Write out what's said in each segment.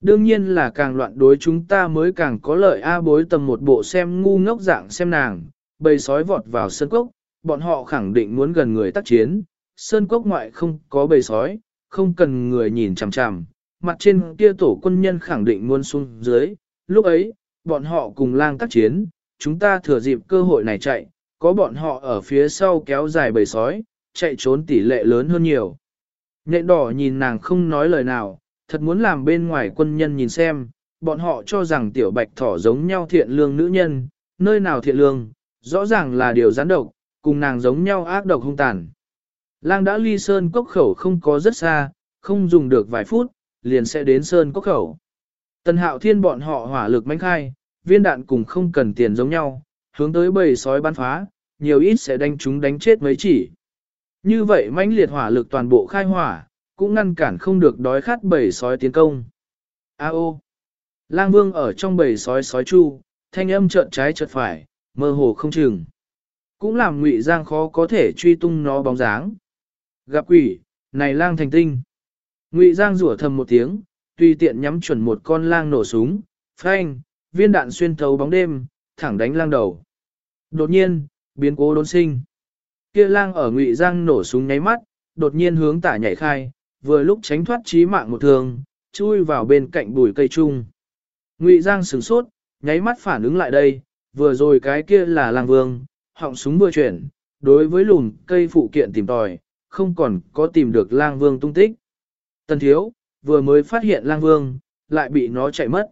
Đương nhiên là càng loạn đối chúng ta mới càng có lợi A bối tầm một bộ xem ngu ngốc dạng xem nàng, bầy sói vọt vào sơn cốc, bọn họ khẳng định muốn gần người tác chiến, sơn cốc ngoại không có bầy sói, không cần người nhìn chằm chằm, mặt trên kia tổ quân nhân khẳng định muốn xuống dưới, lúc ấy, bọn họ cùng lang tác chiến, chúng ta thừa dịp cơ hội này chạy, có bọn họ ở phía sau kéo dài bầy sói, chạy trốn tỷ lệ lớn hơn nhiều. Nhện đỏ nhìn nàng không nói lời nào, thật muốn làm bên ngoài quân nhân nhìn xem, bọn họ cho rằng tiểu bạch thỏ giống nhau thiện lương nữ nhân, nơi nào thiện lương, rõ ràng là điều gián độc, cùng nàng giống nhau ác độc hung tàn. Lang đã ly sơn cốc khẩu không có rất xa, không dùng được vài phút, liền sẽ đến sơn cốc khẩu. Tần hạo thiên bọn họ hỏa lực mãnh khai, viên đạn cùng không cần tiền giống nhau, hướng tới bầy sói bắn phá, nhiều ít sẽ đánh chúng đánh chết mấy chỉ. Như vậy mãnh liệt hỏa lực toàn bộ khai hỏa, cũng ngăn cản không được đói khát bầy sói tiến công. A ô! Lang vương ở trong bầy sói sói chu, thanh âm trợn trái chợt phải, mơ hồ không chừng. Cũng làm ngụy giang khó có thể truy tung nó bóng dáng. Gặp quỷ, này lang thành tinh. Ngụy giang rủa thầm một tiếng, tùy tiện nhắm chuẩn một con lang nổ súng, phanh, viên đạn xuyên thấu bóng đêm, thẳng đánh lang đầu. Đột nhiên, biến cố đốn sinh. Kia lang ở ngụy giang nổ súng nháy mắt, đột nhiên hướng tả nhảy khai, vừa lúc tránh thoát chí mạng một thường, chui vào bên cạnh bụi cây trung. Ngụy giang sửng sốt, nháy mắt phản ứng lại đây, vừa rồi cái kia là lang vương, họng súng vừa chuyển, đối với lùn cây phụ kiện tìm tòi, không còn có tìm được lang vương tung tích. Tần thiếu, vừa mới phát hiện lang vương, lại bị nó chạy mất.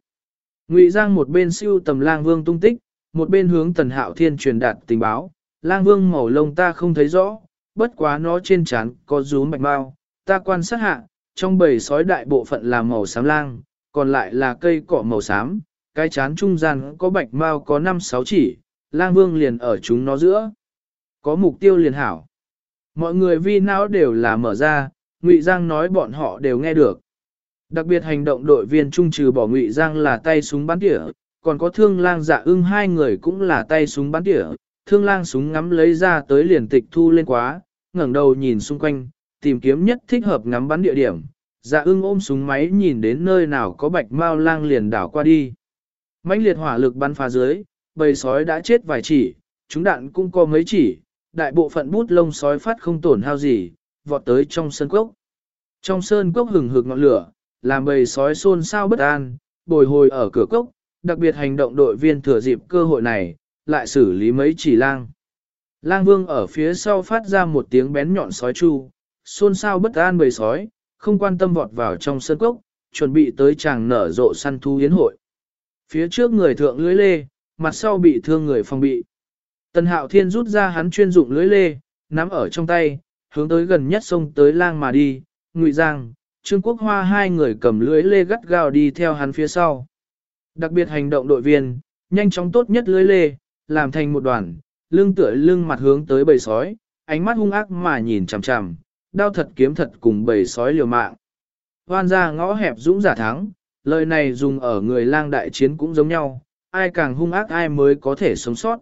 Ngụy Giang một bên siêu tầm lang vương tung tích, một bên hướng tần hạo thiên truyền đạt tình báo, lang vương màu lông ta không thấy rõ, bất quá nó trên trán có rúm bạch mau, ta quan sát hạ, trong bầy sói đại bộ phận là màu xám lang, còn lại là cây cỏ màu xám, cái chán trung gian có bạch mao có 5-6 chỉ, lang vương liền ở chúng nó giữa. Có mục tiêu liền hảo. Mọi người vi não đều là mở ra, Ngụy Giang nói bọn họ đều nghe được. Đặc biệt hành động đội viên trung trừ bỏ Ngụy Giang là tay súng bắn tỉa, còn có thương lang dạ ưng hai người cũng là tay súng bắn tỉa, thương lang súng ngắm lấy ra tới liền tịch thu lên quá, ngẩng đầu nhìn xung quanh, tìm kiếm nhất thích hợp ngắm bắn địa điểm. Dạ ưng ôm súng máy nhìn đến nơi nào có bạch mao lang liền đảo qua đi. mãnh liệt hỏa lực bắn phá dưới, bầy sói đã chết vài chỉ, chúng đạn cũng có mấy chỉ, đại bộ phận bút lông sói phát không tổn hao gì, vọt tới trong sơn cốc. Trong sơn cốc hừng hực ngọn lửa, làm bầy sói xôn xao bất an, bồi hồi ở cửa cốc, đặc biệt hành động đội viên thừa dịp cơ hội này, lại xử lý mấy chỉ lang. Lang vương ở phía sau phát ra một tiếng bén nhọn sói chu, xôn xao bất an bầy sói, không quan tâm vọt vào trong sân cốc, chuẩn bị tới chàng nở rộ săn thu yến hội. Phía trước người thượng lưới lê, mặt sau bị thương người phòng bị. Tần hạo thiên rút ra hắn chuyên dụng lưới lê, nắm ở trong tay, hướng tới gần nhất sông tới lang mà đi, ngụy giang, Trương Quốc Hoa hai người cầm lưới lê gắt gao đi theo hắn phía sau. Đặc biệt hành động đội viên, nhanh chóng tốt nhất lưới lê, làm thành một đoàn, lưng tựa lưng mặt hướng tới bầy sói, ánh mắt hung ác mà nhìn chằm chằm, đao thật kiếm thật cùng bầy sói liều mạng. Hoan ra ngõ hẹp dũng giả thắng, lời này dùng ở người lang đại chiến cũng giống nhau, ai càng hung ác ai mới có thể sống sót.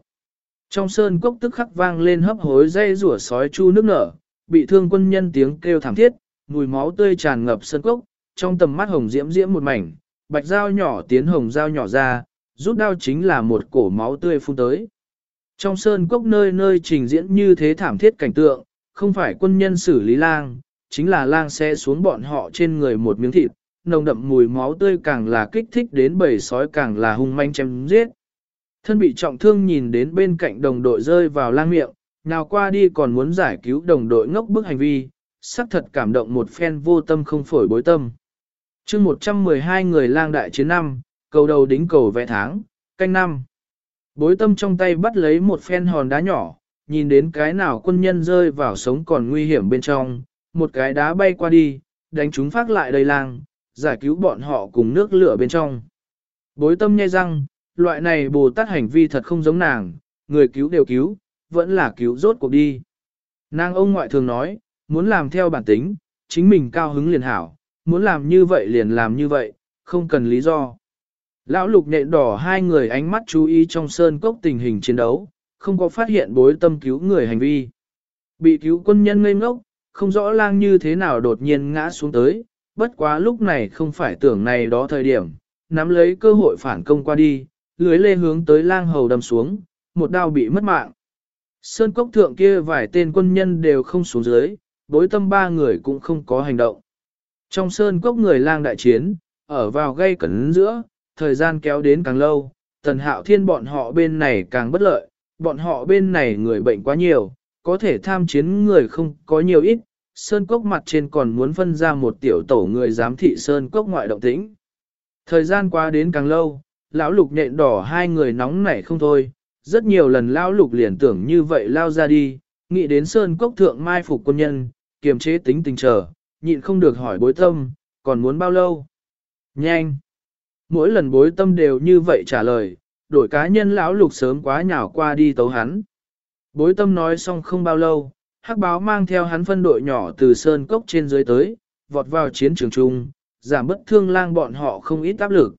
Trong sơn cốc tức khắc vang lên hấp hối dây rủa sói chu nước nở, bị thương quân nhân tiếng kêu thảm thiết, mùi máu tươi tràn ngập sơn cốc, trong tầm mắt hồng diễm diễm một mảnh, bạch dao nhỏ tiến hồng dao nhỏ ra, rút đao chính là một cổ máu tươi phun tới. Trong sơn cốc nơi nơi trình diễn như thế thảm thiết cảnh tượng, không phải quân nhân xử lý lang, chính là lang sẽ xuống bọn họ trên người một miếng thịt, nồng đậm mùi máu tươi càng là kích thích đến bầy sói càng là hung manh chém giết. Thân bị trọng thương nhìn đến bên cạnh đồng đội rơi vào lang miệng, nào qua đi còn muốn giải cứu đồng đội ngốc bức hành vi, sắc thật cảm động một phen vô tâm không phổi bối tâm. chương 112 người lang đại chiến năm, cầu đầu đính cầu vẽ tháng, canh năm. Bối tâm trong tay bắt lấy một phen hòn đá nhỏ, nhìn đến cái nào quân nhân rơi vào sống còn nguy hiểm bên trong, một cái đá bay qua đi, đánh chúng phát lại đầy lang, giải cứu bọn họ cùng nước lửa bên trong. Bối tâm nhai răng, loại này bồ tát hành vi thật không giống nàng, người cứu đều cứu, vẫn là cứu rốt cuộc đi. Nàng ông ngoại thường nói, muốn làm theo bản tính, chính mình cao hứng liền hảo, muốn làm như vậy liền làm như vậy, không cần lý do. Lão lục nhện đỏ hai người ánh mắt chú ý trong sơn cốc tình hình chiến đấu, không có phát hiện bối tâm cứu người hành vi. Bị cứu quân nhân ngây ngốc, không rõ lang như thế nào đột nhiên ngã xuống tới, bất quá lúc này không phải tưởng này đó thời điểm, nắm lấy cơ hội phản công qua đi, lưới lê hướng tới lang hầu đâm xuống, một đao bị mất mạng. Sơn cốc thượng kia vài tên quân nhân đều không xuống dưới, bối tâm ba người cũng không có hành động. Trong sơn cốc người lang đại chiến, ở vào gây cẩn giữa, thời gian kéo đến càng lâu, tần hạo thiên bọn họ bên này càng bất lợi, bọn họ bên này người bệnh quá nhiều, có thể tham chiến người không có nhiều ít, sơn cốc mặt trên còn muốn phân ra một tiểu tổ người giám thị sơn cốc ngoại động tĩnh. Thời gian qua đến càng lâu, lão lục nhện đỏ hai người nóng nảy không thôi, rất nhiều lần lão lục liền tưởng như vậy lao ra đi, nghĩ đến sơn cốc thượng mai phục quân nhân, kiềm chế tính tình trở, nhịn không được hỏi bối tâm, còn muốn bao lâu? Nhanh! Mỗi lần bối tâm đều như vậy trả lời, đổi cá nhân lão lục sớm quá nhào qua đi tấu hắn. Bối tâm nói xong không bao lâu, hắc báo mang theo hắn phân đội nhỏ từ sơn cốc trên dưới tới, vọt vào chiến trường chung, giảm bất thương lang bọn họ không ít áp lực.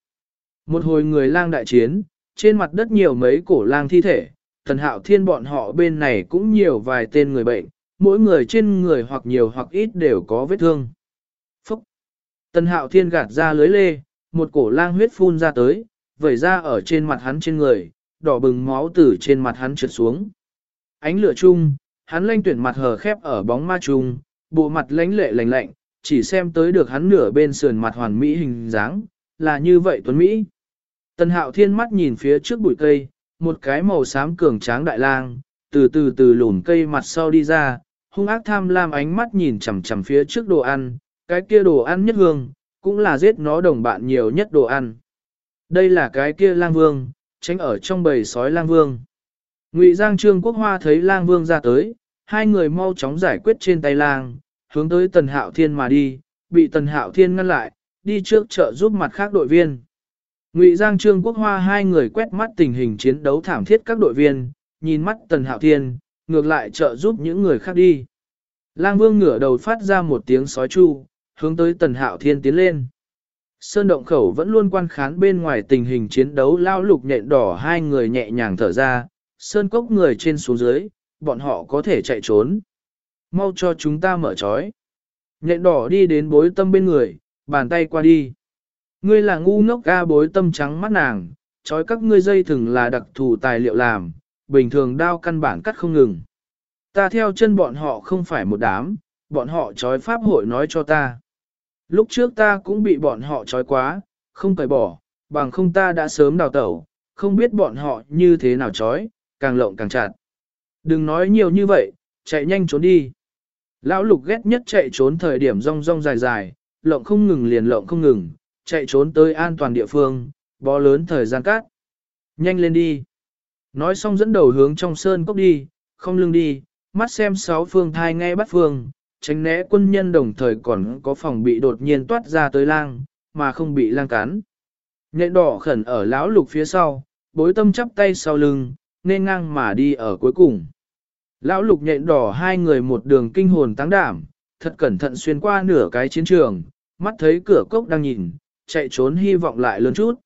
Một hồi người lang đại chiến, trên mặt đất nhiều mấy cổ lang thi thể, thần hạo thiên bọn họ bên này cũng nhiều vài tên người bệnh, mỗi người trên người hoặc nhiều hoặc ít đều có vết thương. Phúc! Tần hạo thiên gạt ra lưới lê, một cổ lang huyết phun ra tới, vẩy ra ở trên mặt hắn trên người, đỏ bừng máu từ trên mặt hắn trượt xuống. Ánh lửa chung, hắn lanh tuyển mặt hờ khép ở bóng ma chung, bộ mặt lánh lệ lành lạnh, chỉ xem tới được hắn nửa bên sườn mặt hoàn mỹ hình dáng, là như vậy tuấn Mỹ. Tần hạo thiên mắt nhìn phía trước bụi cây, một cái màu xám cường tráng đại lang, từ từ từ lùn cây mặt sau đi ra, hung ác tham lam ánh mắt nhìn chằm chằm phía trước đồ ăn, cái kia đồ ăn nhất hương, cũng là giết nó đồng bạn nhiều nhất đồ ăn. Đây là cái kia lang vương, tránh ở trong bầy sói lang vương. Ngụy Giang Trương Quốc Hoa thấy lang vương ra tới, hai người mau chóng giải quyết trên tay lang, hướng tới Tần Hạo Thiên mà đi, bị Tần Hạo Thiên ngăn lại, đi trước chợ giúp mặt khác đội viên. Ngụy Giang Trương Quốc Hoa hai người quét mắt tình hình chiến đấu thảm thiết các đội viên, nhìn mắt Tần Hạo Thiên, ngược lại trợ giúp những người khác đi. Lang Vương ngửa đầu phát ra một tiếng sói chu, hướng tới Tần Hạo Thiên tiến lên. Sơn động khẩu vẫn luôn quan khán bên ngoài tình hình chiến đấu lao lục nhện đỏ hai người nhẹ nhàng thở ra, Sơn cốc người trên xuống dưới, bọn họ có thể chạy trốn. Mau cho chúng ta mở trói. Nhện đỏ đi đến bối tâm bên người, bàn tay qua đi. Ngươi là ngu ngốc ga bối tâm trắng mắt nàng, trói các ngươi dây thừng là đặc thù tài liệu làm, bình thường đao căn bản cắt không ngừng. Ta theo chân bọn họ không phải một đám, bọn họ trói pháp hội nói cho ta. Lúc trước ta cũng bị bọn họ trói quá, không cởi bỏ, bằng không ta đã sớm đào tẩu, không biết bọn họ như thế nào trói, càng lộng càng chặt. Đừng nói nhiều như vậy, chạy nhanh trốn đi. Lão lục ghét nhất chạy trốn thời điểm rong rong dài dài, lộng không ngừng liền lộng không ngừng, chạy trốn tới an toàn địa phương, bó lớn thời gian cát. Nhanh lên đi. Nói xong dẫn đầu hướng trong sơn cốc đi, không lưng đi, mắt xem sáu phương thai ngay bắt phương, tránh né quân nhân đồng thời còn có phòng bị đột nhiên toát ra tới lang, mà không bị lang cắn. Nhện đỏ khẩn ở lão lục phía sau, bối tâm chắp tay sau lưng, nên ngang mà đi ở cuối cùng. Lão lục nhện đỏ hai người một đường kinh hồn tăng đảm, thật cẩn thận xuyên qua nửa cái chiến trường, mắt thấy cửa cốc đang nhìn, chạy trốn hy vọng lại lớn chút.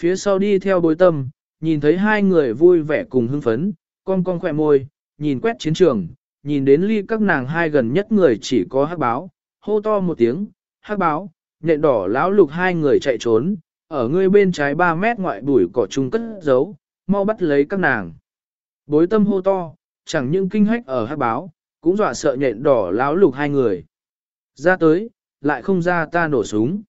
Phía sau đi theo bối tâm, nhìn thấy hai người vui vẻ cùng hưng phấn, con con khỏe môi, nhìn quét chiến trường, nhìn đến ly các nàng hai gần nhất người chỉ có hắc báo, hô to một tiếng, hắc báo, nện đỏ lão lục hai người chạy trốn, ở ngươi bên trái 3 mét ngoại bụi cỏ trung cất giấu, mau bắt lấy các nàng. Bối tâm hô to, chẳng những kinh hách ở hắc báo, cũng dọa sợ nhện đỏ lão lục hai người. Ra tới, lại không ra ta nổ súng.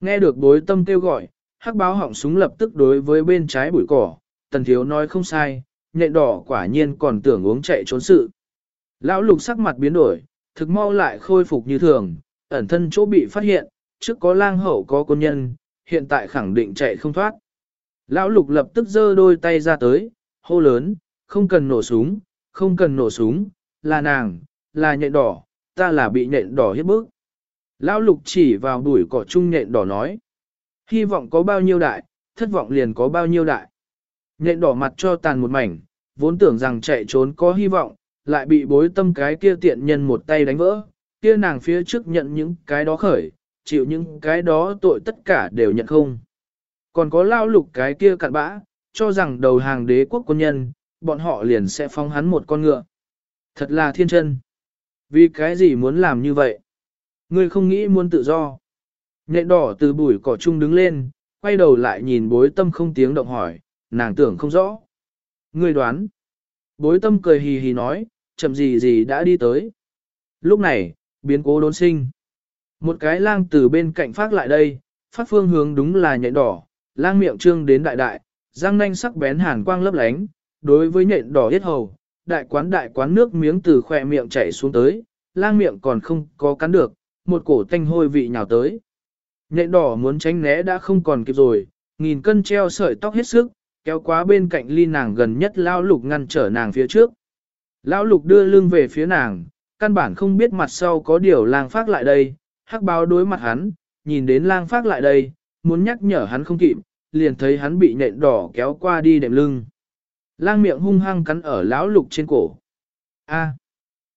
Nghe được bối tâm kêu gọi, hắc báo họng súng lập tức đối với bên trái bụi cỏ, tần thiếu nói không sai, nhện đỏ quả nhiên còn tưởng uống chạy trốn sự. Lão lục sắc mặt biến đổi, thực mau lại khôi phục như thường, ẩn thân chỗ bị phát hiện, trước có lang hậu có quân nhân, hiện tại khẳng định chạy không thoát. Lão lục lập tức giơ đôi tay ra tới, hô lớn, không cần nổ súng, không cần nổ súng, là nàng, là nhện đỏ, ta là bị nhện đỏ hiếp bức. Lão lục chỉ vào đuổi cỏ trung nhện đỏ nói, hy vọng có bao nhiêu đại, thất vọng liền có bao nhiêu đại. Nhện đỏ mặt cho tàn một mảnh, vốn tưởng rằng chạy trốn có hy vọng, lại bị bối tâm cái kia tiện nhân một tay đánh vỡ, kia nàng phía trước nhận những cái đó khởi, chịu những cái đó tội tất cả đều nhận không. Còn có lao lục cái kia cặn bã, cho rằng đầu hàng đế quốc quân nhân, bọn họ liền sẽ phóng hắn một con ngựa. Thật là thiên chân. Vì cái gì muốn làm như vậy? Ngươi không nghĩ muốn tự do. Nhện đỏ từ bụi cỏ chung đứng lên, quay đầu lại nhìn bối tâm không tiếng động hỏi, nàng tưởng không rõ. Ngươi đoán. Bối tâm cười hì hì nói, chậm gì gì đã đi tới. Lúc này, biến cố đốn sinh. Một cái lang từ bên cạnh phát lại đây, phát phương hướng đúng là nhện đỏ, lang miệng trương đến đại đại, răng nanh sắc bén hàn quang lấp lánh, đối với nhện đỏ hết hầu, đại quán đại quán nước miếng từ khỏe miệng chảy xuống tới, lang miệng còn không có cắn được, một cổ tanh hôi vị nhào tới. Nhện đỏ muốn tránh né đã không còn kịp rồi, nghìn cân treo sợi tóc hết sức, kéo quá bên cạnh ly nàng gần nhất lao lục ngăn trở nàng phía trước. Lão lục đưa lưng về phía nàng, căn bản không biết mặt sau có điều lang phát lại đây, hắc báo đối mặt hắn, nhìn đến lang phát lại đây, muốn nhắc nhở hắn không kịp, liền thấy hắn bị nện đỏ kéo qua đi đệm lưng. Lang miệng hung hăng cắn ở lão lục trên cổ. A.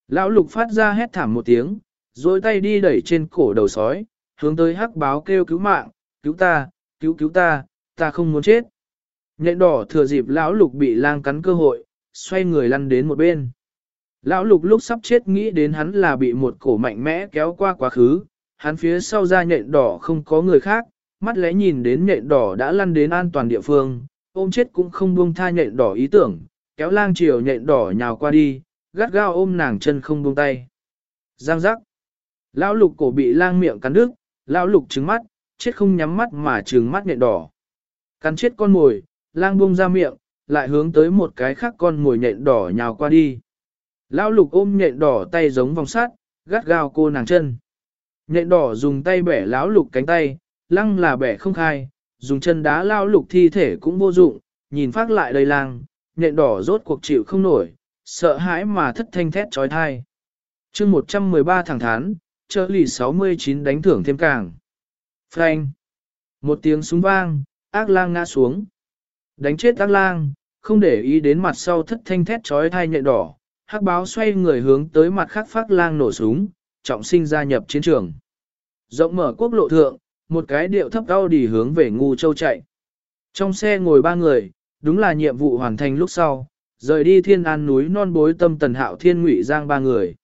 Lão lục phát ra hét thảm một tiếng, rồi tay đi đẩy trên cổ đầu sói, hướng tới hắc báo kêu cứu mạng, cứu ta, cứu cứu ta, ta không muốn chết. Nện đỏ thừa dịp lão lục bị lang cắn cơ hội, xoay người lăn đến một bên. Lão lục lúc sắp chết nghĩ đến hắn là bị một cổ mạnh mẽ kéo qua quá khứ, hắn phía sau ra nhện đỏ không có người khác, mắt lẽ nhìn đến nhện đỏ đã lăn đến an toàn địa phương, ôm chết cũng không buông tha nhện đỏ ý tưởng, kéo lang chiều nhện đỏ nhào qua đi, gắt gao ôm nàng chân không buông tay. Giang giác. Lão lục cổ bị lang miệng cắn đứt, lão lục trứng mắt, chết không nhắm mắt mà trừng mắt nhện đỏ. Cắn chết con mồi, lang buông ra miệng, lại hướng tới một cái khác con mồi nhện đỏ nhào qua đi. Lão lục ôm nhện đỏ tay giống vòng sắt gắt gao cô nàng chân. Nhện đỏ dùng tay bẻ lão lục cánh tay, lăng là bẻ không khai, dùng chân đá lão lục thi thể cũng vô dụng, nhìn phát lại đầy lang, nhện đỏ rốt cuộc chịu không nổi, sợ hãi mà thất thanh thét trói thai. chương 113 thẳng thán, trợ lì 69 đánh thưởng thêm càng. phanh Một tiếng súng vang, ác lang ngã xuống. Đánh chết ác lang, không để ý đến mặt sau thất thanh thét trói thai nhện đỏ, hắc báo xoay người hướng tới mặt khác phát lang nổ súng, trọng sinh gia nhập chiến trường. Rộng mở quốc lộ thượng, một cái điệu thấp cao đi hướng về ngu châu chạy. Trong xe ngồi ba người, đúng là nhiệm vụ hoàn thành lúc sau, rời đi thiên an núi non bối tâm tần hạo thiên ngụy giang ba người.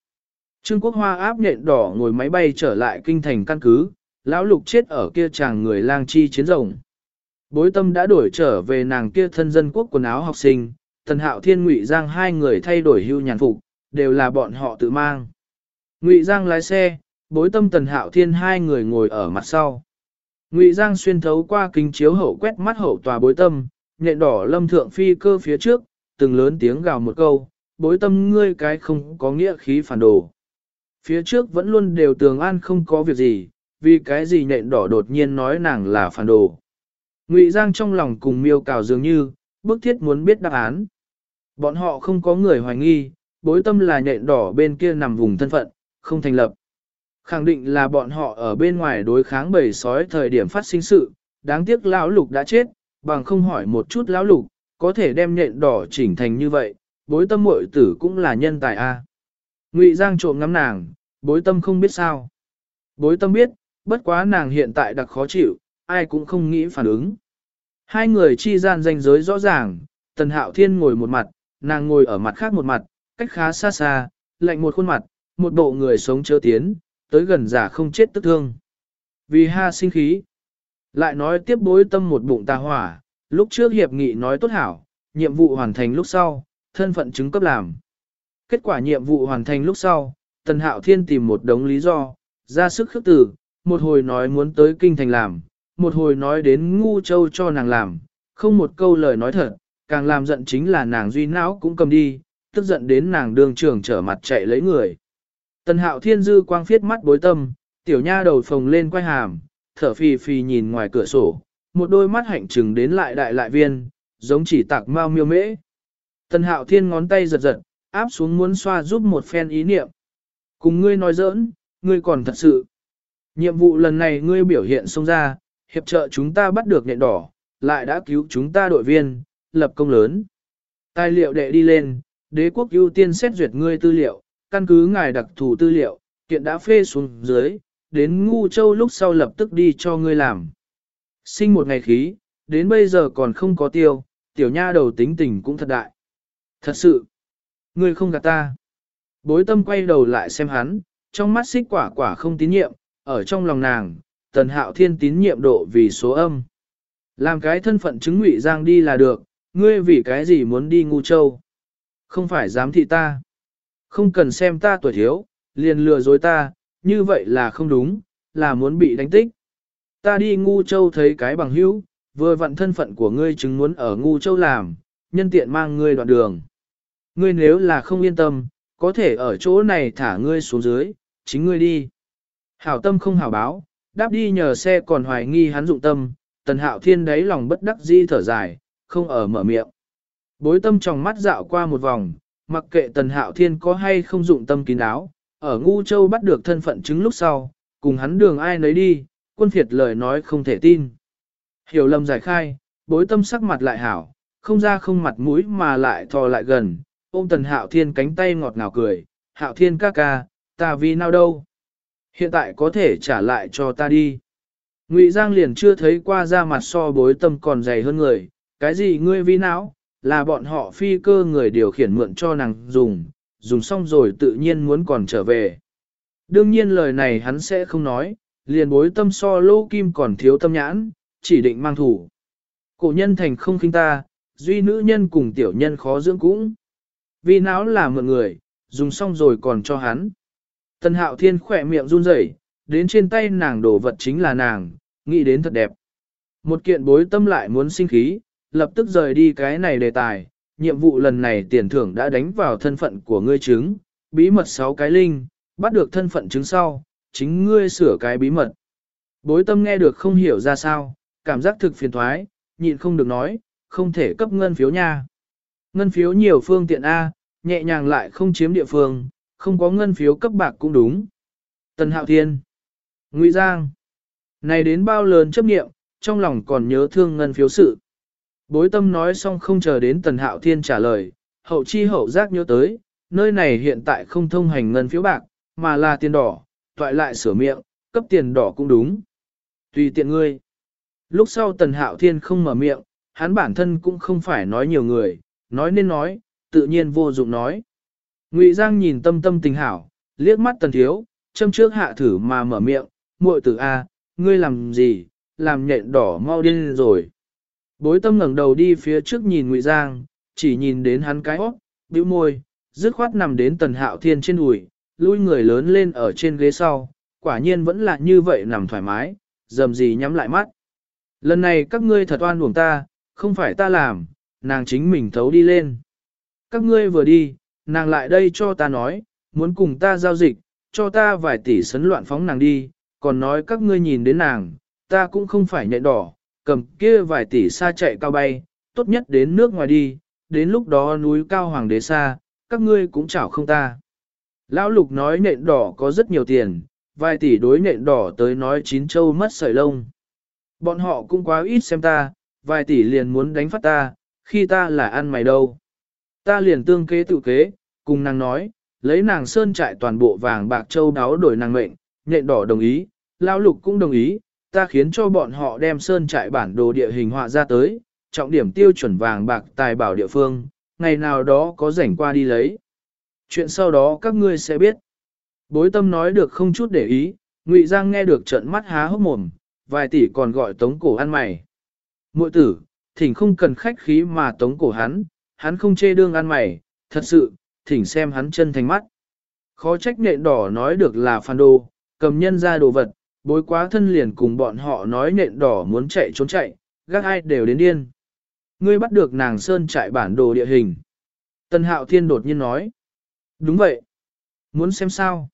Trương Quốc Hoa áp nhện đỏ ngồi máy bay trở lại kinh thành căn cứ, lão lục chết ở kia chàng người lang chi chiến rồng. Bối tâm đã đổi trở về nàng kia thân dân quốc quần áo học sinh, tần hạo thiên ngụy giang hai người thay đổi hưu nhàn phục, đều là bọn họ tự mang. Ngụy giang lái xe, bối tâm tần hạo thiên hai người ngồi ở mặt sau. Ngụy giang xuyên thấu qua kính chiếu hậu quét mắt hậu tòa bối tâm, nhện đỏ lâm thượng phi cơ phía trước, từng lớn tiếng gào một câu, bối tâm ngươi cái không có nghĩa khí phản đồ. Phía trước vẫn luôn đều tường an không có việc gì, vì cái gì nhện đỏ đột nhiên nói nàng là phản đồ. Ngụy Giang trong lòng cùng miêu cào dường như, bức thiết muốn biết đáp án. Bọn họ không có người hoài nghi, bối tâm là nhện đỏ bên kia nằm vùng thân phận, không thành lập. Khẳng định là bọn họ ở bên ngoài đối kháng bầy sói thời điểm phát sinh sự, đáng tiếc lão lục đã chết, bằng không hỏi một chút lão lục, có thể đem nhện đỏ chỉnh thành như vậy, bối tâm muội tử cũng là nhân tài a. Ngụy Giang trộm ngắm nàng, bối tâm không biết sao. Bối tâm biết, bất quá nàng hiện tại đặc khó chịu, ai cũng không nghĩ phản ứng. Hai người chi gian danh giới rõ ràng, Tần Hạo Thiên ngồi một mặt, nàng ngồi ở mặt khác một mặt, cách khá xa xa, lạnh một khuôn mặt, một bộ người sống chớ tiến, tới gần giả không chết tức thương. Vì ha sinh khí, lại nói tiếp bối tâm một bụng tà hỏa, lúc trước hiệp nghị nói tốt hảo, nhiệm vụ hoàn thành lúc sau, thân phận chứng cấp làm. Kết quả nhiệm vụ hoàn thành lúc sau, Tần Hạo Thiên tìm một đống lý do, ra sức khước tử, một hồi nói muốn tới kinh thành làm, một hồi nói đến ngu châu cho nàng làm, không một câu lời nói thật, càng làm giận chính là nàng duy não cũng cầm đi, tức giận đến nàng đường trưởng trở mặt chạy lấy người. Tần hạo thiên dư quang phiết mắt bối tâm, tiểu nha đầu phồng lên quay hàm, thở phì phì nhìn ngoài cửa sổ, một đôi mắt hạnh trừng đến lại đại lại viên, giống chỉ tạc mau miêu mễ. Tần hạo thiên ngón tay giật giật, áp xuống muốn xoa giúp một phen ý niệm. Cùng ngươi nói giỡn, ngươi còn thật sự. Nhiệm vụ lần này ngươi biểu hiện xông ra, hiệp trợ chúng ta bắt được nhện đỏ, lại đã cứu chúng ta đội viên, lập công lớn. Tài liệu đệ đi lên, đế quốc ưu tiên xét duyệt ngươi tư liệu, căn cứ ngài đặc thù tư liệu, kiện đã phê xuống dưới, đến ngu châu lúc sau lập tức đi cho ngươi làm. Sinh một ngày khí, đến bây giờ còn không có tiêu, tiểu nha đầu tính tình cũng thật đại. Thật sự, ngươi không gạt ta. Bối tâm quay đầu lại xem hắn, trong mắt xích quả quả không tín nhiệm, ở trong lòng nàng, tần hạo thiên tín nhiệm độ vì số âm. Làm cái thân phận chứng ngụy giang đi là được, ngươi vì cái gì muốn đi ngu châu. Không phải dám thị ta. Không cần xem ta tuổi thiếu, liền lừa dối ta, như vậy là không đúng, là muốn bị đánh tích. Ta đi ngu châu thấy cái bằng hữu, vừa vặn thân phận của ngươi chứng muốn ở ngu châu làm, nhân tiện mang ngươi đoạn đường. Ngươi nếu là không yên tâm, có thể ở chỗ này thả ngươi xuống dưới, chính ngươi đi. Hảo tâm không hảo báo, đáp đi nhờ xe còn hoài nghi hắn dụng tâm, tần hạo thiên đáy lòng bất đắc di thở dài, không ở mở miệng. Bối tâm trong mắt dạo qua một vòng, mặc kệ tần hạo thiên có hay không dụng tâm kín đáo, ở ngu châu bắt được thân phận chứng lúc sau, cùng hắn đường ai nấy đi, quân phiệt lời nói không thể tin. Hiểu lầm giải khai, bối tâm sắc mặt lại hảo, không ra không mặt mũi mà lại thò lại gần, ôm tần hạo thiên cánh tay ngọt ngào cười, hạo thiên ca ca, ta vì nào đâu. Hiện tại có thể trả lại cho ta đi. Ngụy Giang liền chưa thấy qua ra mặt so bối tâm còn dày hơn người, cái gì ngươi vi não, là bọn họ phi cơ người điều khiển mượn cho nàng dùng, dùng xong rồi tự nhiên muốn còn trở về. Đương nhiên lời này hắn sẽ không nói, liền bối tâm so lô kim còn thiếu tâm nhãn, chỉ định mang thủ. Cổ nhân thành không khinh ta, duy nữ nhân cùng tiểu nhân khó dưỡng cũng. Vì não là mượn người, dùng xong rồi còn cho hắn. Tần hạo thiên khỏe miệng run rẩy, đến trên tay nàng đổ vật chính là nàng, nghĩ đến thật đẹp. Một kiện bối tâm lại muốn sinh khí, lập tức rời đi cái này đề tài, nhiệm vụ lần này tiền thưởng đã đánh vào thân phận của ngươi chứng, bí mật 6 cái linh, bắt được thân phận chứng sau, chính ngươi sửa cái bí mật. Bối tâm nghe được không hiểu ra sao, cảm giác thực phiền thoái, nhịn không được nói, không thể cấp ngân phiếu nha. Ngân phiếu nhiều phương tiện A, nhẹ nhàng lại không chiếm địa phương, không có ngân phiếu cấp bạc cũng đúng. Tần Hạo Thiên Ngụy Giang Này đến bao lớn chấp nghiệm, trong lòng còn nhớ thương ngân phiếu sự. Bối tâm nói xong không chờ đến Tần Hạo Thiên trả lời, hậu chi hậu giác nhớ tới, nơi này hiện tại không thông hành ngân phiếu bạc, mà là tiền đỏ, toại lại sửa miệng, cấp tiền đỏ cũng đúng. Tùy tiện ngươi. Lúc sau Tần Hạo Thiên không mở miệng, hắn bản thân cũng không phải nói nhiều người, nói nên nói, tự nhiên vô dụng nói. Ngụy Giang nhìn tâm tâm tình hảo, liếc mắt Tần Thiếu, châm trước hạ thử mà mở miệng, muội tử A, ngươi làm gì, làm nhện đỏ mau điên rồi. Bối tâm ngẩng đầu đi phía trước nhìn Ngụy Giang, chỉ nhìn đến hắn cái óc, bĩu môi, dứt khoát nằm đến Tần Hạo Thiên trên đùi, lui người lớn lên ở trên ghế sau, quả nhiên vẫn là như vậy nằm thoải mái, dầm gì nhắm lại mắt. Lần này các ngươi thật oan uổng ta, không phải ta làm, nàng chính mình thấu đi lên. Các ngươi vừa đi, nàng lại đây cho ta nói, muốn cùng ta giao dịch, cho ta vài tỷ sấn loạn phóng nàng đi, còn nói các ngươi nhìn đến nàng, ta cũng không phải nhạy đỏ, cầm kia vài tỷ xa chạy cao bay, tốt nhất đến nước ngoài đi, đến lúc đó núi cao hoàng đế xa, các ngươi cũng chảo không ta. Lão lục nói nện đỏ có rất nhiều tiền, vài tỷ đối nện đỏ tới nói chín châu mất sợi lông. Bọn họ cũng quá ít xem ta, vài tỷ liền muốn đánh phát ta, khi ta là ăn mày đâu. Ta liền tương kế tự kế, cùng nàng nói, lấy nàng sơn trại toàn bộ vàng bạc châu đáo đổi nàng mệnh, nhện đỏ đồng ý, lao lục cũng đồng ý, ta khiến cho bọn họ đem sơn trại bản đồ địa hình họa ra tới, trọng điểm tiêu chuẩn vàng bạc tài bảo địa phương, ngày nào đó có rảnh qua đi lấy. Chuyện sau đó các ngươi sẽ biết. Bối tâm nói được không chút để ý, Ngụy Giang nghe được trận mắt há hốc mồm, vài tỷ còn gọi tống cổ ăn mày. Muội tử, thỉnh không cần khách khí mà tống cổ hắn, hắn không chê đương ăn mày, thật sự, thỉnh xem hắn chân thành mắt. Khó trách nện đỏ nói được là phản đồ, cầm nhân ra đồ vật, bối quá thân liền cùng bọn họ nói nện đỏ muốn chạy trốn chạy, gác ai đều đến điên. Ngươi bắt được nàng sơn trại bản đồ địa hình. Tân hạo thiên đột nhiên nói. Đúng vậy. Muốn xem sao?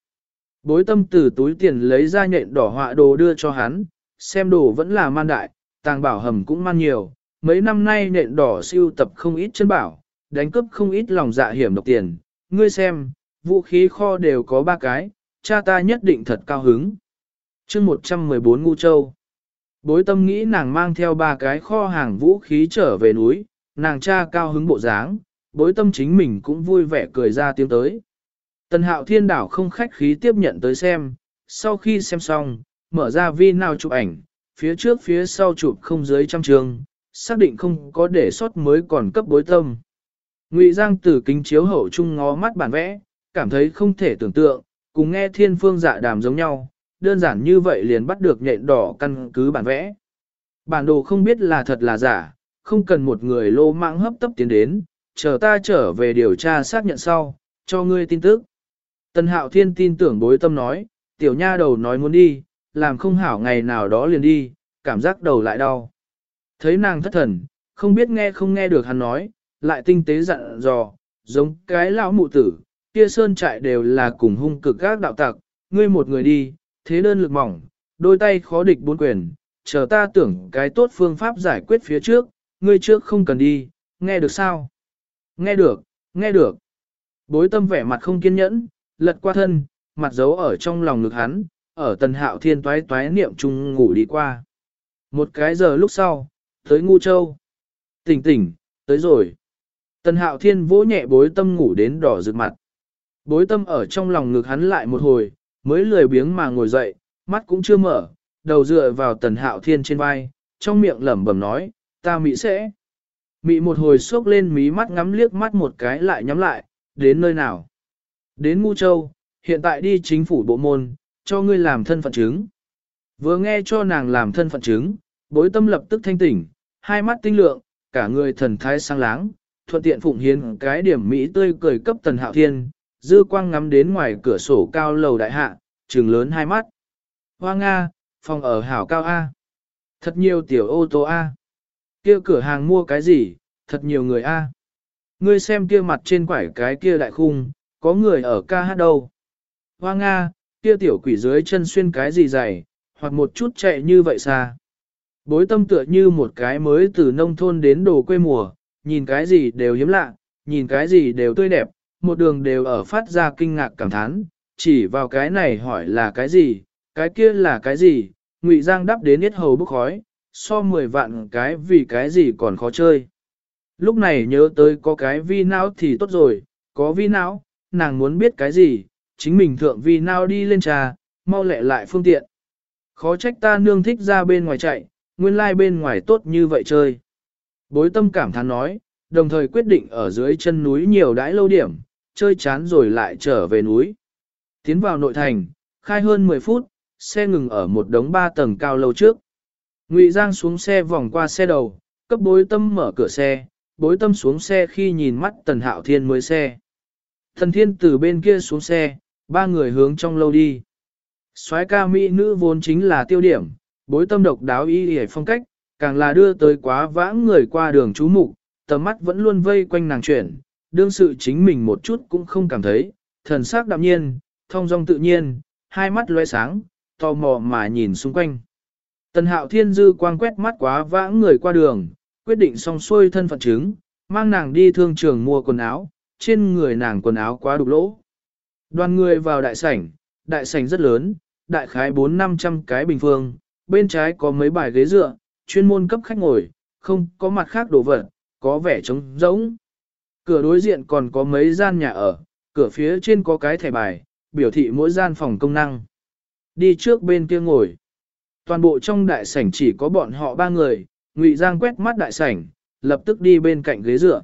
Bối tâm từ túi tiền lấy ra nhện đỏ họa đồ đưa cho hắn, xem đồ vẫn là man đại, tàng bảo hầm cũng man nhiều. Mấy năm nay nện đỏ siêu tập không ít chân bảo, đánh cướp không ít lòng dạ hiểm độc tiền. Ngươi xem, vũ khí kho đều có ba cái, cha ta nhất định thật cao hứng. chương 114 Ngu Châu Bối tâm nghĩ nàng mang theo ba cái kho hàng vũ khí trở về núi, nàng cha cao hứng bộ dáng, bối tâm chính mình cũng vui vẻ cười ra tiếng tới. Tần hạo thiên đảo không khách khí tiếp nhận tới xem, sau khi xem xong, mở ra vi nào chụp ảnh, phía trước phía sau chụp không dưới trăm trường, xác định không có để sót mới còn cấp bối tâm. Ngụy Giang từ kính chiếu hậu trung ngó mắt bản vẽ, cảm thấy không thể tưởng tượng, cùng nghe thiên phương dạ đàm giống nhau, đơn giản như vậy liền bắt được nhện đỏ căn cứ bản vẽ. Bản đồ không biết là thật là giả, không cần một người lô mạng hấp tấp tiến đến, chờ ta trở về điều tra xác nhận sau, cho ngươi tin tức. tân hạo thiên tin tưởng bối tâm nói, tiểu nha đầu nói muốn đi, làm không hảo ngày nào đó liền đi, cảm giác đầu lại đau. Thấy nàng thất thần, không biết nghe không nghe được hắn nói, lại tinh tế dặn dò, giống cái lão mụ tử, kia sơn trại đều là cùng hung cực các đạo tặc, ngươi một người đi, thế đơn lực mỏng, đôi tay khó địch bốn quyền, chờ ta tưởng cái tốt phương pháp giải quyết phía trước, ngươi trước không cần đi, nghe được sao? Nghe được, nghe được. Bối tâm vẻ mặt không kiên nhẫn, lật qua thân, mặt giấu ở trong lòng ngực hắn, ở tần hạo thiên toái toái niệm chung ngủ đi qua. Một cái giờ lúc sau, tới ngu châu. Tỉnh tỉnh, tới rồi. Tần hạo thiên vỗ nhẹ bối tâm ngủ đến đỏ rực mặt. Bối tâm ở trong lòng ngực hắn lại một hồi, mới lười biếng mà ngồi dậy, mắt cũng chưa mở, đầu dựa vào tần hạo thiên trên vai, trong miệng lẩm bẩm nói, ta mị sẽ. Mị một hồi xốc lên mí mắt ngắm liếc mắt một cái lại nhắm lại, đến nơi nào? Đến Ngu Châu, hiện tại đi chính phủ bộ môn, cho ngươi làm thân phận chứng. Vừa nghe cho nàng làm thân phận chứng, bối tâm lập tức thanh tỉnh, hai mắt tinh lượng, cả người thần thái sang láng, thuận tiện phụng hiến cái điểm Mỹ tươi cười cấp tần hạo thiên, dư quang ngắm đến ngoài cửa sổ cao lầu đại hạ, trừng lớn hai mắt. Hoa Nga, phòng ở hảo cao A. Thật nhiều tiểu ô tô A. kia cửa hàng mua cái gì, thật nhiều người A. Ngươi xem kia mặt trên quải cái kia đại khung, có người ở ca hát đâu. Hoa Nga, kia tiểu quỷ dưới chân xuyên cái gì dày, hoặc một chút chạy như vậy xa. Bối tâm tựa như một cái mới từ nông thôn đến đồ quê mùa, nhìn cái gì đều hiếm lạ, nhìn cái gì đều tươi đẹp, một đường đều ở phát ra kinh ngạc cảm thán, chỉ vào cái này hỏi là cái gì, cái kia là cái gì, ngụy giang đắp đến yết hầu bức khói, so 10 vạn cái vì cái gì còn khó chơi. Lúc này nhớ tới có cái vi não thì tốt rồi, có vi não, nàng muốn biết cái gì, chính mình thượng vi não đi lên trà, mau lẹ lại phương tiện. Khó trách ta nương thích ra bên ngoài chạy, nguyên lai like bên ngoài tốt như vậy chơi. Bối tâm cảm thán nói, đồng thời quyết định ở dưới chân núi nhiều đãi lâu điểm, chơi chán rồi lại trở về núi. Tiến vào nội thành, khai hơn 10 phút, xe ngừng ở một đống ba tầng cao lâu trước. Ngụy Giang xuống xe vòng qua xe đầu, cấp bối tâm mở cửa xe, bối tâm xuống xe khi nhìn mắt tần hạo thiên mới xe. Thần thiên từ bên kia xuống xe, ba người hướng trong lâu đi. soái ca mỹ nữ vốn chính là tiêu điểm, bối tâm độc đáo y hề phong cách, càng là đưa tới quá vãng người qua đường chú mục tầm mắt vẫn luôn vây quanh nàng chuyển, đương sự chính mình một chút cũng không cảm thấy, thần sắc đạm nhiên, thông dong tự nhiên, hai mắt lóe sáng, tò mò mà nhìn xung quanh. Tần hạo thiên dư quang quét mắt quá vãng người qua đường, quyết định xong xuôi thân phận chứng, mang nàng đi thương trường mua quần áo, trên người nàng quần áo quá đục lỗ. Đoàn người vào đại sảnh, đại sảnh rất lớn, đại khái 4-500 cái bình phương, bên trái có mấy bài ghế dựa, chuyên môn cấp khách ngồi, không có mặt khác đồ vật, có vẻ trống rỗng. Cửa đối diện còn có mấy gian nhà ở, cửa phía trên có cái thẻ bài, biểu thị mỗi gian phòng công năng. Đi trước bên kia ngồi. Toàn bộ trong đại sảnh chỉ có bọn họ ba người, Ngụy Giang quét mắt đại sảnh, lập tức đi bên cạnh ghế dựa.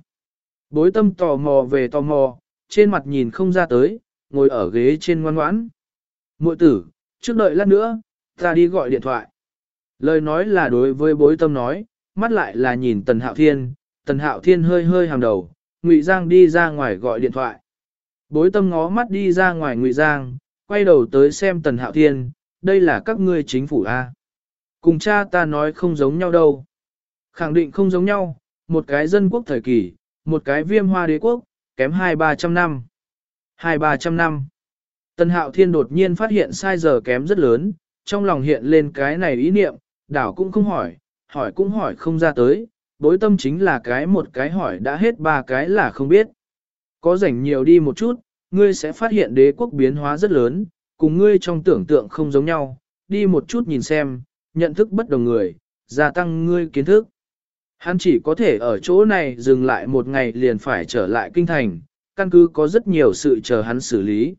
Bối tâm tò mò về tò mò, trên mặt nhìn không ra tới, ngồi ở ghế trên ngoan ngoãn. Muội tử, trước đợi lát nữa, ta đi gọi điện thoại. Lời nói là đối với bối tâm nói, mắt lại là nhìn Tần Hạo Thiên, Tần Hạo Thiên hơi hơi hàng đầu, Ngụy Giang đi ra ngoài gọi điện thoại. Bối tâm ngó mắt đi ra ngoài Ngụy Giang, quay đầu tới xem Tần Hạo Thiên, đây là các ngươi chính phủ A. Cùng cha ta nói không giống nhau đâu. Khẳng định không giống nhau, một cái dân quốc thời kỳ, một cái viêm hoa đế quốc, kém hai ba trăm năm. Hai ba trăm năm. Tần Hạo Thiên đột nhiên phát hiện sai giờ kém rất lớn, trong lòng hiện lên cái này ý niệm, đảo cũng không hỏi, hỏi cũng hỏi không ra tới, bối tâm chính là cái một cái hỏi đã hết ba cái là không biết. Có rảnh nhiều đi một chút, ngươi sẽ phát hiện đế quốc biến hóa rất lớn, cùng ngươi trong tưởng tượng không giống nhau, đi một chút nhìn xem, nhận thức bất đồng người, gia tăng ngươi kiến thức. Hắn chỉ có thể ở chỗ này dừng lại một ngày liền phải trở lại kinh thành, căn cứ có rất nhiều sự chờ hắn xử lý.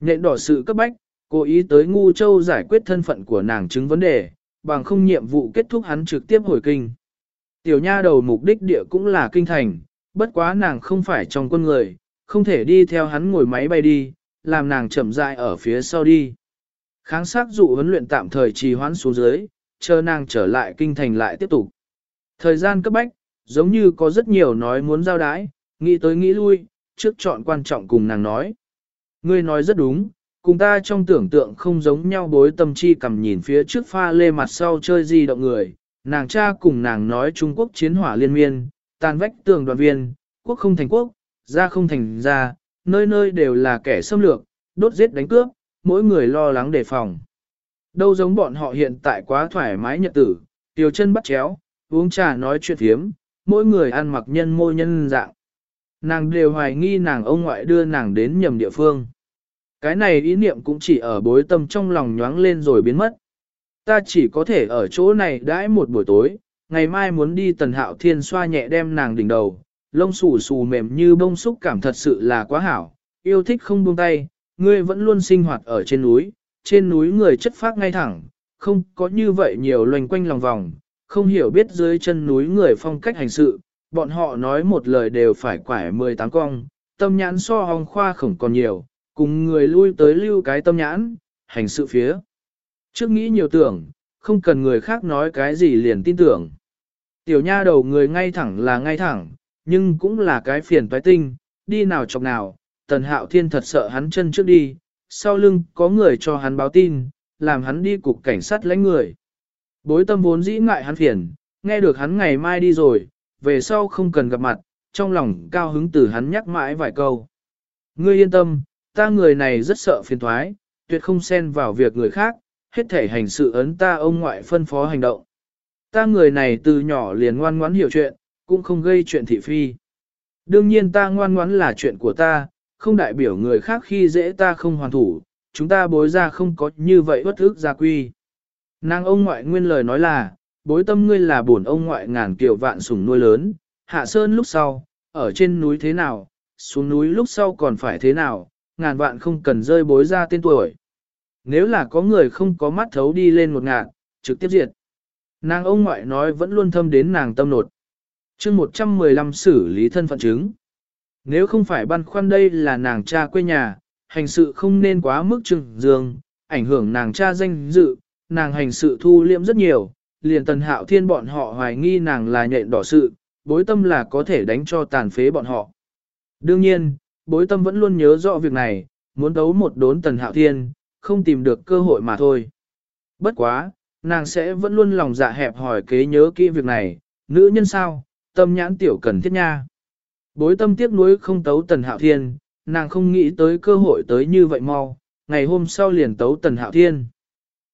Nhện đỏ sự cấp bách, cố ý tới Ngu Châu giải quyết thân phận của nàng chứng vấn đề, bằng không nhiệm vụ kết thúc hắn trực tiếp hồi kinh. Tiểu nha đầu mục đích địa cũng là kinh thành, bất quá nàng không phải trong quân người, không thể đi theo hắn ngồi máy bay đi, làm nàng chậm rãi ở phía sau đi. Kháng sát dụ huấn luyện tạm thời trì hoãn xuống dưới, chờ nàng trở lại kinh thành lại tiếp tục. Thời gian cấp bách, giống như có rất nhiều nói muốn giao đái, nghĩ tới nghĩ lui, trước chọn quan trọng cùng nàng nói. Ngươi nói rất đúng, cùng ta trong tưởng tượng không giống nhau bối tâm chi cầm nhìn phía trước pha lê mặt sau chơi di động người, nàng cha cùng nàng nói Trung Quốc chiến hỏa liên miên, tàn vách tường đoàn viên, quốc không thành quốc, ra không thành ra, nơi nơi đều là kẻ xâm lược, đốt giết đánh cướp, mỗi người lo lắng đề phòng. Đâu giống bọn họ hiện tại quá thoải mái nhật tử, tiểu chân bắt chéo, uống trà nói chuyện thiếm, mỗi người ăn mặc nhân mô nhân dạng. Nàng đều hoài nghi nàng ông ngoại đưa nàng đến nhầm địa phương. Cái này ý niệm cũng chỉ ở bối tâm trong lòng nhoáng lên rồi biến mất. Ta chỉ có thể ở chỗ này đãi một buổi tối, ngày mai muốn đi tần hạo thiên xoa nhẹ đem nàng đỉnh đầu, lông xù xù mềm như bông xúc cảm thật sự là quá hảo, yêu thích không buông tay, ngươi vẫn luôn sinh hoạt ở trên núi, trên núi người chất phác ngay thẳng, không có như vậy nhiều loành quanh lòng vòng, không hiểu biết dưới chân núi người phong cách hành sự, bọn họ nói một lời đều phải quải 18 cong, tâm nhãn so hong khoa khổng còn nhiều, cùng người lui tới lưu cái tâm nhãn, hành sự phía. Trước nghĩ nhiều tưởng, không cần người khác nói cái gì liền tin tưởng. Tiểu nha đầu người ngay thẳng là ngay thẳng, nhưng cũng là cái phiền toái tinh, đi nào chọc nào, tần hạo thiên thật sợ hắn chân trước đi, sau lưng có người cho hắn báo tin, làm hắn đi cục cảnh sát lãnh người. Bối tâm vốn dĩ ngại hắn phiền, nghe được hắn ngày mai đi rồi, về sau không cần gặp mặt, trong lòng cao hứng từ hắn nhắc mãi vài câu. Ngươi yên tâm, ta người này rất sợ phiền thoái, tuyệt không xen vào việc người khác, hết thể hành sự ấn ta ông ngoại phân phó hành động. Ta người này từ nhỏ liền ngoan ngoãn hiểu chuyện, cũng không gây chuyện thị phi. Đương nhiên ta ngoan ngoãn là chuyện của ta, không đại biểu người khác khi dễ ta không hoàn thủ, chúng ta bối ra không có như vậy bất ức gia quy. Nàng ông ngoại nguyên lời nói là, bối tâm ngươi là bổn ông ngoại ngàn kiều vạn sủng nuôi lớn, hạ sơn lúc sau, ở trên núi thế nào, xuống núi lúc sau còn phải thế nào, ngàn vạn không cần rơi bối ra tên tuổi. Nếu là có người không có mắt thấu đi lên một ngàn, trực tiếp diệt. Nàng ông ngoại nói vẫn luôn thâm đến nàng tâm nột. chương 115 xử lý thân phận chứng. Nếu không phải băn khoăn đây là nàng cha quê nhà, hành sự không nên quá mức trừng dương, ảnh hưởng nàng cha danh dự, nàng hành sự thu liễm rất nhiều, liền tần hạo thiên bọn họ hoài nghi nàng là nhện đỏ sự, bối tâm là có thể đánh cho tàn phế bọn họ. Đương nhiên, bối tâm vẫn luôn nhớ rõ việc này, muốn đấu một đốn tần hạo thiên, không tìm được cơ hội mà thôi. Bất quá, nàng sẽ vẫn luôn lòng dạ hẹp hỏi kế nhớ kỹ việc này, nữ nhân sao, tâm nhãn tiểu cần thiết nha. Bối tâm tiếc nuối không tấu tần hạo thiên, nàng không nghĩ tới cơ hội tới như vậy mau, ngày hôm sau liền tấu tần hạo thiên.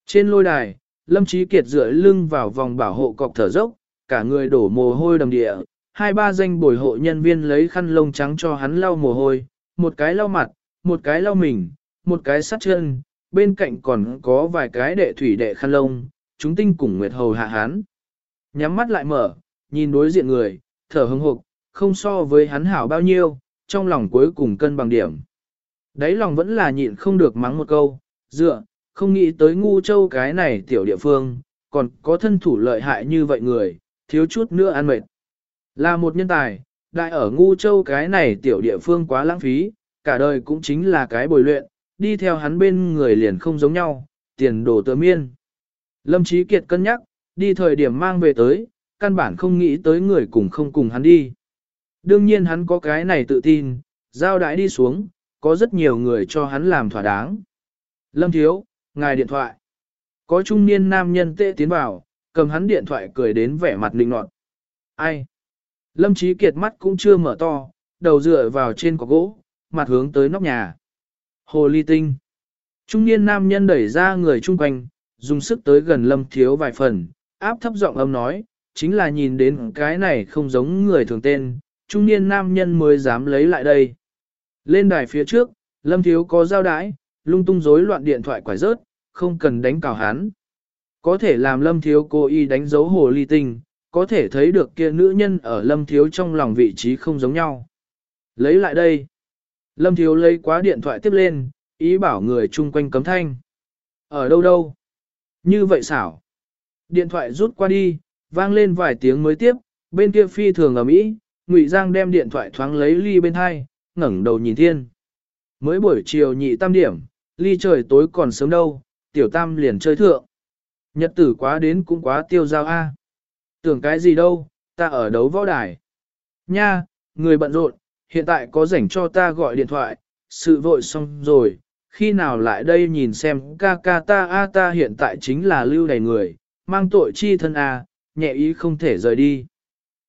Trên lôi đài, Lâm Chí Kiệt dựa lưng vào vòng bảo hộ cọc thở dốc, cả người đổ mồ hôi đầm địa, hai ba danh bồi hộ nhân viên lấy khăn lông trắng cho hắn lau mồ hôi, một cái lau mặt, một cái lau mình, một cái sát chân, bên cạnh còn có vài cái đệ thủy đệ khăn lông, chúng tinh cùng nguyệt hầu hạ hắn. Nhắm mắt lại mở, nhìn đối diện người, thở hững hộp, không so với hắn hảo bao nhiêu, trong lòng cuối cùng cân bằng điểm. Đấy lòng vẫn là nhịn không được mắng một câu, dựa, không nghĩ tới ngu châu cái này tiểu địa phương, còn có thân thủ lợi hại như vậy người, thiếu chút nữa ăn mệt. Là một nhân tài, đại ở ngu châu cái này tiểu địa phương quá lãng phí, cả đời cũng chính là cái bồi luyện, đi theo hắn bên người liền không giống nhau, tiền đồ tớ miên. Lâm Chí Kiệt cân nhắc, đi thời điểm mang về tới, căn bản không nghĩ tới người cùng không cùng hắn đi. Đương nhiên hắn có cái này tự tin, giao đãi đi xuống, có rất nhiều người cho hắn làm thỏa đáng. Lâm Thiếu, ngài điện thoại. Có trung niên nam nhân tệ tiến vào, cầm hắn điện thoại cười đến vẻ mặt linh nọt. Ai? Lâm Chí Kiệt mắt cũng chưa mở to, đầu dựa vào trên cọc gỗ, mặt hướng tới nóc nhà. Hồ ly tinh. Trung niên nam nhân đẩy ra người chung quanh, dùng sức tới gần lâm thiếu vài phần, áp thấp giọng âm nói, chính là nhìn đến cái này không giống người thường tên, trung niên nam nhân mới dám lấy lại đây. Lên đài phía trước, lâm thiếu có giao đái, lung tung rối loạn điện thoại quải rớt, không cần đánh cào hắn. Có thể làm lâm thiếu cố ý đánh dấu hồ ly tinh, có thể thấy được kia nữ nhân ở lâm thiếu trong lòng vị trí không giống nhau. Lấy lại đây. Lâm thiếu lấy quá điện thoại tiếp lên, ý bảo người chung quanh cấm thanh. Ở đâu đâu? Như vậy xảo. Điện thoại rút qua đi, vang lên vài tiếng mới tiếp, bên kia phi thường ở Mỹ, Ngụy Giang đem điện thoại thoáng lấy ly bên hai, ngẩng đầu nhìn thiên. mới buổi chiều nhị tam điểm, ly trời tối còn sớm đâu, tiểu tam liền chơi thượng. Nhật tử quá đến cũng quá tiêu giao a. Tưởng cái gì đâu, ta ở đấu võ đài. Nha, người bận rộn, hiện tại có rảnh cho ta gọi điện thoại, sự vội xong rồi, khi nào lại đây nhìn xem ca ca ta a ta hiện tại chính là lưu đầy người, mang tội chi thân a, nhẹ ý không thể rời đi.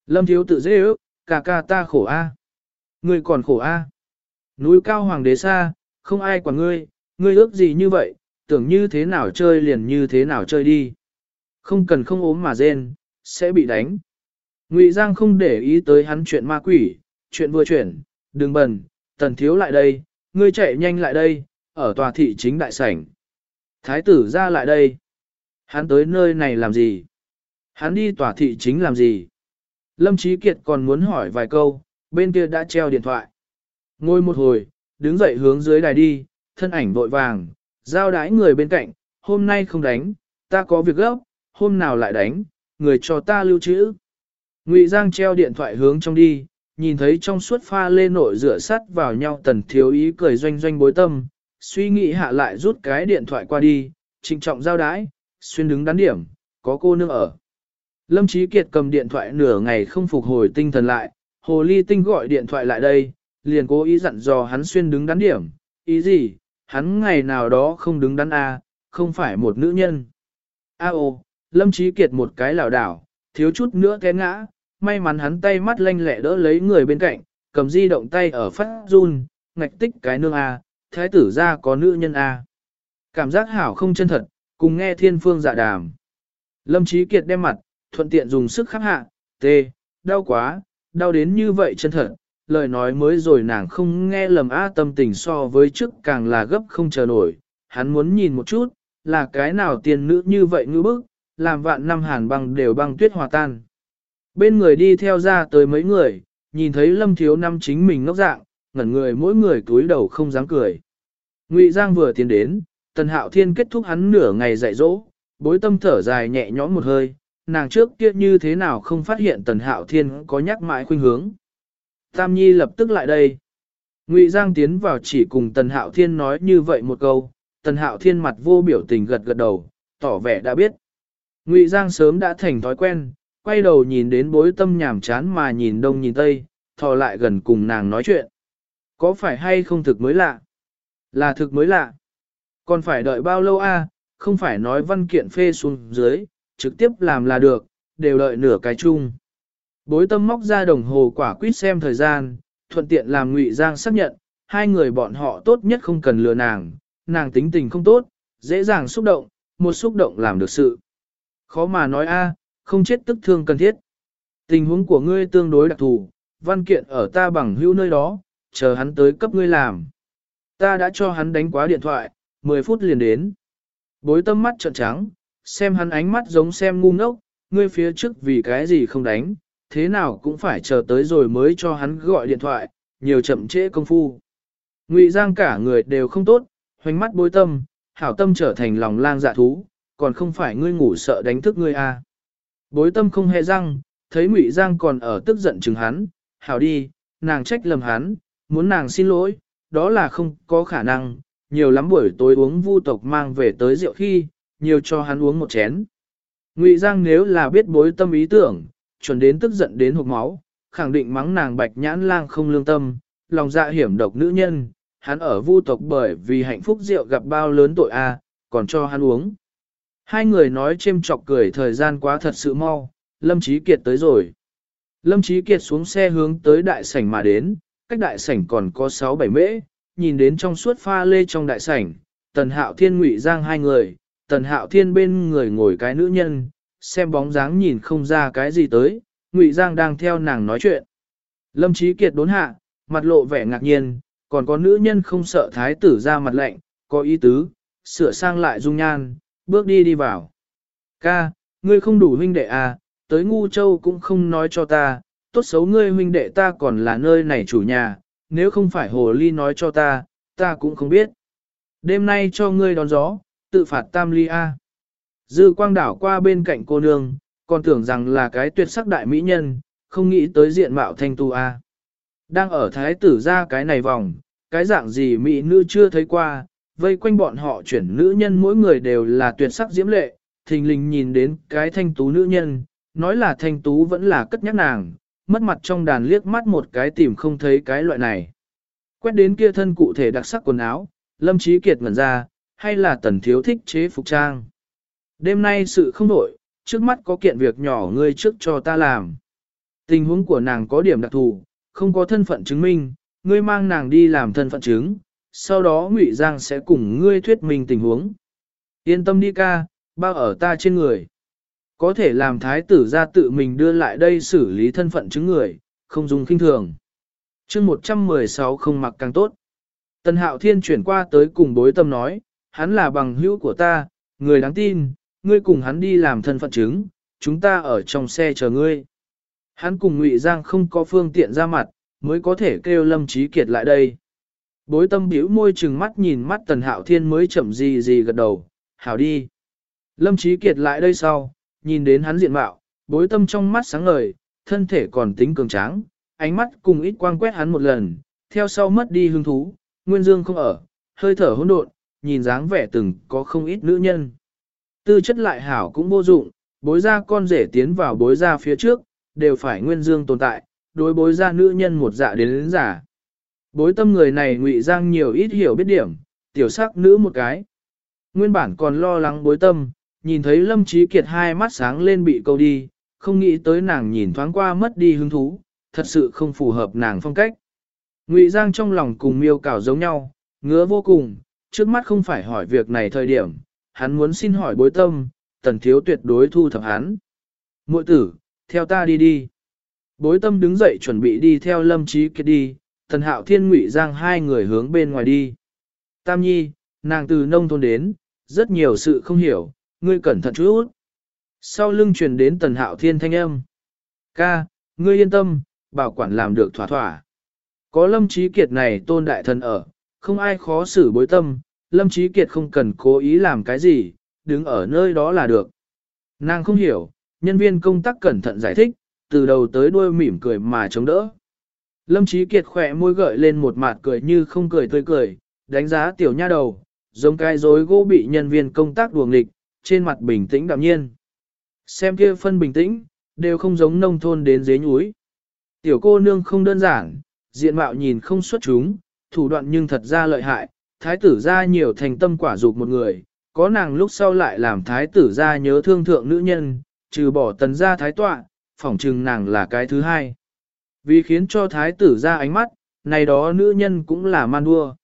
Lâm thiếu tự dễ ước, ca ca ta khổ a. Ngươi còn khổ a. Núi cao hoàng đế xa, không ai quản ngươi, ngươi ước gì như vậy, tưởng như thế nào chơi liền như thế nào chơi đi. Không cần không ốm mà rên, sẽ bị đánh. Ngụy Giang không để ý tới hắn chuyện ma quỷ, chuyện vừa chuyển, đừng bần, tần thiếu lại đây, ngươi chạy nhanh lại đây, ở tòa thị chính đại sảnh. Thái tử ra lại đây. Hắn tới nơi này làm gì? Hắn đi tòa thị chính làm gì? Lâm Chí Kiệt còn muốn hỏi vài câu, bên kia đã treo điện thoại. Ngồi một hồi, đứng dậy hướng dưới đài đi, thân ảnh vội vàng, giao đái người bên cạnh, hôm nay không đánh, ta có việc gấp, hôm nào lại đánh, người cho ta lưu trữ. Ngụy Giang treo điện thoại hướng trong đi, nhìn thấy trong suốt pha lê nội rửa sắt vào nhau tần thiếu ý cười doanh doanh bối tâm, suy nghĩ hạ lại rút cái điện thoại qua đi, trịnh trọng giao đái, xuyên đứng đắn điểm, có cô nương ở. Lâm Chí Kiệt cầm điện thoại nửa ngày không phục hồi tinh thần lại, hồ ly tinh gọi điện thoại lại đây, liền cố ý dặn dò hắn xuyên đứng đắn điểm, ý gì, hắn ngày nào đó không đứng đắn a, không phải một nữ nhân. A ô, Lâm Chí Kiệt một cái lảo đảo, thiếu chút nữa té ngã, may mắn hắn tay mắt lanh lẹ đỡ lấy người bên cạnh, cầm di động tay ở phát run, ngạch tích cái nương a, thái tử ra có nữ nhân a. Cảm giác hảo không chân thật, cùng nghe thiên phương dạ đàm. Lâm Chí Kiệt đem mặt, thuận tiện dùng sức khắp hạ, tê, đau quá, đau đến như vậy chân thật, lời nói mới rồi nàng không nghe lầm a tâm tình so với trước càng là gấp không chờ nổi, hắn muốn nhìn một chút, là cái nào tiền nữ như vậy ngư bức, làm vạn năm hàn băng đều băng tuyết hòa tan. Bên người đi theo ra tới mấy người, nhìn thấy lâm thiếu năm chính mình ngốc dạng, ngẩn người mỗi người cúi đầu không dám cười. Ngụy Giang vừa tiến đến, Tần Hạo Thiên kết thúc hắn nửa ngày dạy dỗ, bối tâm thở dài nhẹ nhõm một hơi, nàng trước kia như thế nào không phát hiện Tần Hạo Thiên có nhắc mãi khuynh hướng. Tam Nhi lập tức lại đây. Ngụy Giang tiến vào chỉ cùng Tần Hạo Thiên nói như vậy một câu, Tần Hạo Thiên mặt vô biểu tình gật gật đầu, tỏ vẻ đã biết. Ngụy Giang sớm đã thành thói quen, quay đầu nhìn đến bối tâm nhảm chán mà nhìn đông nhìn tây, thò lại gần cùng nàng nói chuyện. Có phải hay không thực mới lạ? Là thực mới lạ. Còn phải đợi bao lâu a? À? không phải nói văn kiện phê xuống dưới, trực tiếp làm là được, đều đợi nửa cái chung. Bối tâm móc ra đồng hồ quả quýt xem thời gian, thuận tiện làm ngụy Giang xác nhận, hai người bọn họ tốt nhất không cần lừa nàng, nàng tính tình không tốt, dễ dàng xúc động, một xúc động làm được sự. Khó mà nói a, không chết tức thương cần thiết. Tình huống của ngươi tương đối đặc thù, văn kiện ở ta bằng hữu nơi đó, chờ hắn tới cấp ngươi làm. Ta đã cho hắn đánh quá điện thoại, 10 phút liền đến. Bối tâm mắt trợn trắng, xem hắn ánh mắt giống xem ngu ngốc, ngươi phía trước vì cái gì không đánh, thế nào cũng phải chờ tới rồi mới cho hắn gọi điện thoại, nhiều chậm trễ công phu. Ngụy Giang cả người đều không tốt, hoành mắt bối tâm, hảo tâm trở thành lòng lang dạ thú, còn không phải ngươi ngủ sợ đánh thức ngươi à. Bối tâm không hề răng, thấy Ngụy Giang còn ở tức giận chừng hắn, hảo đi, nàng trách lầm hắn, muốn nàng xin lỗi, đó là không có khả năng, nhiều lắm buổi tối uống vu tộc mang về tới rượu khi, nhiều cho hắn uống một chén. Ngụy Giang nếu là biết bối tâm ý tưởng, chuẩn đến tức giận đến hộp máu, khẳng định mắng nàng bạch nhãn lang không lương tâm, lòng dạ hiểm độc nữ nhân, hắn ở vu tộc bởi vì hạnh phúc rượu gặp bao lớn tội a, còn cho hắn uống. Hai người nói chêm chọc cười thời gian quá thật sự mau, Lâm Chí Kiệt tới rồi. Lâm Chí Kiệt xuống xe hướng tới đại sảnh mà đến, cách đại sảnh còn có 6-7 mễ, nhìn đến trong suốt pha lê trong đại sảnh, Tần Hạo Thiên Ngụy Giang hai người, Tần Hạo Thiên bên người ngồi cái nữ nhân, xem bóng dáng nhìn không ra cái gì tới, Ngụy Giang đang theo nàng nói chuyện. Lâm Chí Kiệt đốn hạ, mặt lộ vẻ ngạc nhiên, còn có nữ nhân không sợ thái tử ra mặt lạnh, có ý tứ, sửa sang lại dung nhan, bước đi đi vào. Ca, ngươi không đủ huynh đệ à, tới ngu châu cũng không nói cho ta, tốt xấu ngươi huynh đệ ta còn là nơi này chủ nhà, nếu không phải hồ ly nói cho ta, ta cũng không biết. Đêm nay cho ngươi đón gió, tự phạt tam ly A. Dư quang đảo qua bên cạnh cô nương, còn tưởng rằng là cái tuyệt sắc đại mỹ nhân, không nghĩ tới diện mạo thanh tu A. Đang ở thái tử ra cái này vòng, cái dạng gì mỹ nữ chưa thấy qua, vây quanh bọn họ chuyển nữ nhân mỗi người đều là tuyệt sắc diễm lệ, thình lình nhìn đến cái thanh tú nữ nhân, nói là thanh tú vẫn là cất nhắc nàng, mất mặt trong đàn liếc mắt một cái tìm không thấy cái loại này. Quét đến kia thân cụ thể đặc sắc quần áo, Lâm trí Kiệt ngẩn ra, hay là tần thiếu thích chế phục trang. Đêm nay sự không đổi, trước mắt có kiện việc nhỏ ngươi trước cho ta làm. Tình huống của nàng có điểm đặc thù, không có thân phận chứng minh, ngươi mang nàng đi làm thân phận chứng, sau đó Ngụy Giang sẽ cùng ngươi thuyết minh tình huống. Yên tâm đi ca, bao ở ta trên người. Có thể làm thái tử ra tự mình đưa lại đây xử lý thân phận chứng người, không dùng kinh thường. chương 116 không mặc càng tốt. Tần Hạo Thiên chuyển qua tới cùng bối tâm nói, hắn là bằng hữu của ta, người đáng tin, ngươi cùng hắn đi làm thân phận chứng, chúng ta ở trong xe chờ ngươi. Hắn cùng Ngụy Giang không có phương tiện ra mặt, mới có thể kêu Lâm Trí Kiệt lại đây. Bối tâm biểu môi chừng mắt nhìn mắt Tần Hạo Thiên mới chậm gì gì gật đầu, hảo đi. Lâm Trí Kiệt lại đây sau, nhìn đến hắn diện mạo, bối tâm trong mắt sáng ngời, thân thể còn tính cường tráng, ánh mắt cùng ít quang quét hắn một lần, theo sau mất đi hứng thú, Nguyên Dương không ở, hơi thở hỗn độn, nhìn dáng vẻ từng có không ít nữ nhân. Tư chất lại hảo cũng vô dụng, bối ra con rể tiến vào bối ra phía trước, đều phải Nguyên Dương tồn tại, đối bối ra nữ nhân một dạ đến đến giả. Bối tâm người này ngụy giang nhiều ít hiểu biết điểm, tiểu sắc nữ một cái. Nguyên bản còn lo lắng bối tâm, nhìn thấy Lâm Trí Kiệt hai mắt sáng lên bị câu đi, không nghĩ tới nàng nhìn thoáng qua mất đi hứng thú, thật sự không phù hợp nàng phong cách. Ngụy Giang trong lòng cùng miêu cảo giống nhau, ngứa vô cùng, trước mắt không phải hỏi việc này thời điểm, hắn muốn xin hỏi bối tâm, tần thiếu tuyệt đối thu thập hắn. Mội tử, theo ta đi đi. Bối tâm đứng dậy chuẩn bị đi theo Lâm Trí Kiệt đi, tần hạo thiên ngụy Giang hai người hướng bên ngoài đi. Tam nhi, nàng từ nông thôn đến, rất nhiều sự không hiểu, ngươi cẩn thận chút. Sau lưng truyền đến tần hạo thiên thanh âm. Ca, ngươi yên tâm, bảo quản làm được thỏa thỏa. Có lâm trí kiệt này tôn đại thần ở, không ai khó xử bối tâm, lâm trí kiệt không cần cố ý làm cái gì, đứng ở nơi đó là được. Nàng không hiểu, nhân viên công tác cẩn thận giải thích, từ đầu tới đuôi mỉm cười mà chống đỡ. Lâm trí kiệt khỏe môi gợi lên một mặt cười như không cười tươi cười, đánh giá tiểu nha đầu, giống cái rối gỗ bị nhân viên công tác đuồng lịch trên mặt bình tĩnh đạm nhiên. Xem kia phân bình tĩnh, đều không giống nông thôn đến dế núi. Tiểu cô nương không đơn giản, diện mạo nhìn không xuất chúng, thủ đoạn nhưng thật ra lợi hại, thái tử ra nhiều thành tâm quả dục một người, có nàng lúc sau lại làm thái tử ra nhớ thương thượng nữ nhân, trừ bỏ tần ra thái tọa, phỏng trừng nàng là cái thứ hai. Vì khiến cho thái tử ra ánh mắt, này đó nữ nhân cũng là man đua.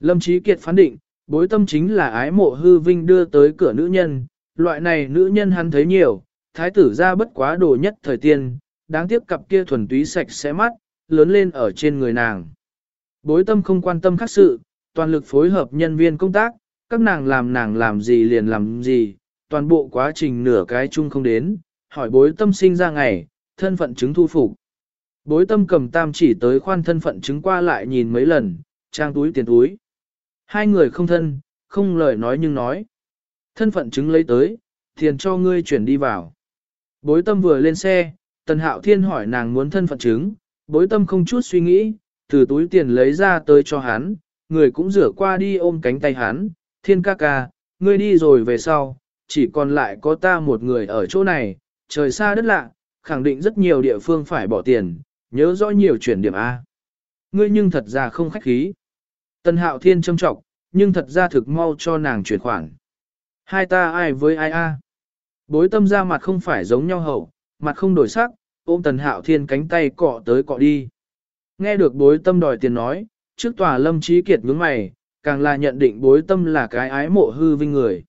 Lâm Chí Kiệt phán định, bối tâm chính là ái mộ hư vinh đưa tới cửa nữ nhân, loại này nữ nhân hắn thấy nhiều, thái tử ra bất quá đồ nhất thời tiên, đáng tiếc cặp kia thuần túy sạch sẽ mắt, lớn lên ở trên người nàng. Bối tâm không quan tâm khác sự, toàn lực phối hợp nhân viên công tác, các nàng làm nàng làm gì liền làm gì, toàn bộ quá trình nửa cái chung không đến, hỏi bối tâm sinh ra ngày, thân phận chứng thu phục. Bối tâm cầm tam chỉ tới khoan thân phận chứng qua lại nhìn mấy lần, trang túi tiền túi. Hai người không thân, không lời nói nhưng nói. Thân phận chứng lấy tới, tiền cho ngươi chuyển đi vào. Bối tâm vừa lên xe, tần hạo thiên hỏi nàng muốn thân phận chứng, bối tâm không chút suy nghĩ, từ túi tiền lấy ra tới cho hắn, người cũng rửa qua đi ôm cánh tay hắn, thiên ca ca, ngươi đi rồi về sau, chỉ còn lại có ta một người ở chỗ này, trời xa đất lạ, khẳng định rất nhiều địa phương phải bỏ tiền, nhớ rõ nhiều chuyển điểm A. Ngươi nhưng thật ra không khách khí. Tân hạo thiên châm trọng, nhưng thật ra thực mau cho nàng chuyển khoản. Hai ta ai với ai a? Bối tâm ra mặt không phải giống nhau hậu, mặt không đổi sắc, ôm tần hạo thiên cánh tay cọ tới cọ đi. Nghe được bối tâm đòi tiền nói, trước tòa lâm trí kiệt nhướng mày, càng là nhận định bối tâm là cái ái mộ hư vinh người.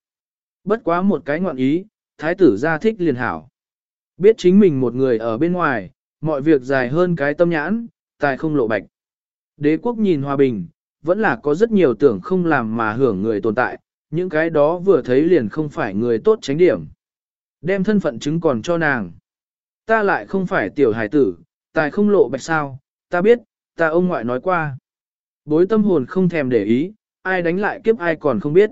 Bất quá một cái ngọn ý, thái tử ra thích liền hảo. Biết chính mình một người ở bên ngoài, mọi việc dài hơn cái tâm nhãn, tài không lộ bạch. Đế quốc nhìn hòa bình, vẫn là có rất nhiều tưởng không làm mà hưởng người tồn tại, những cái đó vừa thấy liền không phải người tốt tránh điểm. Đem thân phận chứng còn cho nàng. Ta lại không phải tiểu hải tử, tài không lộ bạch sao, ta biết, ta ông ngoại nói qua. Bối tâm hồn không thèm để ý, ai đánh lại kiếp ai còn không biết.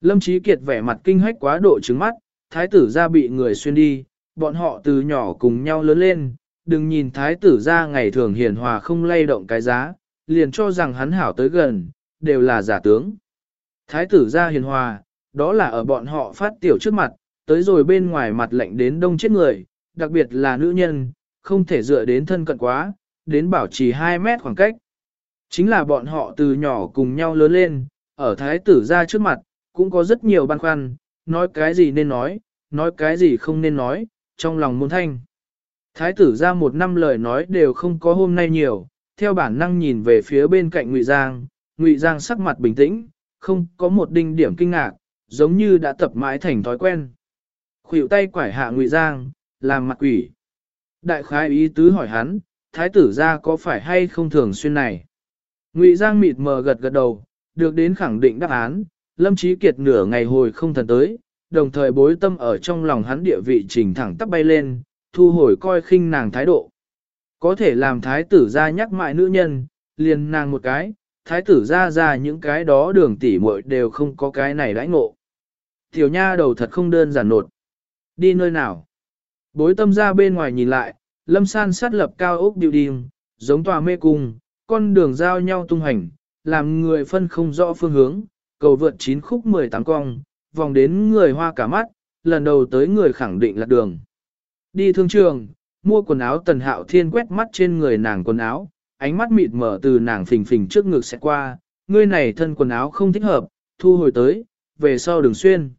Lâm Chí Kiệt vẻ mặt kinh hách quá độ trứng mắt, thái tử ra bị người xuyên đi, bọn họ từ nhỏ cùng nhau lớn lên, đừng nhìn thái tử ra ngày thường hiền hòa không lay động cái giá, liền cho rằng hắn hảo tới gần, đều là giả tướng. Thái tử ra hiền hòa, đó là ở bọn họ phát tiểu trước mặt, tới rồi bên ngoài mặt lạnh đến đông chết người, đặc biệt là nữ nhân, không thể dựa đến thân cận quá, đến bảo trì 2 mét khoảng cách. Chính là bọn họ từ nhỏ cùng nhau lớn lên, ở thái tử ra trước mặt, cũng có rất nhiều băn khoăn, nói cái gì nên nói, nói cái gì không nên nói, trong lòng môn thanh. Thái tử ra một năm lời nói đều không có hôm nay nhiều, theo bản năng nhìn về phía bên cạnh Ngụy Giang, Ngụy Giang sắc mặt bình tĩnh, không có một đinh điểm kinh ngạc, giống như đã tập mãi thành thói quen. Khuỷu tay quải hạ Ngụy Giang, làm mặt quỷ. Đại khái ý tứ hỏi hắn, thái tử ra có phải hay không thường xuyên này? Ngụy Giang mịt mờ gật gật đầu, được đến khẳng định đáp án, Lâm Chí Kiệt nửa ngày hồi không thần tới, đồng thời bối tâm ở trong lòng hắn địa vị trình thẳng tắp bay lên, thu hồi coi khinh nàng thái độ. Có thể làm thái tử ra nhắc mại nữ nhân, liền nàng một cái, thái tử ra ra những cái đó đường tỉ muội đều không có cái này đãi ngộ. Tiểu nha đầu thật không đơn giản nột. Đi nơi nào? Bối tâm ra bên ngoài nhìn lại, lâm san sát lập cao ốc building, giống tòa mê cung, con đường giao nhau tung hành, làm người phân không rõ phương hướng, cầu vượt 9 khúc 18 cong, vòng đến người hoa cả mắt, lần đầu tới người khẳng định là đường. Đi thương trường, mua quần áo tần hạo thiên quét mắt trên người nàng quần áo, ánh mắt mịt mở từ nàng phình phình trước ngực sẽ qua, ngươi này thân quần áo không thích hợp, thu hồi tới, về sau đừng xuyên.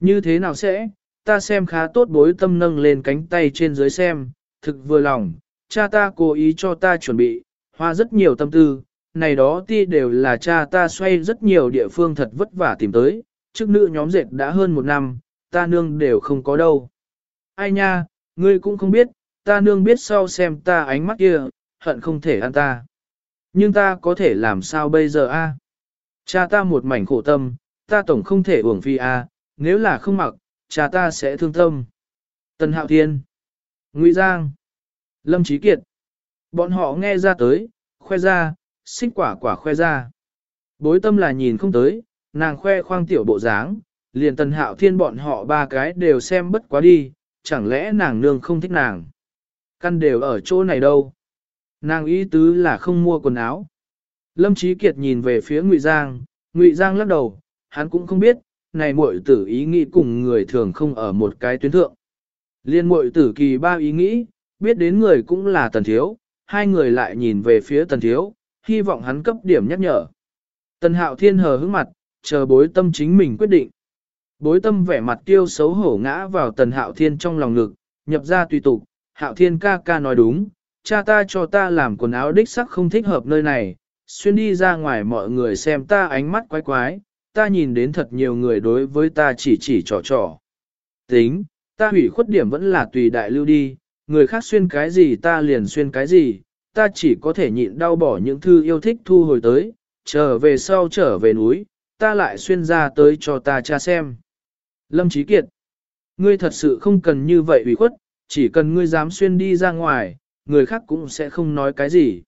Như thế nào sẽ, ta xem khá tốt bối tâm nâng lên cánh tay trên dưới xem, thực vừa lòng, cha ta cố ý cho ta chuẩn bị, hoa rất nhiều tâm tư, này đó ti đều là cha ta xoay rất nhiều địa phương thật vất vả tìm tới, trước nữ nhóm dệt đã hơn một năm, ta nương đều không có đâu. Ai nha, ngươi cũng không biết, ta nương biết sau xem ta ánh mắt kia, hận không thể ăn ta. Nhưng ta có thể làm sao bây giờ a? Cha ta một mảnh khổ tâm, ta tổng không thể uổng phi a, nếu là không mặc, cha ta sẽ thương tâm. Tần Hạo Thiên, Ngụy Giang, Lâm Chí Kiệt, bọn họ nghe ra tới, khoe ra, xích quả quả khoe ra. Bối tâm là nhìn không tới, nàng khoe khoang tiểu bộ dáng, liền Tần Hạo Thiên bọn họ ba cái đều xem bất quá đi, chẳng lẽ nàng nương không thích nàng. Căn đều ở chỗ này đâu. Nàng ý tứ là không mua quần áo. Lâm Chí Kiệt nhìn về phía Ngụy Giang, Ngụy Giang lắc đầu, hắn cũng không biết, này muội tử ý nghĩ cùng người thường không ở một cái tuyến thượng. Liên muội tử kỳ ba ý nghĩ, biết đến người cũng là tần thiếu, hai người lại nhìn về phía tần thiếu, hy vọng hắn cấp điểm nhắc nhở. Tần hạo thiên hờ hững mặt, chờ bối tâm chính mình quyết định. Bối tâm vẻ mặt tiêu xấu hổ ngã vào tần hạo thiên trong lòng ngực, nhập ra tùy tục, hạo thiên ca ca nói đúng, cha ta cho ta làm quần áo đích sắc không thích hợp nơi này, xuyên đi ra ngoài mọi người xem ta ánh mắt quái quái, ta nhìn đến thật nhiều người đối với ta chỉ chỉ trò trò. Tính, ta hủy khuất điểm vẫn là tùy đại lưu đi, người khác xuyên cái gì ta liền xuyên cái gì, ta chỉ có thể nhịn đau bỏ những thư yêu thích thu hồi tới, trở về sau trở về núi, ta lại xuyên ra tới cho ta cha xem. Lâm Chí Kiệt, ngươi thật sự không cần như vậy ủy khuất, chỉ cần ngươi dám xuyên đi ra ngoài, người khác cũng sẽ không nói cái gì.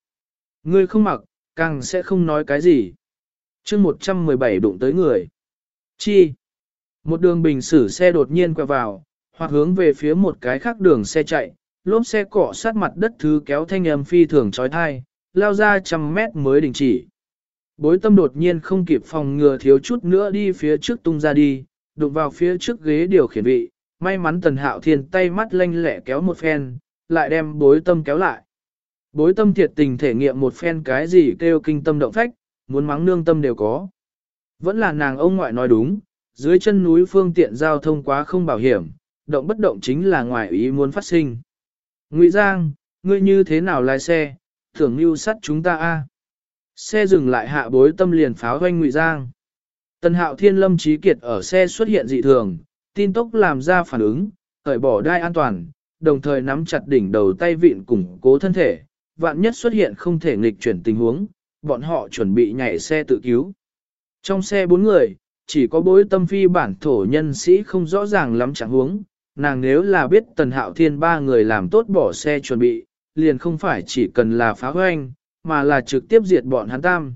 Ngươi không mặc, càng sẽ không nói cái gì. chương 117 đụng tới người. Chi? Một đường bình xử xe đột nhiên quẹo vào, hoặc hướng về phía một cái khác đường xe chạy, lốp xe cọ sát mặt đất thứ kéo thanh âm phi thường trói thai, lao ra trăm mét mới đình chỉ. Bối tâm đột nhiên không kịp phòng ngừa thiếu chút nữa đi phía trước tung ra đi, đụng vào phía trước ghế điều khiển vị, may mắn tần hạo thiên tay mắt lanh lẹ kéo một phen, lại đem bối tâm kéo lại. Bối tâm thiệt tình thể nghiệm một phen cái gì kêu kinh tâm động phách, muốn mắng nương tâm đều có. Vẫn là nàng ông ngoại nói đúng, dưới chân núi phương tiện giao thông quá không bảo hiểm, động bất động chính là ngoài ý muốn phát sinh. Ngụy Giang, ngươi như thế nào lái xe, thưởng lưu sắt chúng ta a. Xe dừng lại hạ bối tâm liền pháo hoanh Ngụy Giang. Tần hạo thiên lâm trí kiệt ở xe xuất hiện dị thường, tin tốc làm ra phản ứng, cởi bỏ đai an toàn, đồng thời nắm chặt đỉnh đầu tay vịn củng cố thân thể, vạn nhất xuất hiện không thể nghịch chuyển tình huống, bọn họ chuẩn bị nhảy xe tự cứu. Trong xe bốn người, chỉ có bối tâm phi bản thổ nhân sĩ không rõ ràng lắm chẳng huống, nàng nếu là biết tần hạo thiên ba người làm tốt bỏ xe chuẩn bị, liền không phải chỉ cần là phá hoanh, mà là trực tiếp diệt bọn hắn tam.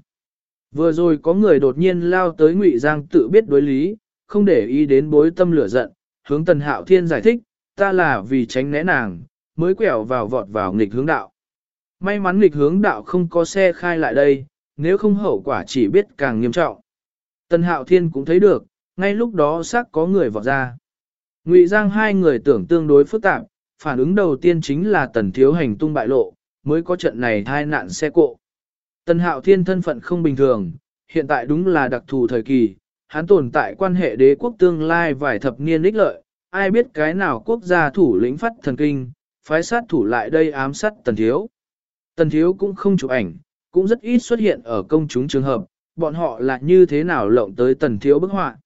Vừa rồi có người đột nhiên lao tới ngụy Giang tự biết đối lý, không để ý đến bối tâm lửa giận, hướng tần hạo thiên giải thích, ta là vì tránh né nàng, mới quẹo vào vọt vào nghịch hướng đạo. May mắn nghịch hướng đạo không có xe khai lại đây, nếu không hậu quả chỉ biết càng nghiêm trọng. Tần Hạo Thiên cũng thấy được, ngay lúc đó xác có người vọt ra. Ngụy Giang hai người tưởng tương đối phức tạp, phản ứng đầu tiên chính là tần thiếu hành tung bại lộ, mới có trận này thai nạn xe cộ. Tần Hạo Thiên thân phận không bình thường, hiện tại đúng là đặc thù thời kỳ, hắn tồn tại quan hệ đế quốc tương lai vài thập niên ích lợi, ai biết cái nào quốc gia thủ lĩnh phát thần kinh, phái sát thủ lại đây ám sát tần thiếu. Tần thiếu cũng không chụp ảnh, cũng rất ít xuất hiện ở công chúng trường hợp, bọn họ là như thế nào lộng tới tần thiếu bức họa.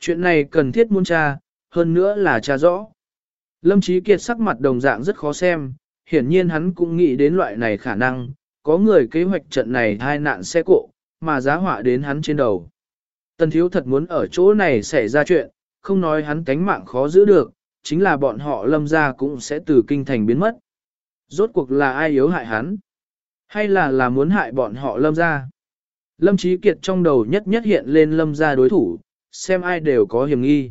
Chuyện này cần thiết muốn tra, hơn nữa là tra rõ. Lâm Chí Kiệt sắc mặt đồng dạng rất khó xem, hiển nhiên hắn cũng nghĩ đến loại này khả năng, có người kế hoạch trận này hai nạn xe cộ, mà giá họa đến hắn trên đầu. Tần thiếu thật muốn ở chỗ này xảy ra chuyện, không nói hắn cánh mạng khó giữ được, chính là bọn họ lâm ra cũng sẽ từ kinh thành biến mất. Rốt cuộc là ai yếu hại hắn? Hay là là muốn hại bọn họ lâm ra? Lâm trí Kiệt trong đầu nhất nhất hiện lên lâm ra đối thủ, xem ai đều có hiểm nghi.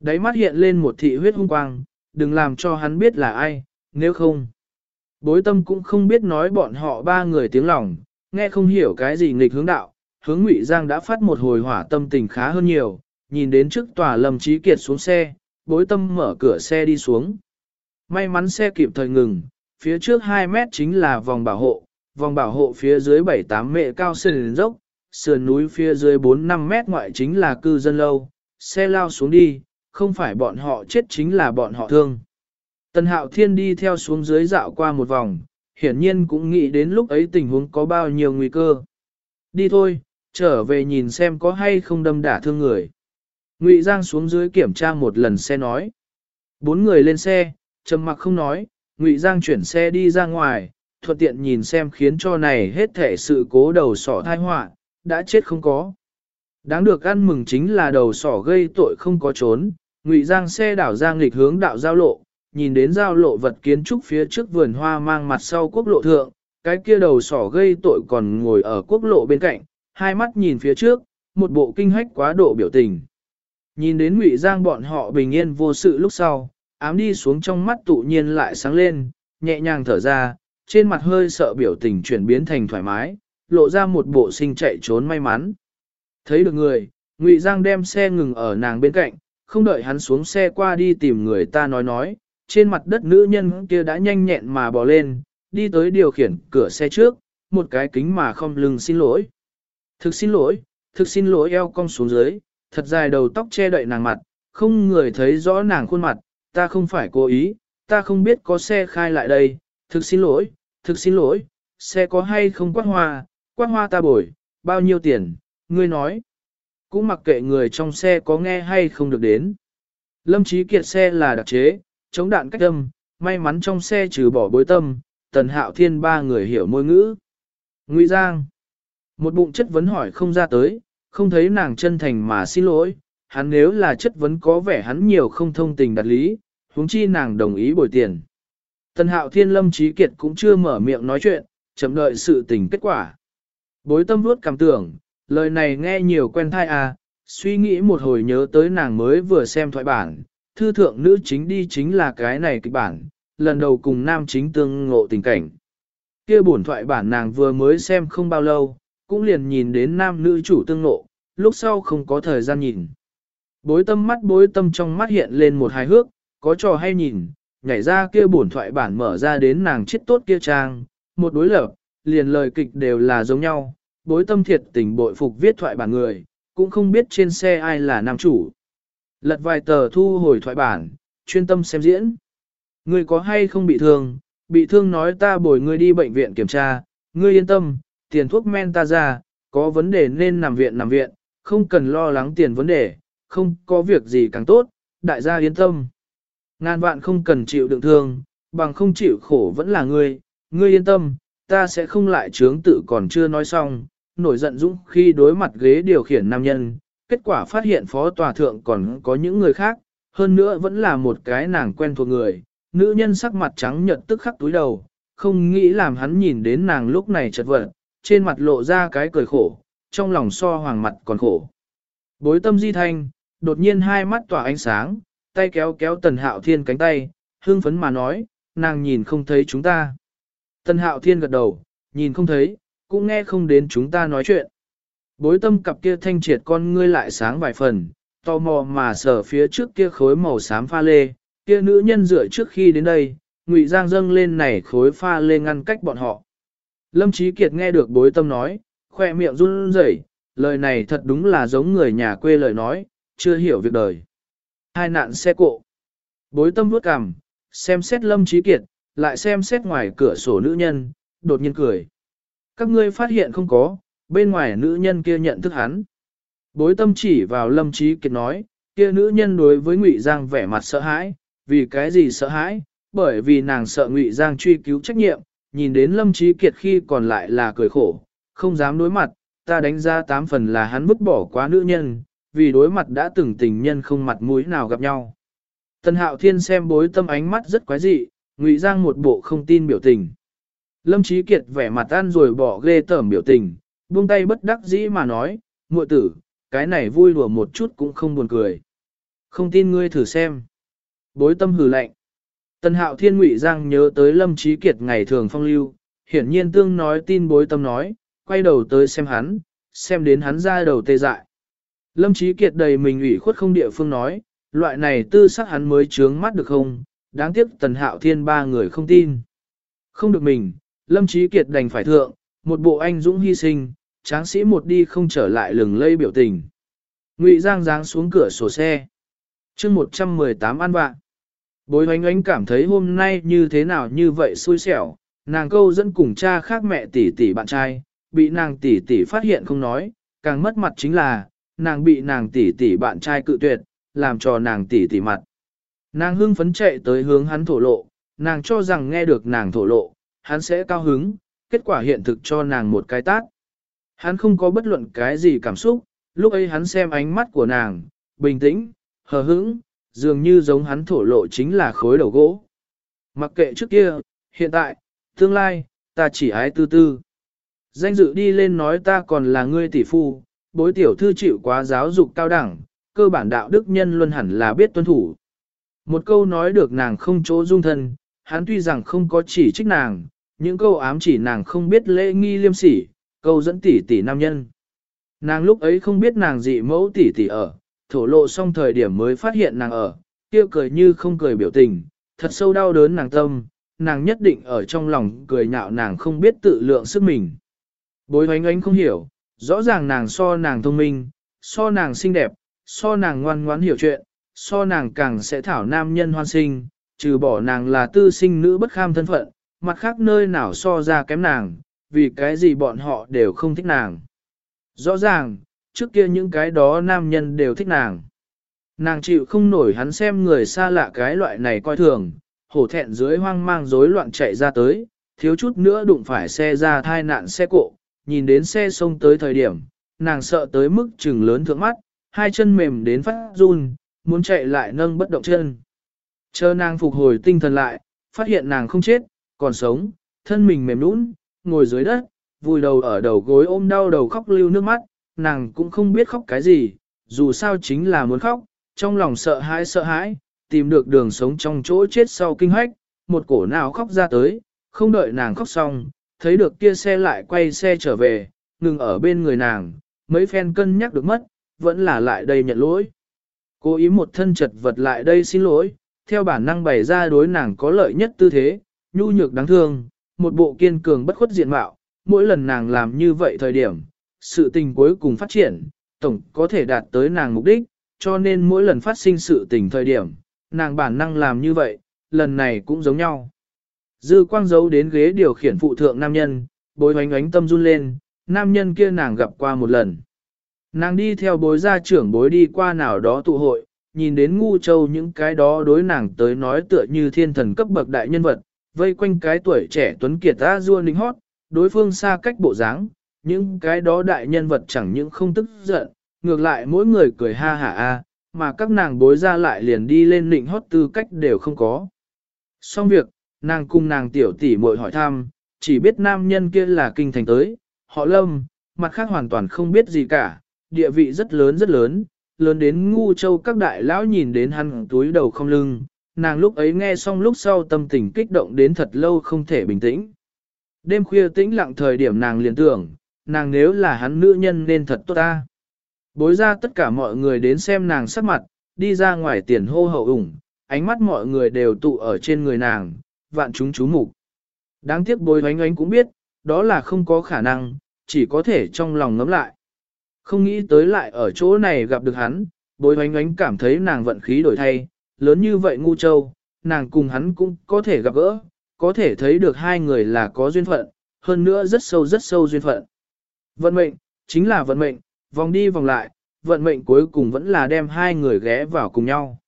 Đáy mắt hiện lên một thị huyết hung quang, đừng làm cho hắn biết là ai, nếu không. Bối tâm cũng không biết nói bọn họ ba người tiếng lòng, nghe không hiểu cái gì nghịch hướng đạo, hướng Ngụy Giang đã phát một hồi hỏa tâm tình khá hơn nhiều, nhìn đến trước tòa Lâm trí Kiệt xuống xe, bối tâm mở cửa xe đi xuống. May mắn xe kịp thời ngừng, phía trước 2 mét chính là vòng bảo hộ, vòng bảo hộ phía dưới 7-8 mệ cao sườn dốc, sườn núi phía dưới 4-5 mét ngoại chính là cư dân lâu, xe lao xuống đi, không phải bọn họ chết chính là bọn họ thương. Tần Hạo Thiên đi theo xuống dưới dạo qua một vòng, hiển nhiên cũng nghĩ đến lúc ấy tình huống có bao nhiêu nguy cơ. Đi thôi, trở về nhìn xem có hay không đâm đả thương người. Ngụy Giang xuống dưới kiểm tra một lần xe nói. Bốn người lên xe, trầm mặc không nói, Ngụy Giang chuyển xe đi ra ngoài, thuận tiện nhìn xem khiến cho này hết thể sự cố đầu sỏ thai họa, đã chết không có. Đáng được ăn mừng chính là đầu sỏ gây tội không có trốn, Ngụy Giang xe đảo giang nghịch hướng đạo giao lộ, nhìn đến giao lộ vật kiến trúc phía trước vườn hoa mang mặt sau quốc lộ thượng, cái kia đầu sỏ gây tội còn ngồi ở quốc lộ bên cạnh, hai mắt nhìn phía trước, một bộ kinh hách quá độ biểu tình. Nhìn đến Ngụy Giang bọn họ bình yên vô sự lúc sau, ám đi xuống trong mắt tự nhiên lại sáng lên, nhẹ nhàng thở ra, trên mặt hơi sợ biểu tình chuyển biến thành thoải mái, lộ ra một bộ sinh chạy trốn may mắn. Thấy được người, Ngụy Giang đem xe ngừng ở nàng bên cạnh, không đợi hắn xuống xe qua đi tìm người ta nói nói, trên mặt đất nữ nhân kia đã nhanh nhẹn mà bò lên, đi tới điều khiển cửa xe trước, một cái kính mà không lưng xin lỗi. Thực xin lỗi, thực xin lỗi eo cong xuống dưới, thật dài đầu tóc che đậy nàng mặt, không người thấy rõ nàng khuôn mặt, ta không phải cố ý, ta không biết có xe khai lại đây, thực xin lỗi, thực xin lỗi, xe có hay không quát hoa, quát hoa ta bồi, bao nhiêu tiền, ngươi nói. Cũng mặc kệ người trong xe có nghe hay không được đến. Lâm Chí Kiệt xe là đặc chế, chống đạn cách âm, may mắn trong xe trừ bỏ bối tâm, tần hạo thiên ba người hiểu môi ngữ. nguy Giang. Một bụng chất vấn hỏi không ra tới, không thấy nàng chân thành mà xin lỗi, hắn nếu là chất vấn có vẻ hắn nhiều không thông tình đặt lý, huống chi nàng đồng ý bồi tiền. Tần hạo thiên lâm trí kiệt cũng chưa mở miệng nói chuyện, chậm đợi sự tình kết quả. Bối tâm vuốt cảm tưởng, lời này nghe nhiều quen thai à, suy nghĩ một hồi nhớ tới nàng mới vừa xem thoại bản, thư thượng nữ chính đi chính là cái này kịch bản, lần đầu cùng nam chính tương ngộ tình cảnh. kia bổn thoại bản nàng vừa mới xem không bao lâu, cũng liền nhìn đến nam nữ chủ tương ngộ, lúc sau không có thời gian nhìn. Bối tâm mắt bối tâm trong mắt hiện lên một hài hước, có trò hay nhìn, nhảy ra kia bổn thoại bản mở ra đến nàng chết tốt kia trang, một đối lập, liền lời kịch đều là giống nhau, bối tâm thiệt tình bội phục viết thoại bản người, cũng không biết trên xe ai là nam chủ. Lật vài tờ thu hồi thoại bản, chuyên tâm xem diễn. Ngươi có hay không bị thương, bị thương nói ta bồi ngươi đi bệnh viện kiểm tra, ngươi yên tâm, tiền thuốc men ta ra, có vấn đề nên nằm viện nằm viện, không cần lo lắng tiền vấn đề, không có việc gì càng tốt, đại gia yên tâm. Ngàn vạn không cần chịu đựng thương, bằng không chịu khổ vẫn là ngươi, ngươi yên tâm, ta sẽ không lại chướng tự còn chưa nói xong, nổi giận dũng khi đối mặt ghế điều khiển nam nhân, kết quả phát hiện phó tòa thượng còn có những người khác, hơn nữa vẫn là một cái nàng quen thuộc người, nữ nhân sắc mặt trắng nhợt tức khắc túi đầu, không nghĩ làm hắn nhìn đến nàng lúc này chật vật, trên mặt lộ ra cái cười khổ, trong lòng so hoàng mặt còn khổ. Bối tâm di thanh, đột nhiên hai mắt tỏa ánh sáng, tay kéo kéo tần hạo thiên cánh tay, hương phấn mà nói, nàng nhìn không thấy chúng ta. Tần hạo thiên gật đầu, nhìn không thấy, cũng nghe không đến chúng ta nói chuyện. Bối tâm cặp kia thanh triệt con ngươi lại sáng vài phần, tò mò mà sở phía trước kia khối màu xám pha lê, kia nữ nhân dựa trước khi đến đây, ngụy giang dâng lên này khối pha lê ngăn cách bọn họ. Lâm Chí Kiệt nghe được bối tâm nói, khoe miệng run rẩy, lời này thật đúng là giống người nhà quê lời nói, chưa hiểu việc đời. Hai nạn xe cộ. Bối tâm vuốt cằm, xem xét Lâm Chí Kiệt, lại xem xét ngoài cửa sổ nữ nhân, đột nhiên cười. Các ngươi phát hiện không có, bên ngoài nữ nhân kia nhận thức hắn. Bối tâm chỉ vào Lâm Chí Kiệt nói, kia nữ nhân đối với Ngụy Giang vẻ mặt sợ hãi, vì cái gì sợ hãi? Bởi vì nàng sợ Ngụy Giang truy cứu trách nhiệm, nhìn đến Lâm Chí Kiệt khi còn lại là cười khổ, không dám đối mặt, ta đánh ra tám phần là hắn vứt bỏ quá nữ nhân, vì đối mặt đã từng tình nhân không mặt mũi nào gặp nhau. Tần Hạo Thiên xem bối tâm ánh mắt rất quái dị, Ngụy Giang một bộ không tin biểu tình. Lâm Chí Kiệt vẻ mặt ăn rồi bỏ ghê tởm biểu tình, buông tay bất đắc dĩ mà nói, muội tử, cái này vui đùa một chút cũng không buồn cười. Không tin ngươi thử xem. Bối tâm hừ lạnh. Tần hạo thiên ngụy giang nhớ tới lâm trí kiệt ngày thường phong lưu, hiển nhiên tương nói tin bối tâm nói, quay đầu tới xem hắn, xem đến hắn ra đầu tê dại. Lâm trí kiệt đầy mình ủy khuất không địa phương nói, loại này tư sắc hắn mới trướng mắt được không, đáng tiếc tần hạo thiên ba người không tin. Không được mình, lâm trí kiệt đành phải thượng, một bộ anh dũng hy sinh, tráng sĩ một đi không trở lại lừng lây biểu tình. Ngụy Giang giáng xuống cửa sổ xe. chương 118 ăn vạ. Bối hoánh ánh cảm thấy hôm nay như thế nào như vậy xui xẻo, nàng câu dẫn cùng cha khác mẹ tỷ tỷ bạn trai, bị nàng tỷ tỷ phát hiện không nói, càng mất mặt chính là, nàng bị nàng tỷ tỷ bạn trai cự tuyệt, làm cho nàng tỷ tỷ mặt. Nàng hưng phấn chạy tới hướng hắn thổ lộ, nàng cho rằng nghe được nàng thổ lộ, hắn sẽ cao hứng, kết quả hiện thực cho nàng một cái tát. Hắn không có bất luận cái gì cảm xúc, lúc ấy hắn xem ánh mắt của nàng, bình tĩnh, hờ hững, dường như giống hắn thổ lộ chính là khối đầu gỗ. Mặc kệ trước kia, hiện tại, tương lai, ta chỉ ái tư tư. Danh dự đi lên nói ta còn là ngươi tỷ phu, bối tiểu thư chịu quá giáo dục cao đẳng, cơ bản đạo đức nhân luôn hẳn là biết tuân thủ. Một câu nói được nàng không chỗ dung thân, hắn tuy rằng không có chỉ trích nàng, những câu ám chỉ nàng không biết lễ nghi liêm sỉ, câu dẫn tỷ tỷ nam nhân. Nàng lúc ấy không biết nàng dị mẫu tỷ tỷ ở, thổ lộ xong thời điểm mới phát hiện nàng ở, kia cười như không cười biểu tình, thật sâu đau đớn nàng tâm, nàng nhất định ở trong lòng cười nhạo nàng không biết tự lượng sức mình. Bối hoánh ánh không hiểu, rõ ràng nàng so nàng thông minh, so nàng xinh đẹp, so nàng ngoan ngoãn hiểu chuyện, so nàng càng sẽ thảo nam nhân hoan sinh, trừ bỏ nàng là tư sinh nữ bất kham thân phận, mặt khác nơi nào so ra kém nàng, vì cái gì bọn họ đều không thích nàng. Rõ ràng, trước kia những cái đó nam nhân đều thích nàng. Nàng chịu không nổi hắn xem người xa lạ cái loại này coi thường, hổ thẹn dưới hoang mang rối loạn chạy ra tới, thiếu chút nữa đụng phải xe ra thai nạn xe cộ, nhìn đến xe xông tới thời điểm, nàng sợ tới mức trừng lớn thượng mắt, hai chân mềm đến phát run, muốn chạy lại nâng bất động chân. Chờ nàng phục hồi tinh thần lại, phát hiện nàng không chết, còn sống, thân mình mềm nũng, ngồi dưới đất, vùi đầu ở đầu gối ôm đau đầu khóc lưu nước mắt, nàng cũng không biết khóc cái gì, dù sao chính là muốn khóc, trong lòng sợ hãi sợ hãi, tìm được đường sống trong chỗ chết sau kinh hách, một cổ nào khóc ra tới, không đợi nàng khóc xong, thấy được kia xe lại quay xe trở về, ngừng ở bên người nàng, mấy phen cân nhắc được mất, vẫn là lại đây nhận lỗi. Cố ý một thân chật vật lại đây xin lỗi, theo bản năng bày ra đối nàng có lợi nhất tư thế, nhu nhược đáng thương, một bộ kiên cường bất khuất diện mạo, mỗi lần nàng làm như vậy thời điểm, sự tình cuối cùng phát triển, tổng có thể đạt tới nàng mục đích, cho nên mỗi lần phát sinh sự tình thời điểm, nàng bản năng làm như vậy, lần này cũng giống nhau. Dư quang giấu đến ghế điều khiển phụ thượng nam nhân, bối hoánh ánh tâm run lên, nam nhân kia nàng gặp qua một lần. Nàng đi theo bối gia trưởng bối đi qua nào đó tụ hội, nhìn đến ngu châu những cái đó đối nàng tới nói tựa như thiên thần cấp bậc đại nhân vật, vây quanh cái tuổi trẻ tuấn kiệt ta rua ninh hót, đối phương xa cách bộ dáng, những cái đó đại nhân vật chẳng những không tức giận, ngược lại mỗi người cười ha hả a, mà các nàng bối ra lại liền đi lên nịnh hót tư cách đều không có. Xong việc, nàng cùng nàng tiểu tỷ muội hỏi thăm, chỉ biết nam nhân kia là kinh thành tới, họ lâm, mặt khác hoàn toàn không biết gì cả, địa vị rất lớn rất lớn, lớn đến ngu châu các đại lão nhìn đến hắn túi đầu không lưng, nàng lúc ấy nghe xong lúc sau tâm tình kích động đến thật lâu không thể bình tĩnh. Đêm khuya tĩnh lặng thời điểm nàng liền tưởng, nàng nếu là hắn nữ nhân nên thật tốt ta. Bối ra tất cả mọi người đến xem nàng sắc mặt, đi ra ngoài tiền hô hậu ủng, ánh mắt mọi người đều tụ ở trên người nàng, vạn chúng chú mục. Đáng tiếc bối oánh oánh cũng biết, đó là không có khả năng, chỉ có thể trong lòng ngấm lại. Không nghĩ tới lại ở chỗ này gặp được hắn, bối oánh oánh cảm thấy nàng vận khí đổi thay, lớn như vậy ngu châu, nàng cùng hắn cũng có thể gặp gỡ, có thể thấy được hai người là có duyên phận, hơn nữa rất sâu rất sâu duyên phận. Vận mệnh, chính là vận mệnh, vòng đi vòng lại, vận mệnh cuối cùng vẫn là đem hai người ghé vào cùng nhau.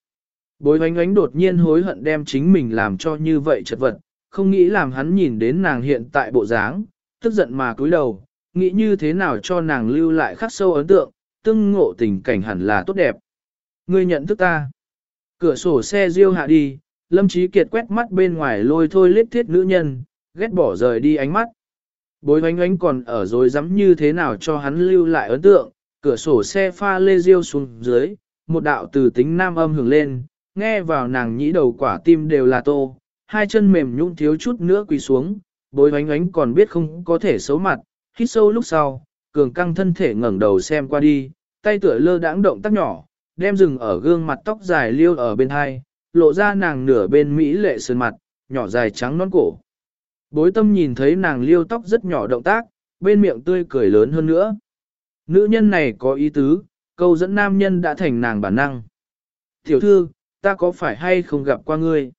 Bối oánh oánh đột nhiên hối hận đem chính mình làm cho như vậy chật vật, không nghĩ làm hắn nhìn đến nàng hiện tại bộ dáng, tức giận mà cúi đầu, nghĩ như thế nào cho nàng lưu lại khắc sâu ấn tượng, tương ngộ tình cảnh hẳn là tốt đẹp. Ngươi nhận thức ta. Cửa sổ xe riêu hạ đi, Lâm Chí Kiệt quét mắt bên ngoài lôi thôi lết thiết nữ nhân, ghét bỏ rời đi ánh mắt. Bối oánh oánh còn ở rồi dám như thế nào cho hắn lưu lại ấn tượng, cửa sổ xe pha lê riêu xuống dưới, một đạo từ tính nam âm hưởng lên, nghe vào nàng nhĩ đầu quả tim đều là tô, hai chân mềm nhũn thiếu chút nữa quỳ xuống, bối oánh oánh còn biết không có thể xấu mặt, hít sâu lúc sau, cường căng thân thể ngẩng đầu xem qua đi, tay tựa lơ đãng động tác nhỏ, đem rừng ở gương mặt tóc dài liêu ở bên hai, lộ ra nàng nửa bên mỹ lệ sơn mặt, nhỏ dài trắng non cổ. Bối tâm nhìn thấy nàng liêu tóc rất nhỏ động tác, bên miệng tươi cười lớn hơn nữa. Nữ nhân này có ý tứ, câu dẫn nam nhân đã thành nàng bản năng. Tiểu thư, ta có phải hay không gặp qua ngươi?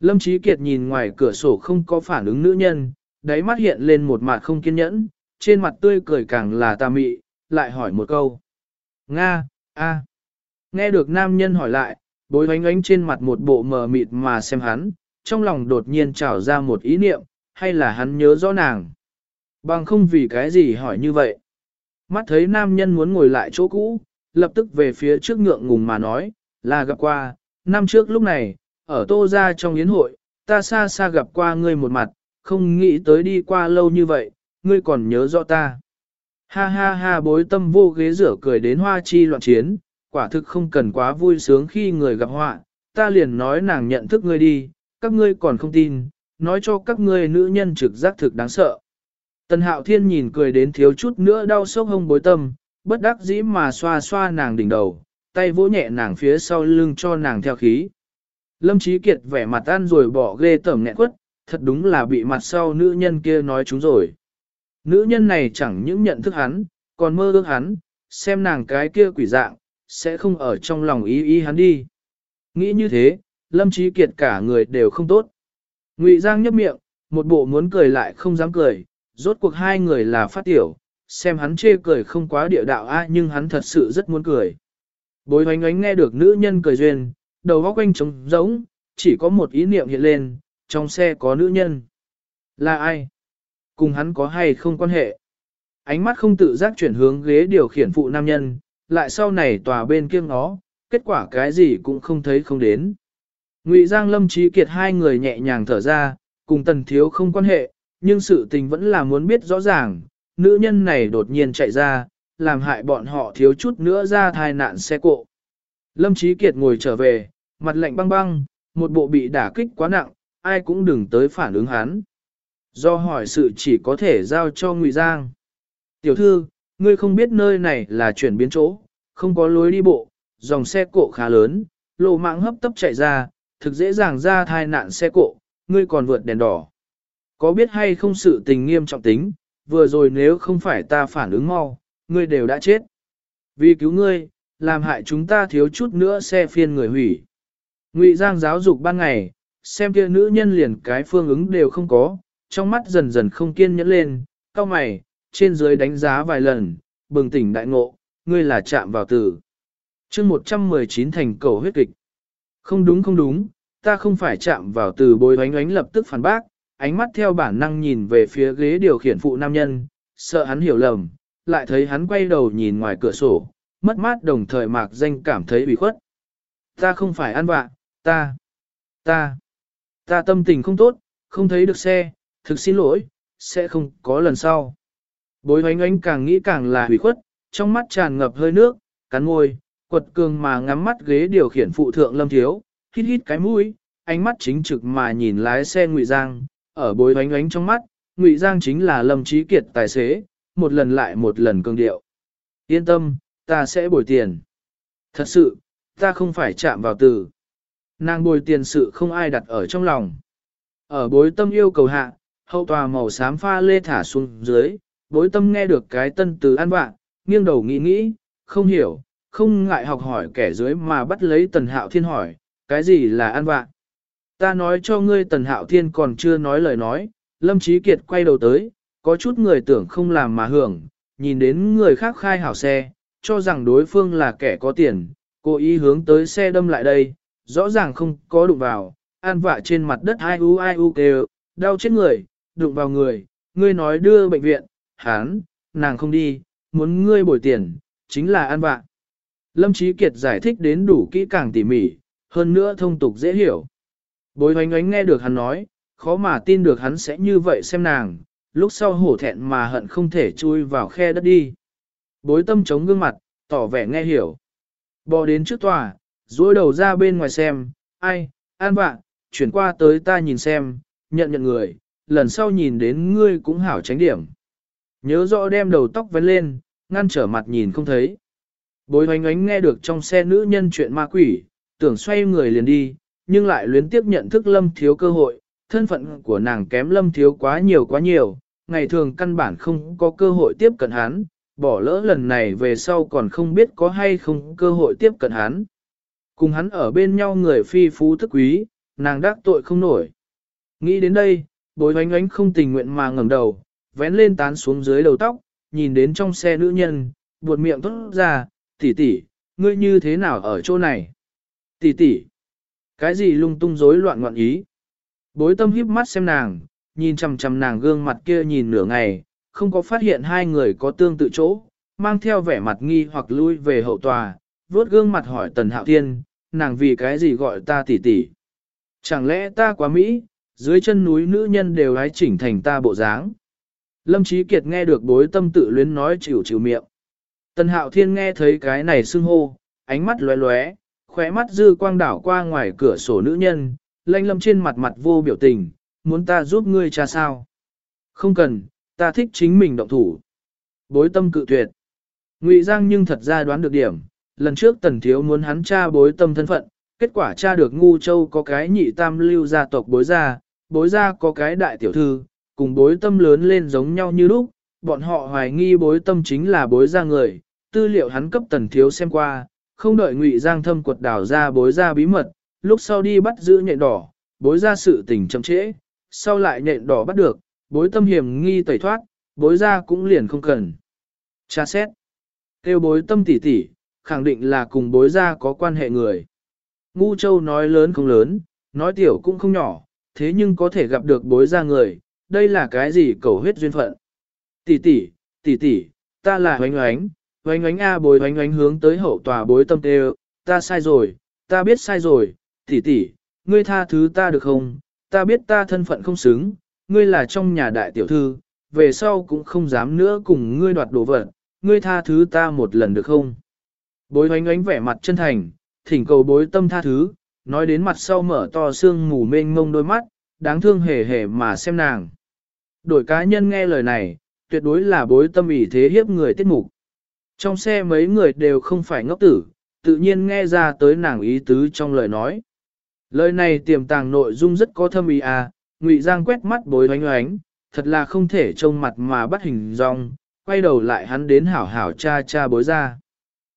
Lâm Chí Kiệt nhìn ngoài cửa sổ không có phản ứng nữ nhân, đáy mắt hiện lên một mặt không kiên nhẫn, trên mặt tươi cười càng là tà mị, lại hỏi một câu. Nga, a. Nghe được nam nhân hỏi lại, bối ánh ánh trên mặt một bộ mờ mịt mà xem hắn, trong lòng đột nhiên trào ra một ý niệm, hay là hắn nhớ rõ nàng. Bằng không vì cái gì hỏi như vậy. Mắt thấy nam nhân muốn ngồi lại chỗ cũ, lập tức về phía trước ngượng ngùng mà nói, là gặp qua, năm trước lúc này, ở tô ra trong yến hội, ta xa xa gặp qua ngươi một mặt, không nghĩ tới đi qua lâu như vậy, ngươi còn nhớ rõ ta. Ha ha ha bối tâm vô ghế rửa cười đến hoa chi loạn chiến, quả thực không cần quá vui sướng khi người gặp họa, ta liền nói nàng nhận thức ngươi đi, các ngươi còn không tin, nói cho các ngươi nữ nhân trực giác thực đáng sợ. Tần hạo thiên nhìn cười đến thiếu chút nữa đau sốc hông bối tâm, bất đắc dĩ mà xoa xoa nàng đỉnh đầu, tay vỗ nhẹ nàng phía sau lưng cho nàng theo khí. Lâm Chí Kiệt vẻ mặt tan rồi bỏ ghê tởm nghẹn quất, thật đúng là bị mặt sau nữ nhân kia nói chúng rồi. Nữ nhân này chẳng những nhận thức hắn, còn mơ ước hắn, xem nàng cái kia quỷ dạng, sẽ không ở trong lòng ý ý hắn đi. Nghĩ như thế, Lâm Chí Kiệt cả người đều không tốt. Ngụy Giang nhấp miệng, một bộ muốn cười lại không dám cười, rốt cuộc hai người là phát tiểu, xem hắn chê cười không quá địa đạo a nhưng hắn thật sự rất muốn cười. Bối hoánh ánh nghe được nữ nhân cười duyên, đầu góc quanh trống rỗng, chỉ có một ý niệm hiện lên, trong xe có nữ nhân. Là ai? Cùng hắn có hay không quan hệ? Ánh mắt không tự giác chuyển hướng ghế điều khiển phụ nam nhân, lại sau này tòa bên kia nó, kết quả cái gì cũng không thấy không đến. Ngụy Giang Lâm Trí Kiệt hai người nhẹ nhàng thở ra, cùng tần thiếu không quan hệ, nhưng sự tình vẫn là muốn biết rõ ràng, nữ nhân này đột nhiên chạy ra, làm hại bọn họ thiếu chút nữa ra thai nạn xe cộ. Lâm Trí Kiệt ngồi trở về, mặt lạnh băng băng, một bộ bị đả kích quá nặng, ai cũng đừng tới phản ứng hắn. Do hỏi sự chỉ có thể giao cho Ngụy Giang. Tiểu thư, ngươi không biết nơi này là chuyển biến chỗ, không có lối đi bộ, dòng xe cộ khá lớn, lộ mạng hấp tấp chạy ra, thực dễ dàng ra thai nạn xe cộ, ngươi còn vượt đèn đỏ. Có biết hay không sự tình nghiêm trọng tính, vừa rồi nếu không phải ta phản ứng mau, ngươi đều đã chết. Vì cứu ngươi, làm hại chúng ta thiếu chút nữa xe phiên người hủy. Ngụy Giang giáo dục ban ngày, xem kia nữ nhân liền cái phương ứng đều không có, trong mắt dần dần không kiên nhẫn lên, cao mày, trên dưới đánh giá vài lần, bừng tỉnh đại ngộ, ngươi là chạm vào tử. chương 119 thành cầu huyết kịch. Không đúng không đúng, ta không phải chạm vào từ bối oánh oánh lập tức phản bác, ánh mắt theo bản năng nhìn về phía ghế điều khiển phụ nam nhân, sợ hắn hiểu lầm, lại thấy hắn quay đầu nhìn ngoài cửa sổ, mất mát đồng thời mạc danh cảm thấy bị khuất. Ta không phải ăn vạ, ta, ta, ta tâm tình không tốt, không thấy được xe, thực xin lỗi, sẽ không có lần sau. Bối hoánh ánh càng nghĩ càng là hủy khuất, trong mắt tràn ngập hơi nước, cắn môi, quật cường mà ngắm mắt ghế điều khiển phụ thượng lâm thiếu, hít hít cái mũi, ánh mắt chính trực mà nhìn lái xe ngụy giang, ở bối ánh ánh trong mắt, Ngụy Giang chính là Lâm Trí Kiệt tài xế, một lần lại một lần cương điệu. Yên tâm, ta sẽ bồi tiền. Thật sự, ta không phải chạm vào từ. Nàng bồi tiền sự không ai đặt ở trong lòng. Ở bối tâm yêu cầu hạ, hậu tòa màu xám pha lê thả xuống dưới, bối tâm nghe được cái tân từ an vạn, nghiêng đầu nghĩ nghĩ, không hiểu, không ngại học hỏi kẻ dưới mà bắt lấy tần hạo thiên hỏi, cái gì là ăn vạ? Ta nói cho ngươi tần hạo thiên còn chưa nói lời nói, lâm trí kiệt quay đầu tới, có chút người tưởng không làm mà hưởng, nhìn đến người khác khai hảo xe, cho rằng đối phương là kẻ có tiền, cố ý hướng tới xe đâm lại đây, rõ ràng không có đụng vào, an vạ trên mặt đất ai u ai u kêu, đau chết người, đụng vào người, ngươi nói đưa bệnh viện, hán, nàng không đi, muốn ngươi bồi tiền, chính là an vạ. Lâm Chí Kiệt giải thích đến đủ kỹ càng tỉ mỉ, hơn nữa thông tục dễ hiểu. Bối hoánh ánh nghe được hắn nói, khó mà tin được hắn sẽ như vậy xem nàng, lúc sau hổ thẹn mà hận không thể chui vào khe đất đi. Bối tâm chống gương mặt, tỏ vẻ nghe hiểu. Bò đến trước tòa, dối đầu ra bên ngoài xem, ai, an vạ, chuyển qua tới ta nhìn xem, nhận nhận người, lần sau nhìn đến ngươi cũng hảo tránh điểm. Nhớ rõ đem đầu tóc vấn lên, ngăn trở mặt nhìn không thấy. Bối hoành ánh nghe được trong xe nữ nhân chuyện ma quỷ, tưởng xoay người liền đi, nhưng lại luyến tiếp nhận thức lâm thiếu cơ hội, thân phận của nàng kém lâm thiếu quá nhiều quá nhiều, ngày thường căn bản không có cơ hội tiếp cận hắn, bỏ lỡ lần này về sau còn không biết có hay không cơ hội tiếp cận hắn. Cùng hắn ở bên nhau người phi phú thức quý, nàng đắc tội không nổi. Nghĩ đến đây, bối hoánh ánh không tình nguyện mà ngẩng đầu, vén lên tán xuống dưới đầu tóc, nhìn đến trong xe nữ nhân, buột miệng thốt ra, tỷ tỷ, ngươi như thế nào ở chỗ này? Tỷ tỷ, cái gì lung tung rối loạn ngoạn ý? Bối tâm híp mắt xem nàng, nhìn chằm chằm nàng gương mặt kia nhìn nửa ngày, không có phát hiện hai người có tương tự chỗ, mang theo vẻ mặt nghi hoặc lui về hậu tòa, vuốt gương mặt hỏi Tần Hạo Thiên, nàng vì cái gì gọi ta tỷ tỷ? Chẳng lẽ ta quá Mỹ, dưới chân núi nữ nhân đều hái chỉnh thành ta bộ dáng? Lâm Chí Kiệt nghe được bối tâm tự luyến nói chịu chịu miệng. Tần Hạo Thiên nghe thấy cái này xưng hô, ánh mắt lóe lóe, khóe mắt dư quang đảo qua ngoài cửa sổ nữ nhân, lanh lâm trên mặt mặt vô biểu tình, muốn ta giúp ngươi cha sao? Không cần, ta thích chính mình động thủ. Bối tâm cự tuyệt. Ngụy Giang nhưng thật ra đoán được điểm, lần trước tần thiếu muốn hắn cha bối tâm thân phận, kết quả cha được ngu châu có cái nhị tam lưu gia tộc bối gia, bối gia có cái đại tiểu thư, cùng bối tâm lớn lên giống nhau như lúc, bọn họ hoài nghi bối tâm chính là bối gia người, tư liệu hắn cấp tần thiếu xem qua, không đợi ngụy giang thâm quật đảo ra bối gia bí mật, lúc sau đi bắt giữ nhện đỏ, bối ra sự tình chậm trễ, sau lại nhện đỏ bắt được, bối tâm hiểm nghi tẩy thoát, bối ra cũng liền không cần. Cha xét, kêu bối tâm tỉ tỉ, khẳng định là cùng bối ra có quan hệ người. Ngu châu nói lớn không lớn, nói tiểu cũng không nhỏ, thế nhưng có thể gặp được bối ra người, đây là cái gì cầu huyết duyên phận. Tỷ tỷ, tỷ tỷ, ta là hoánh oánh, hoánh oánh A bối hoánh oánh hướng tới hậu tòa bối tâm tê ta sai rồi, ta biết sai rồi, tỷ tỷ, ngươi tha thứ ta được không, ta biết ta thân phận không xứng, ngươi là trong nhà đại tiểu thư, về sau cũng không dám nữa cùng ngươi đoạt đồ vật, ngươi tha thứ ta một lần được không? Bối hoánh oánh vẻ mặt chân thành, thỉnh cầu bối tâm tha thứ, nói đến mặt sau mở to xương mù mênh mông đôi mắt, đáng thương hề hề mà xem nàng. Đổi cá nhân nghe lời này, tuyệt đối là bối tâm ý thế hiếp người tiết mục. Trong xe mấy người đều không phải ngốc tử, tự nhiên nghe ra tới nàng ý tứ trong lời nói. Lời này tiềm tàng nội dung rất có thâm ý à, Ngụy Giang quét mắt bối oánh oánh, thật là không thể trông mặt mà bắt hình dong, quay đầu lại hắn đến hảo hảo cha cha bối ra.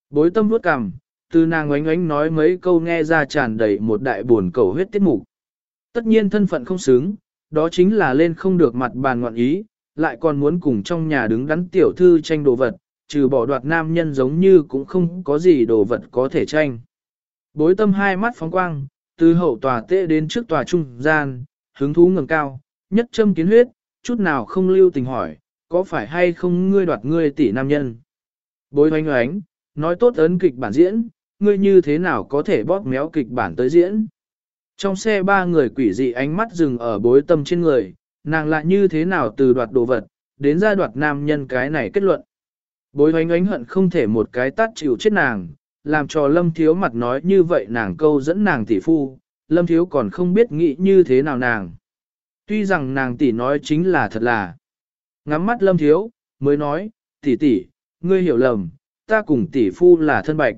Bối tâm vuốt cằm, từ nàng oánh oánh nói mấy câu nghe ra tràn đầy một đại buồn cầu huyết tiết mục. Tất nhiên thân phận không xứng, đó chính là lên không được mặt bàn ngoạn ý, lại còn muốn cùng trong nhà đứng đắn tiểu thư tranh đồ vật, trừ bỏ đoạt nam nhân giống như cũng không có gì đồ vật có thể tranh. Bối tâm hai mắt phóng quang, từ hậu tòa tệ đến trước tòa trung gian, hứng thú ngẩng cao, nhất châm kiến huyết, chút nào không lưu tình hỏi, có phải hay không ngươi đoạt ngươi tỷ nam nhân. Bối hoánh oánh, nói tốt ấn kịch bản diễn, ngươi như thế nào có thể bóp méo kịch bản tới diễn. Trong xe ba người quỷ dị ánh mắt dừng ở bối tâm trên người, nàng lại như thế nào từ đoạt đồ vật, đến ra đoạt nam nhân cái này kết luận. Bối hoánh oánh hận không thể một cái tát chịu chết nàng, làm cho lâm thiếu mặt nói như vậy nàng câu dẫn nàng tỷ phu, lâm thiếu còn không biết nghĩ như thế nào nàng. Tuy rằng nàng tỷ nói chính là thật là. Ngắm mắt lâm thiếu, mới nói, tỷ tỷ, ngươi hiểu lầm, ta cùng tỷ phu là thân bạch.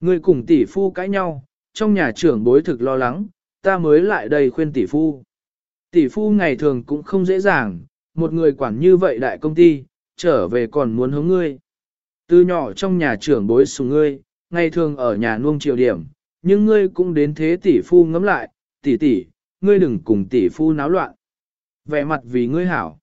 Ngươi cùng tỷ phu cãi nhau, trong nhà trưởng bối thực lo lắng, ta mới lại đây khuyên tỷ phu. Tỷ phu ngày thường cũng không dễ dàng, một người quản như vậy đại công ty, trở về còn muốn hướng ngươi. Từ nhỏ trong nhà trưởng bối sùng ngươi, ngày thường ở nhà nuông chiều điểm, nhưng ngươi cũng đến thế tỷ phu ngắm lại, tỷ tỷ, ngươi đừng cùng tỷ phu náo loạn. Vẻ mặt vì ngươi hảo.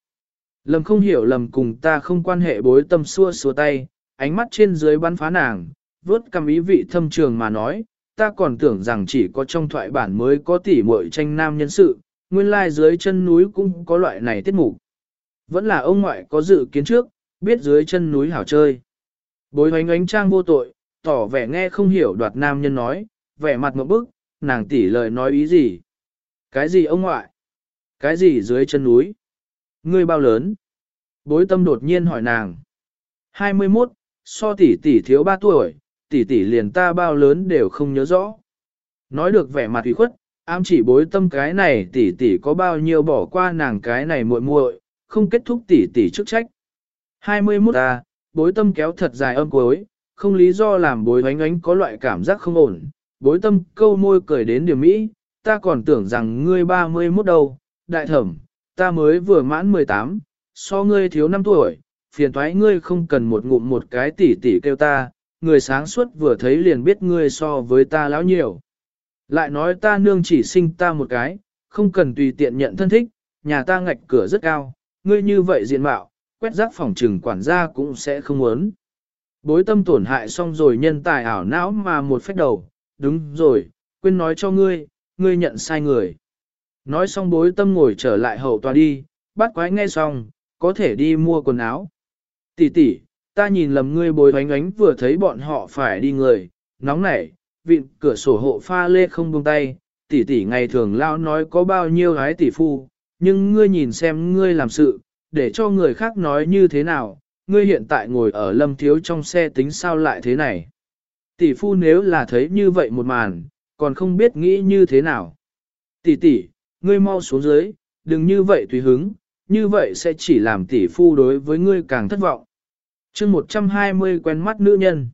Lầm không hiểu lầm cùng ta không quan hệ bối tâm xua xua tay, ánh mắt trên dưới bắn phá nàng, vớt cầm ý vị thâm trường mà nói, ta còn tưởng rằng chỉ có trong thoại bản mới có tỷ muội tranh nam nhân sự, nguyên lai dưới chân núi cũng có loại này tiết mục. Vẫn là ông ngoại có dự kiến trước, biết dưới chân núi hảo chơi. Bối hoánh ánh trang vô tội, tỏ vẻ nghe không hiểu đoạt nam nhân nói, vẻ mặt một bức, nàng tỉ lời nói ý gì. Cái gì ông ngoại? Cái gì dưới chân núi? Ngươi bao lớn? Bối tâm đột nhiên hỏi nàng. 21, so tỷ tỷ thiếu 3 tuổi, tỷ tỷ liền ta bao lớn đều không nhớ rõ. Nói được vẻ mặt ủy khuất, ám chỉ bối tâm cái này tỷ tỷ có bao nhiêu bỏ qua nàng cái này muội muội, không kết thúc tỷ tỷ chức trách. 21 ta, à, bối tâm kéo thật dài âm cuối, không lý do làm bối oánh oánh có loại cảm giác không ổn. Bối tâm câu môi cười đến điểm mỹ, ta còn tưởng rằng ngươi 31 đâu, đại thẩm, ta mới vừa mãn 18, so ngươi thiếu 5 tuổi, phiền thoái ngươi không cần một ngụm một cái tỷ tỷ kêu ta, người sáng suốt vừa thấy liền biết ngươi so với ta lão nhiều. Lại nói ta nương chỉ sinh ta một cái, không cần tùy tiện nhận thân thích, nhà ta ngạch cửa rất cao, ngươi như vậy diện mạo, quét rác phòng trừng quản gia cũng sẽ không muốn. Bối tâm tổn hại xong rồi nhân tài ảo não mà một phép đầu, đúng rồi, quên nói cho ngươi, ngươi nhận sai người. Nói xong bối tâm ngồi trở lại hậu tòa đi, bắt quái nghe xong, có thể đi mua quần áo. Tỷ tỷ, ta nhìn lầm ngươi bối oánh oánh vừa thấy bọn họ phải đi người, nóng nảy, vịn cửa sổ hộ pha lê không buông tay, tỷ tỷ ngày thường lao nói có bao nhiêu gái tỷ phu, nhưng ngươi nhìn xem ngươi làm sự, để cho người khác nói như thế nào, ngươi hiện tại ngồi ở lâm thiếu trong xe tính sao lại thế này. Tỷ phu nếu là thấy như vậy một màn, còn không biết nghĩ như thế nào. Tỷ tỷ, ngươi mau xuống dưới, đừng như vậy tùy hứng, như vậy sẽ chỉ làm tỷ phu đối với ngươi càng thất vọng chương 120 quen mắt nữ nhân.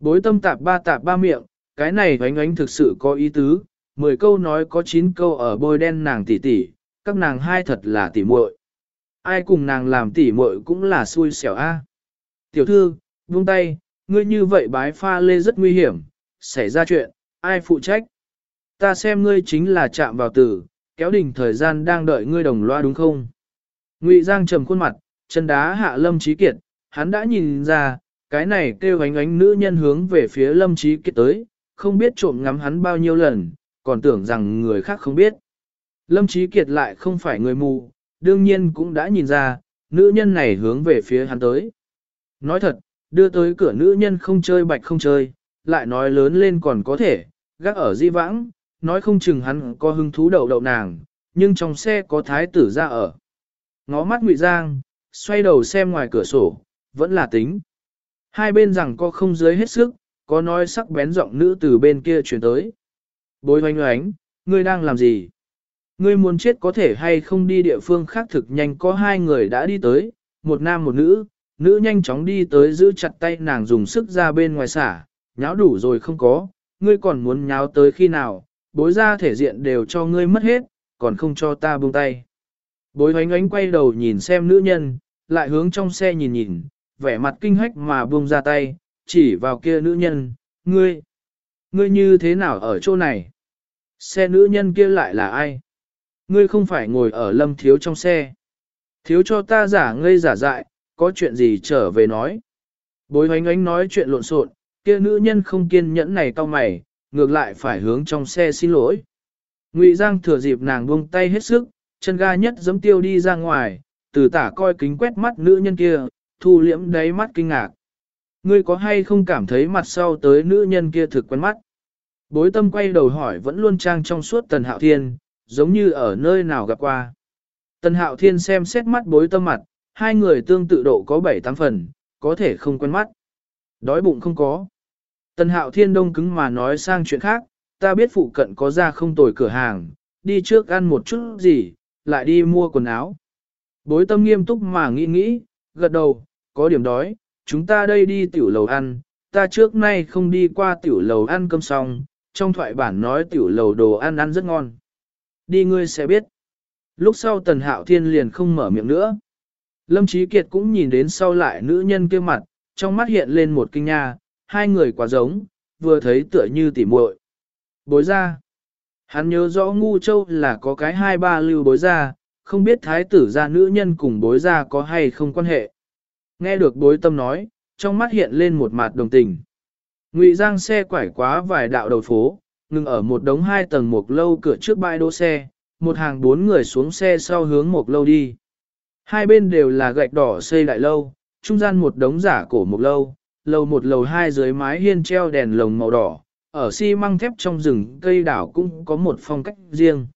Bối tâm tạp ba tạp ba miệng, cái này oánh oánh thực sự có ý tứ, 10 câu nói có 9 câu ở bôi đen nàng tỷ tỷ, các nàng hai thật là tỷ muội. Ai cùng nàng làm tỷ muội cũng là xui xẻo a. Tiểu thư, buông tay, ngươi như vậy bái pha lê rất nguy hiểm, xảy ra chuyện, ai phụ trách? Ta xem ngươi chính là chạm vào tử, kéo đỉnh thời gian đang đợi ngươi đồng loa đúng không? Ngụy Giang trầm khuôn mặt, chân đá hạ Lâm Chí Kiệt, hắn đã nhìn ra, cái này kêu ánh ánh nữ nhân hướng về phía Lâm trí Kiệt tới, không biết trộm ngắm hắn bao nhiêu lần, còn tưởng rằng người khác không biết. Lâm Chí Kiệt lại không phải người mù, đương nhiên cũng đã nhìn ra, nữ nhân này hướng về phía hắn tới. Nói thật, đưa tới cửa nữ nhân không chơi bạch không chơi, lại nói lớn lên còn có thể, gác ở di vãng, nói không chừng hắn có hứng thú đậu đậu nàng, nhưng trong xe có thái tử ra ở. Ngó mắt ngụy Giang, xoay đầu xem ngoài cửa sổ, vẫn là tính. Hai bên rằng có không dưới hết sức, có nói sắc bén giọng nữ từ bên kia chuyển tới. Bối hoanh oánh, ngươi đang làm gì? Ngươi muốn chết có thể hay không đi địa phương khác thực nhanh có hai người đã đi tới, một nam một nữ, nữ nhanh chóng đi tới giữ chặt tay nàng dùng sức ra bên ngoài xả, nháo đủ rồi không có, ngươi còn muốn nháo tới khi nào, bối ra thể diện đều cho ngươi mất hết, còn không cho ta buông tay. Bối hoánh ánh quay đầu nhìn xem nữ nhân, lại hướng trong xe nhìn nhìn, vẻ mặt kinh hách mà buông ra tay, chỉ vào kia nữ nhân, ngươi, ngươi như thế nào ở chỗ này? Xe nữ nhân kia lại là ai? Ngươi không phải ngồi ở lâm thiếu trong xe. Thiếu cho ta giả ngây giả dại, có chuyện gì trở về nói. Bối hoánh ánh nói chuyện lộn xộn, kia nữ nhân không kiên nhẫn này cao mày, ngược lại phải hướng trong xe xin lỗi. Ngụy Giang thừa dịp nàng buông tay hết sức, chân ga nhất giấm tiêu đi ra ngoài, từ tả coi kính quét mắt nữ nhân kia, thu liễm đáy mắt kinh ngạc. Ngươi có hay không cảm thấy mặt sau tới nữ nhân kia thực quen mắt? Bối tâm quay đầu hỏi vẫn luôn trang trong suốt tần hạo thiên, giống như ở nơi nào gặp qua. Tần hạo thiên xem xét mắt bối tâm mặt, hai người tương tự độ có 7-8 phần, có thể không quen mắt. Đói bụng không có. Tần hạo thiên đông cứng mà nói sang chuyện khác, ta biết phụ cận có ra không tồi cửa hàng, đi trước ăn một chút gì, lại đi mua quần áo. Bối tâm nghiêm túc mà nghĩ nghĩ, gật đầu, có điểm đói, chúng ta đây đi tiểu lầu ăn, ta trước nay không đi qua tiểu lầu ăn cơm xong, trong thoại bản nói tiểu lầu đồ ăn ăn rất ngon. Đi ngươi sẽ biết. Lúc sau tần hạo thiên liền không mở miệng nữa. Lâm Chí Kiệt cũng nhìn đến sau lại nữ nhân kia mặt, trong mắt hiện lên một kinh nha, hai người quá giống, vừa thấy tựa như tỉ muội. Bối ra. Hắn nhớ rõ ngu châu là có cái hai ba lưu bối ra, không biết thái tử gia nữ nhân cùng bối ra có hay không quan hệ. Nghe được bối tâm nói, trong mắt hiện lên một mặt đồng tình. Ngụy Giang xe quải quá vài đạo đầu phố, ngừng ở một đống hai tầng một lâu cửa trước bãi đỗ xe, một hàng bốn người xuống xe sau hướng một lâu đi. Hai bên đều là gạch đỏ xây đại lâu, trung gian một đống giả cổ một lâu, lầu một lầu hai dưới mái hiên treo đèn lồng màu đỏ, ở xi măng thép trong rừng cây đảo cũng có một phong cách riêng.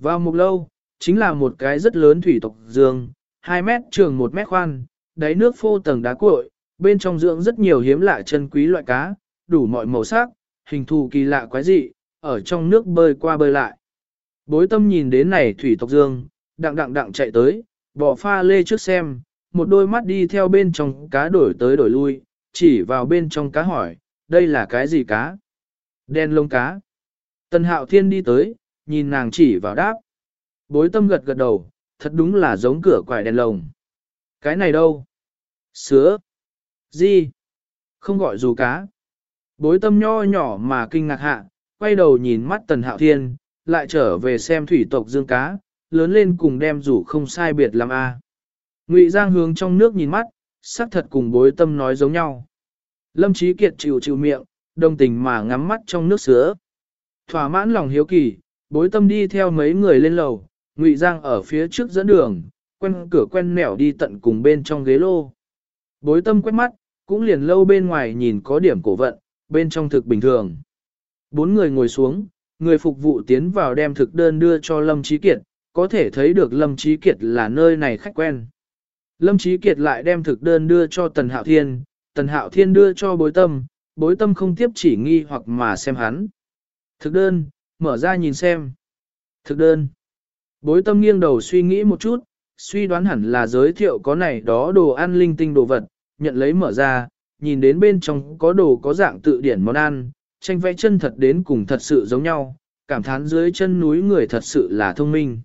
Vào một lâu, chính là một cái rất lớn thủy tộc dương, 2 mét trường 1 mét khoan, đáy nước phô tầng đá cuội, bên trong dưỡng rất nhiều hiếm lạ chân quý loại cá, đủ mọi màu sắc, hình thù kỳ lạ quái dị, ở trong nước bơi qua bơi lại. Bối tâm nhìn đến này thủy tộc dương, đặng đặng đặng chạy tới, bỏ pha lê trước xem, một đôi mắt đi theo bên trong cá đổi tới đổi lui, chỉ vào bên trong cá hỏi, đây là cái gì cá? Đen lông cá. tân hạo thiên đi tới, nhìn nàng chỉ vào đáp. Bối tâm gật gật đầu, thật đúng là giống cửa quải đèn lồng. Cái này đâu? Sứa. Gì? Không gọi dù cá. Bối tâm nho nhỏ mà kinh ngạc hạ, quay đầu nhìn mắt tần hạo thiên, lại trở về xem thủy tộc dương cá, lớn lên cùng đem rủ không sai biệt làm a. À. Ngụy Giang hướng trong nước nhìn mắt, sắc thật cùng bối tâm nói giống nhau. Lâm Chí Kiệt chịu chịu miệng, đồng tình mà ngắm mắt trong nước sữa. Thỏa mãn lòng hiếu kỳ, bối tâm đi theo mấy người lên lầu, Ngụy Giang ở phía trước dẫn đường, quen cửa quen nẻo đi tận cùng bên trong ghế lô. Bối tâm quét mắt, cũng liền lâu bên ngoài nhìn có điểm cổ vận, bên trong thực bình thường. Bốn người ngồi xuống, người phục vụ tiến vào đem thực đơn đưa cho Lâm Chí Kiệt, có thể thấy được Lâm Chí Kiệt là nơi này khách quen. Lâm Chí Kiệt lại đem thực đơn đưa cho Tần Hạo Thiên, Tần Hạo Thiên đưa cho bối tâm, bối tâm không tiếp chỉ nghi hoặc mà xem hắn. Thực đơn, mở ra nhìn xem. Thực đơn. Bối tâm nghiêng đầu suy nghĩ một chút, suy đoán hẳn là giới thiệu có này đó đồ ăn linh tinh đồ vật, nhận lấy mở ra, nhìn đến bên trong có đồ có dạng tự điển món ăn, tranh vẽ chân thật đến cùng thật sự giống nhau, cảm thán dưới chân núi người thật sự là thông minh.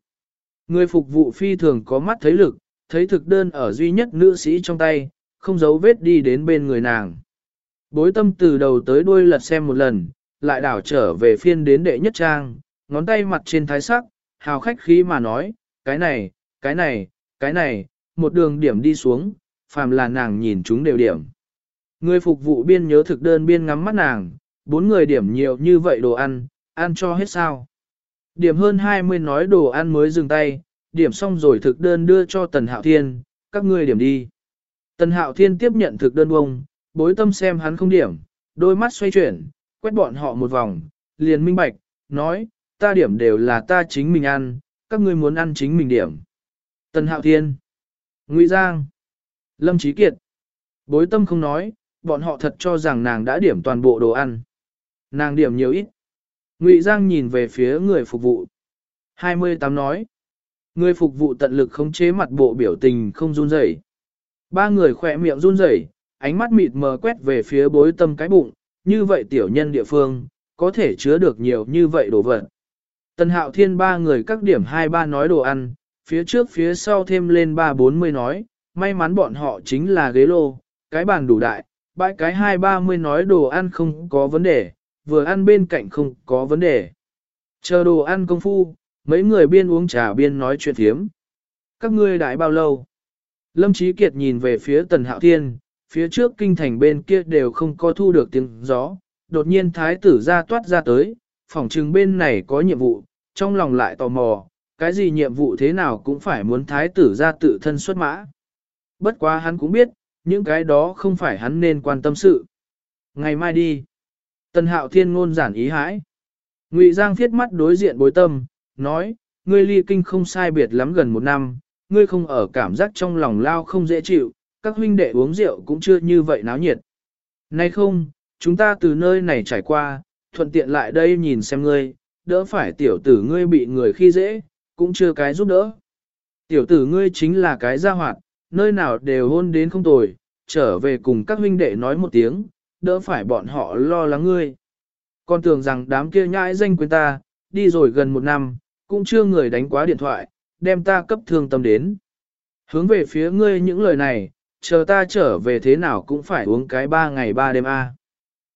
Người phục vụ phi thường có mắt thấy lực, thấy thực đơn ở duy nhất nữ sĩ trong tay, không giấu vết đi đến bên người nàng. Bối tâm từ đầu tới đuôi lật xem một lần, lại đảo trở về phiên đến đệ nhất trang, ngón tay mặt trên thái sắc, hào khách khí mà nói, cái này, cái này, cái này, một đường điểm đi xuống, phàm là nàng nhìn chúng đều điểm. Người phục vụ biên nhớ thực đơn biên ngắm mắt nàng, bốn người điểm nhiều như vậy đồ ăn, ăn cho hết sao. Điểm hơn 20 nói đồ ăn mới dừng tay, điểm xong rồi thực đơn đưa cho Tần Hạo Thiên, các ngươi điểm đi. Tần Hạo Thiên tiếp nhận thực đơn bông, bối tâm xem hắn không điểm, đôi mắt xoay chuyển, quét bọn họ một vòng, liền minh bạch, nói, ta điểm đều là ta chính mình ăn, các ngươi muốn ăn chính mình điểm. Tần Hạo Thiên, Ngụy Giang, Lâm Trí Kiệt, bối tâm không nói, bọn họ thật cho rằng nàng đã điểm toàn bộ đồ ăn. Nàng điểm nhiều ít. Ngụy Giang nhìn về phía người phục vụ. 28 nói. Người phục vụ tận lực khống chế mặt bộ biểu tình không run rẩy. Ba người khỏe miệng run rẩy, ánh mắt mịt mờ quét về phía bối tâm cái bụng, như vậy tiểu nhân địa phương, có thể chứa được nhiều như vậy đồ vật. Tần hạo thiên ba người các điểm hai ba nói đồ ăn, phía trước phía sau thêm lên ba bốn mươi nói, may mắn bọn họ chính là ghế lô, cái bàn đủ đại, bãi cái hai ba mươi nói đồ ăn không có vấn đề, vừa ăn bên cạnh không có vấn đề. Chờ đồ ăn công phu, mấy người biên uống trà biên nói chuyện thiếm. Các ngươi đãi bao lâu? Lâm Chí Kiệt nhìn về phía Tần Hạo Thiên, phía trước kinh thành bên kia đều không có thu được tiếng gió, đột nhiên thái tử ra toát ra tới, phòng trừng bên này có nhiệm vụ, trong lòng lại tò mò, cái gì nhiệm vụ thế nào cũng phải muốn thái tử ra tự thân xuất mã. Bất quá hắn cũng biết, những cái đó không phải hắn nên quan tâm sự. Ngày mai đi. Tần hạo thiên ngôn giản ý hãi. Ngụy Giang thiết mắt đối diện bối tâm, nói, ngươi ly kinh không sai biệt lắm gần một năm, ngươi không ở cảm giác trong lòng lao không dễ chịu, các huynh đệ uống rượu cũng chưa như vậy náo nhiệt. Nay không, chúng ta từ nơi này trải qua, thuận tiện lại đây nhìn xem ngươi, đỡ phải tiểu tử ngươi bị người khi dễ, cũng chưa cái giúp đỡ. Tiểu tử ngươi chính là cái gia hoạt, nơi nào đều hôn đến không tồi, trở về cùng các huynh đệ nói một tiếng, đỡ phải bọn họ lo lắng ngươi. Con tưởng rằng đám kia nhãi danh quên ta, đi rồi gần một năm, cũng chưa người đánh quá điện thoại, đem ta cấp thương tâm đến. Hướng về phía ngươi những lời này, chờ ta trở về thế nào cũng phải uống cái ba ngày ba đêm a.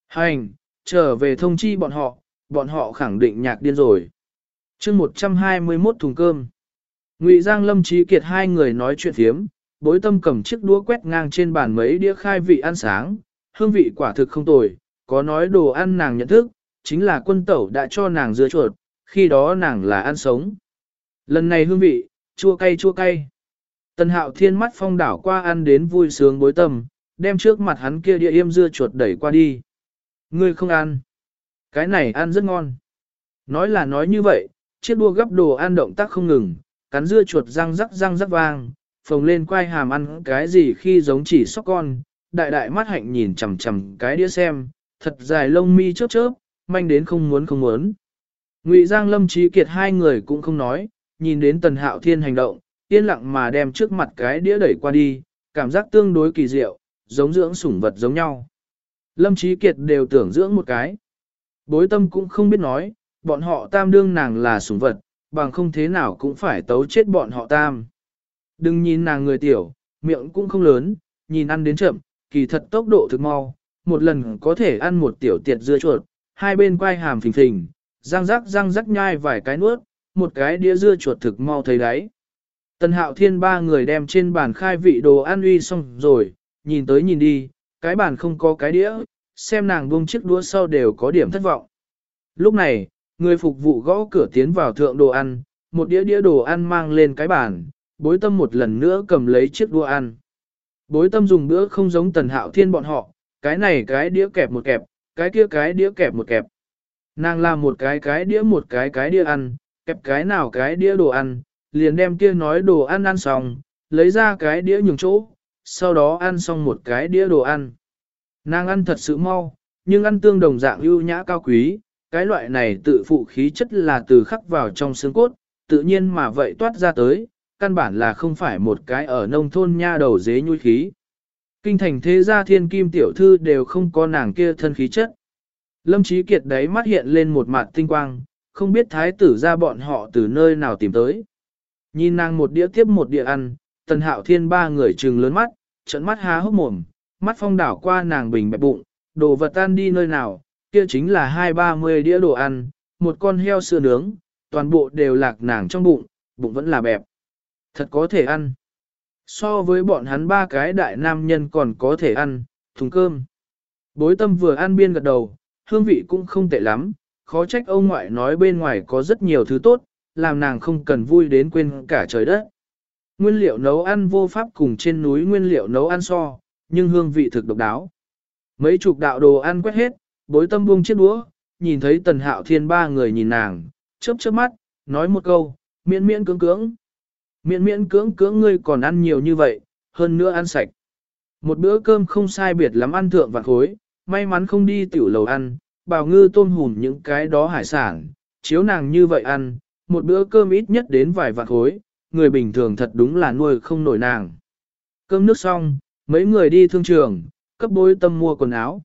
Hành, trở về thông chi bọn họ, bọn họ khẳng định nhạc điên rồi chương 121 thùng cơm. Ngụy Giang Lâm Trí Kiệt hai người nói chuyện thiếm, bối tâm cầm chiếc đũa quét ngang trên bàn mấy đĩa khai vị ăn sáng, hương vị quả thực không tồi, có nói đồ ăn nàng nhận thức, chính là quân tẩu đã cho nàng dưa chuột, khi đó nàng là ăn sống. Lần này hương vị, chua cay chua cay. Tần hạo thiên mắt phong đảo qua ăn đến vui sướng bối tâm, đem trước mặt hắn kia địa yêm dưa chuột đẩy qua đi. Ngươi không ăn. Cái này ăn rất ngon. Nói là nói như vậy, chiếc đua gấp đồ ăn động tác không ngừng, cắn dưa chuột răng rắc răng rắc vang, phồng lên quay hàm ăn cái gì khi giống chỉ sóc con, đại đại mắt hạnh nhìn chằm chằm cái đĩa xem, thật dài lông mi chớp chớp, manh đến không muốn không muốn. Ngụy Giang Lâm Trí Kiệt hai người cũng không nói, nhìn đến Tần Hạo Thiên hành động, yên lặng mà đem trước mặt cái đĩa đẩy qua đi, cảm giác tương đối kỳ diệu, giống dưỡng sủng vật giống nhau. Lâm Trí Kiệt đều tưởng dưỡng một cái. Bối tâm cũng không biết nói, bọn họ tam đương nàng là sủng vật, bằng không thế nào cũng phải tấu chết bọn họ tam. Đừng nhìn nàng người tiểu, miệng cũng không lớn, nhìn ăn đến chậm, kỳ thật tốc độ thực mau, một lần có thể ăn một tiểu tiệt dưa chuột, hai bên quay hàm phình phình, răng rắc răng rắc nhai vài cái nuốt, một cái đĩa dưa chuột thực mau thấy đấy. Tần hạo thiên ba người đem trên bàn khai vị đồ ăn uy xong rồi, nhìn tới nhìn đi, cái bàn không có cái đĩa, xem nàng buông chiếc đũa sau đều có điểm thất vọng. Lúc này, người phục vụ gõ cửa tiến vào thượng đồ ăn, một đĩa đĩa đồ ăn mang lên cái bàn, bối tâm một lần nữa cầm lấy chiếc đũa ăn. Bối tâm dùng bữa không giống tần hạo thiên bọn họ, cái này cái đĩa kẹp một kẹp, cái kia cái đĩa kẹp một kẹp. Nàng làm một cái cái đĩa một cái cái đĩa ăn, kẹp cái nào cái đĩa đồ ăn, liền đem kia nói đồ ăn ăn xong, lấy ra cái đĩa nhường chỗ, sau đó ăn xong một cái đĩa đồ ăn. Nàng ăn thật sự mau, nhưng ăn tương đồng dạng ưu nhã cao quý, cái loại này tự phụ khí chất là từ khắc vào trong xương cốt, tự nhiên mà vậy toát ra tới, căn bản là không phải một cái ở nông thôn nha đầu dế nhui khí. Kinh thành thế gia thiên kim tiểu thư đều không có nàng kia thân khí chất. Lâm trí Kiệt đấy mắt hiện lên một mặt tinh quang, không biết thái tử ra bọn họ từ nơi nào tìm tới. Nhìn nàng một đĩa tiếp một đĩa ăn, tần hạo thiên ba người trừng lớn mắt, trận mắt há hốc mồm, mắt phong đảo qua nàng bình bẹp bụng, đồ vật tan đi nơi nào, kia chính là hai ba mươi đĩa đồ ăn, một con heo sữa nướng, toàn bộ đều lạc nàng trong bụng, bụng vẫn là bẹp. Thật có thể ăn. So với bọn hắn ba cái đại nam nhân còn có thể ăn, thùng cơm. Bối tâm vừa ăn biên gật đầu, hương vị cũng không tệ lắm, khó trách ông ngoại nói bên ngoài có rất nhiều thứ tốt, làm nàng không cần vui đến quên cả trời đất. Nguyên liệu nấu ăn vô pháp cùng trên núi nguyên liệu nấu ăn so, nhưng hương vị thực độc đáo. Mấy chục đạo đồ ăn quét hết, bối tâm buông chiếc đũa, nhìn thấy tần hạo thiên ba người nhìn nàng, chớp chớp mắt, nói một câu, miễn miễn cưỡng cưỡng. Miễn miễn cưỡng cưỡng ngươi còn ăn nhiều như vậy, hơn nữa ăn sạch. Một bữa cơm không sai biệt lắm ăn thượng vạn khối, may mắn không đi tiểu lầu ăn, bào ngư tôm hùm những cái đó hải sản, chiếu nàng như vậy ăn, một bữa cơm ít nhất đến vài vạn khối, người bình thường thật đúng là nuôi không nổi nàng. Cơm nước xong, mấy người đi thương trường, cấp bối tâm mua quần áo.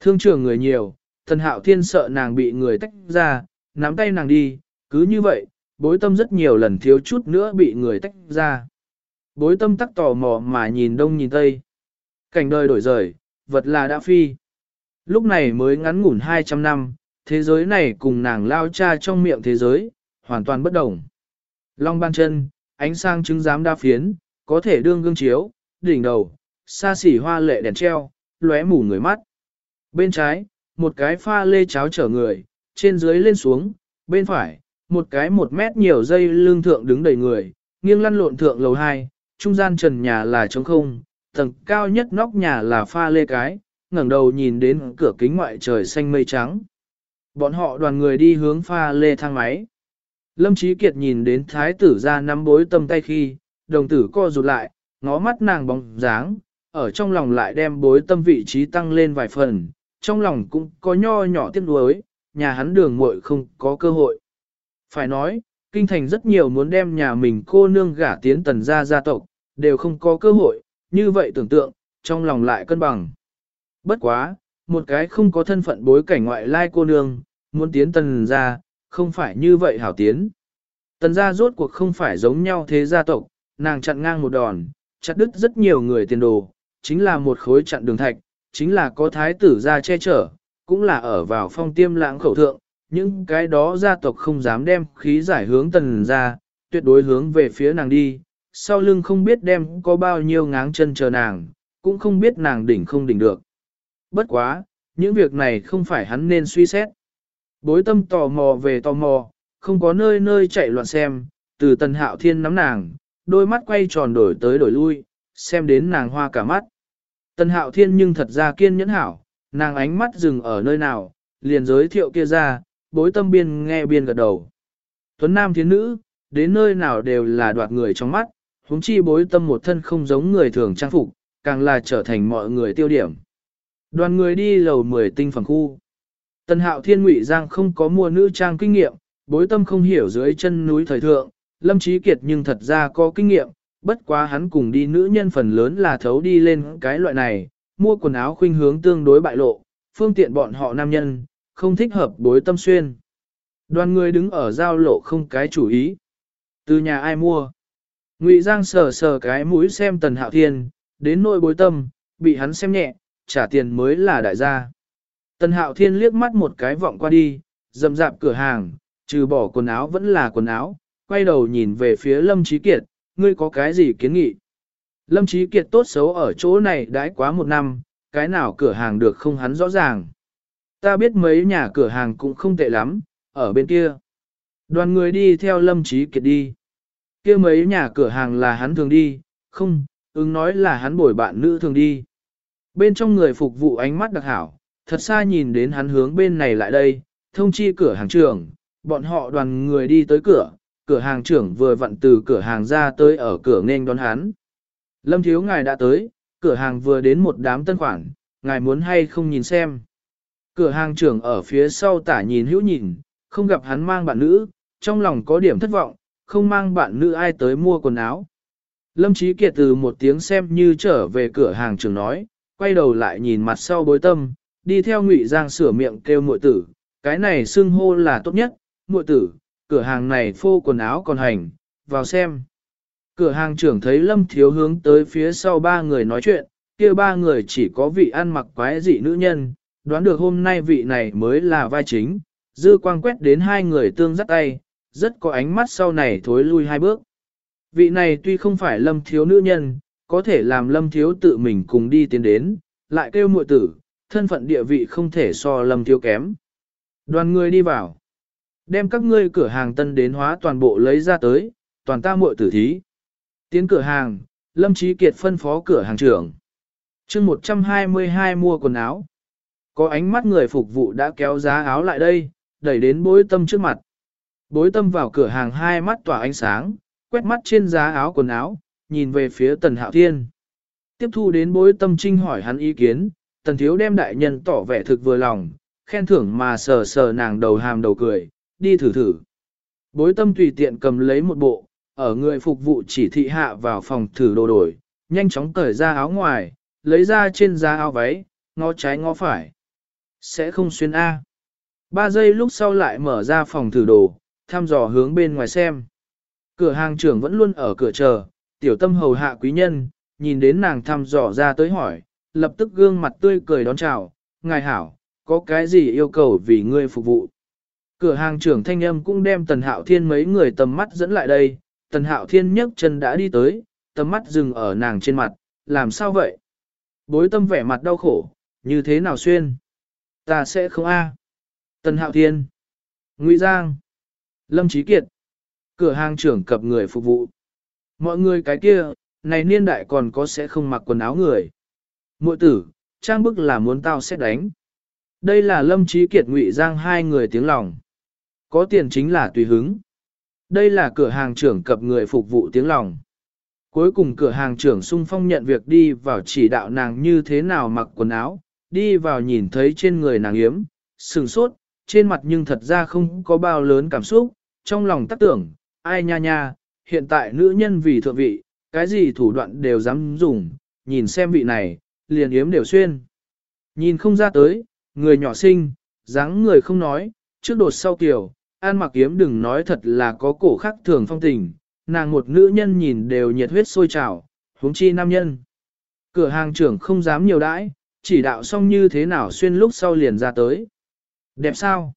Thương trường người nhiều, thần hạo thiên sợ nàng bị người tách ra, nắm tay nàng đi, cứ như vậy, bối tâm rất nhiều lần thiếu chút nữa bị người tách ra. Bối tâm tắc tò mò mà nhìn đông nhìn tây. Cảnh đời đổi rời, vật là đã phi. Lúc này mới ngắn ngủn 200 năm, thế giới này cùng nàng lao cha trong miệng thế giới, hoàn toàn bất đồng. Long ban chân, ánh sang trứng giám đa phiến, có thể đương gương chiếu, đỉnh đầu, xa xỉ hoa lệ đèn treo, lóe mù người mắt. Bên trái, một cái pha lê cháo chở người, trên dưới lên xuống, bên phải, một cái một mét nhiều dây lương thượng đứng đầy người, nghiêng lăn lộn thượng lầu 2, trung gian trần nhà là trống không, tầng cao nhất nóc nhà là pha lê cái, ngẩng đầu nhìn đến cửa kính ngoại trời xanh mây trắng. Bọn họ đoàn người đi hướng pha lê thang máy. Lâm Chí Kiệt nhìn đến thái tử ra nắm bối tâm tay khi, đồng tử co rụt lại, ngó mắt nàng bóng dáng, ở trong lòng lại đem bối tâm vị trí tăng lên vài phần, trong lòng cũng có nho nhỏ tiếc nuối, nhà hắn đường muội không có cơ hội. Phải nói, kinh thành rất nhiều muốn đem nhà mình cô nương gả tiến tần gia gia tộc, đều không có cơ hội, như vậy tưởng tượng, trong lòng lại cân bằng. Bất quá, một cái không có thân phận bối cảnh ngoại lai cô nương, muốn tiến tần gia, không phải như vậy hảo tiến. Tần gia rốt cuộc không phải giống nhau thế gia tộc, nàng chặn ngang một đòn, chặt đứt rất nhiều người tiền đồ, chính là một khối chặn đường thạch, chính là có thái tử ra che chở, cũng là ở vào phong tiêm lãng khẩu thượng, những cái đó gia tộc không dám đem khí giải hướng tần ra tuyệt đối hướng về phía nàng đi, sau lưng không biết đem có bao nhiêu ngáng chân chờ nàng, cũng không biết nàng đỉnh không đỉnh được. Bất quá, những việc này không phải hắn nên suy xét. Bối tâm tò mò về tò mò, không có nơi nơi chạy loạn xem, từ tần hạo thiên nắm nàng, đôi mắt quay tròn đổi tới đổi lui, xem đến nàng hoa cả mắt. Tần hạo thiên nhưng thật ra kiên nhẫn hảo, nàng ánh mắt dừng ở nơi nào, liền giới thiệu kia ra, bối tâm biên nghe biên gật đầu. Tuấn nam thiên nữ, đến nơi nào đều là đoạt người trong mắt, huống chi bối tâm một thân không giống người thường trang phục, càng là trở thành mọi người tiêu điểm. Đoàn người đi lầu 10 tinh phẩm khu. Tần hạo thiên ngụy giang không có mua nữ trang kinh nghiệm, bối tâm không hiểu dưới chân núi thời thượng, lâm trí kiệt nhưng thật ra có kinh nghiệm, bất quá hắn cùng đi nữ nhân phần lớn là thấu đi lên cái loại này, mua quần áo khuynh hướng tương đối bại lộ, phương tiện bọn họ nam nhân, không thích hợp bối tâm xuyên. Đoàn người đứng ở giao lộ không cái chủ ý. Từ nhà ai mua? Ngụy Giang sờ sờ cái mũi xem tần hạo thiên, đến nỗi bối tâm, bị hắn xem nhẹ, trả tiền mới là đại gia. Tần hạo thiên liếc mắt một cái vọng qua đi, dầm dạp cửa hàng, trừ bỏ quần áo vẫn là quần áo, quay đầu nhìn về phía Lâm Trí Kiệt, ngươi có cái gì kiến nghị? Lâm Chí Kiệt tốt xấu ở chỗ này đãi quá một năm, cái nào cửa hàng được không hắn rõ ràng. Ta biết mấy nhà cửa hàng cũng không tệ lắm, ở bên kia. Đoàn người đi theo Lâm Chí Kiệt đi. kia mấy nhà cửa hàng là hắn thường đi, không, ứng nói là hắn bồi bạn nữ thường đi. Bên trong người phục vụ ánh mắt đặc hảo, thật xa nhìn đến hắn hướng bên này lại đây, thông chi cửa hàng trưởng, bọn họ đoàn người đi tới cửa, cửa hàng trưởng vừa vặn từ cửa hàng ra tới ở cửa nên đón hắn. Lâm thiếu ngài đã tới, cửa hàng vừa đến một đám tân khoản, ngài muốn hay không nhìn xem. Cửa hàng trưởng ở phía sau tả nhìn hữu nhìn, không gặp hắn mang bạn nữ, trong lòng có điểm thất vọng, không mang bạn nữ ai tới mua quần áo. Lâm Chí Kiệt từ một tiếng xem như trở về cửa hàng trưởng nói, quay đầu lại nhìn mặt sau bối tâm, đi theo Ngụy Giang sửa miệng kêu muội tử, cái này xưng hô là tốt nhất, muội tử, cửa hàng này phô quần áo còn hành, vào xem. Cửa hàng trưởng thấy Lâm Thiếu hướng tới phía sau ba người nói chuyện, kia ba người chỉ có vị ăn mặc quái dị nữ nhân, đoán được hôm nay vị này mới là vai chính, dư quang quét đến hai người tương dắt tay, rất có ánh mắt sau này thối lui hai bước. Vị này tuy không phải Lâm Thiếu nữ nhân, có thể làm Lâm Thiếu tự mình cùng đi tiến đến, lại kêu muội tử, thân phận địa vị không thể so Lâm Thiếu kém. Đoàn người đi vào. Đem các ngươi cửa hàng tân đến hóa toàn bộ lấy ra tới, toàn ta muội tử thí. Tiến cửa hàng, Lâm Trí Kiệt phân phó cửa hàng trưởng. chương 122 mua quần áo. Có ánh mắt người phục vụ đã kéo giá áo lại đây, đẩy đến bối tâm trước mặt. Bối tâm vào cửa hàng hai mắt tỏa ánh sáng, quét mắt trên giá áo quần áo, nhìn về phía tần hạo thiên. Tiếp thu đến bối tâm trinh hỏi hắn ý kiến, tần thiếu đem đại nhân tỏ vẻ thực vừa lòng, khen thưởng mà sờ sờ nàng đầu hàm đầu cười, đi thử thử. Bối tâm tùy tiện cầm lấy một bộ, ở người phục vụ chỉ thị hạ vào phòng thử đồ đổi, nhanh chóng cởi ra áo ngoài, lấy ra trên da áo váy, ngó trái ngó phải. Sẽ không xuyên A. Ba giây lúc sau lại mở ra phòng thử đồ, thăm dò hướng bên ngoài xem. Cửa hàng trưởng vẫn luôn ở cửa chờ, tiểu tâm hầu hạ quý nhân, nhìn đến nàng thăm dò ra tới hỏi, lập tức gương mặt tươi cười đón chào, ngài hảo, có cái gì yêu cầu vì ngươi phục vụ. Cửa hàng trưởng thanh âm cũng đem tần hạo thiên mấy người tầm mắt dẫn lại đây, tần hạo thiên nhấc chân đã đi tới, tầm mắt dừng ở nàng trên mặt, làm sao vậy? Bối tâm vẻ mặt đau khổ, như thế nào xuyên? Ta sẽ không a. Tần hạo thiên, Ngụy Giang, Lâm Trí Kiệt, cửa hàng trưởng cập người phục vụ. Mọi người cái kia, này niên đại còn có sẽ không mặc quần áo người. Mội tử, trang bức là muốn tao sẽ đánh. Đây là Lâm Trí Kiệt Ngụy Giang hai người tiếng lòng. Có tiền chính là tùy hứng. Đây là cửa hàng trưởng cập người phục vụ tiếng lòng. Cuối cùng cửa hàng trưởng sung phong nhận việc đi vào chỉ đạo nàng như thế nào mặc quần áo, đi vào nhìn thấy trên người nàng yếm, sừng sốt, trên mặt nhưng thật ra không có bao lớn cảm xúc, trong lòng tác tưởng, ai nha nha, hiện tại nữ nhân vì thượng vị, cái gì thủ đoạn đều dám dùng, nhìn xem vị này, liền yếm đều xuyên. Nhìn không ra tới, người nhỏ sinh, dáng người không nói, trước đột sau kiểu, an mặc yếm đừng nói thật là có cổ khắc thường phong tình, nàng một nữ nhân nhìn đều nhiệt huyết sôi trào, huống chi nam nhân. Cửa hàng trưởng không dám nhiều đãi, chỉ đạo xong như thế nào xuyên lúc sau liền ra tới. Đẹp sao?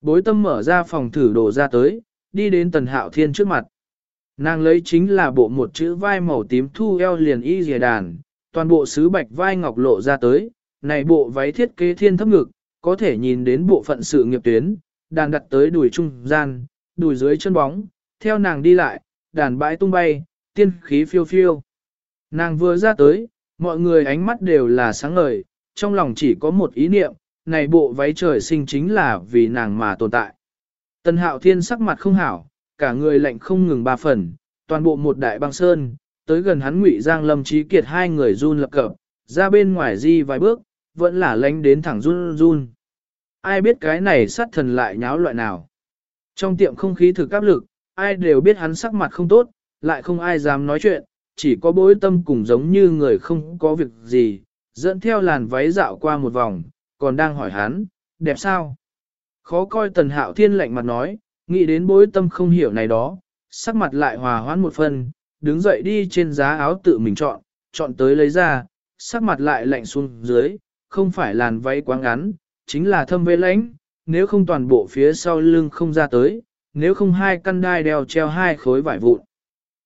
Bối tâm mở ra phòng thử đồ ra tới, đi đến tần hạo thiên trước mặt. Nàng lấy chính là bộ một chữ vai màu tím thu eo liền y dìa đàn, toàn bộ sứ bạch vai ngọc lộ ra tới, này bộ váy thiết kế thiên thấp ngực, có thể nhìn đến bộ phận sự nghiệp tuyến, đàn đặt tới đùi trung gian, đùi dưới chân bóng, theo nàng đi lại, đàn bãi tung bay, tiên khí phiêu phiêu. Nàng vừa ra tới, mọi người ánh mắt đều là sáng ngời, trong lòng chỉ có một ý niệm, này bộ váy trời sinh chính là vì nàng mà tồn tại. Tần hạo thiên sắc mặt không hảo, cả người lạnh không ngừng ba phần, toàn bộ một đại băng sơn, tới gần hắn ngụy giang lâm trí kiệt hai người run lập cập, ra bên ngoài di vài bước, vẫn là lánh đến thẳng run run. Ai biết cái này sát thần lại nháo loại nào. Trong tiệm không khí thực áp lực, ai đều biết hắn sắc mặt không tốt, lại không ai dám nói chuyện, chỉ có bối tâm cùng giống như người không có việc gì, dẫn theo làn váy dạo qua một vòng, còn đang hỏi hắn, đẹp sao? Khó coi tần hạo thiên lạnh mặt nói, nghĩ đến bối tâm không hiểu này đó, sắc mặt lại hòa hoãn một phần, đứng dậy đi trên giá áo tự mình chọn, chọn tới lấy ra, sắc mặt lại lạnh xuống dưới, không phải làn váy quá ngắn, chính là thâm vế lãnh, nếu không toàn bộ phía sau lưng không ra tới, nếu không hai căn đai đeo treo hai khối vải vụn.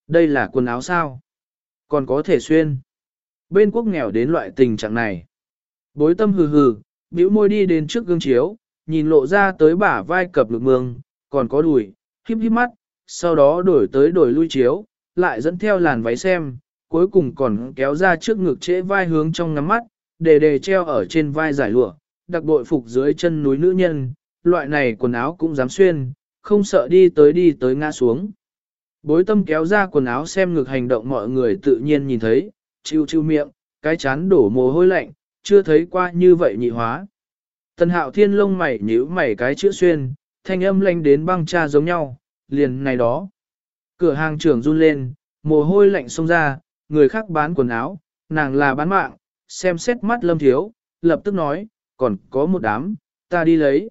Đây là quần áo sao? Còn có thể xuyên. Bên quốc nghèo đến loại tình trạng này. Bối tâm hừ hừ, bĩu môi đi đến trước gương chiếu, nhìn lộ ra tới bả vai cập lực mương, còn có đùi, híp híp mắt, sau đó đổi tới đổi lui chiếu, lại dẫn theo làn váy xem, cuối cùng còn kéo ra trước ngực trễ vai hướng trong ngắm mắt, để đề treo ở trên vai giải lụa, đặc bội phục dưới chân núi nữ nhân, loại này quần áo cũng dám xuyên, không sợ đi tới đi tới ngã xuống. Bối tâm kéo ra quần áo xem ngược hành động mọi người tự nhiên nhìn thấy, chiêu chiêu miệng, cái chán đổ mồ hôi lạnh, chưa thấy qua như vậy nhị hóa. Tần hạo thiên lông mày nhíu mày cái chữ xuyên, thanh âm lanh đến băng cha giống nhau, liền này đó. Cửa hàng trưởng run lên, mồ hôi lạnh xông ra, người khác bán quần áo, nàng là bán mạng, xem xét mắt lâm thiếu, lập tức nói, còn có một đám, ta đi lấy.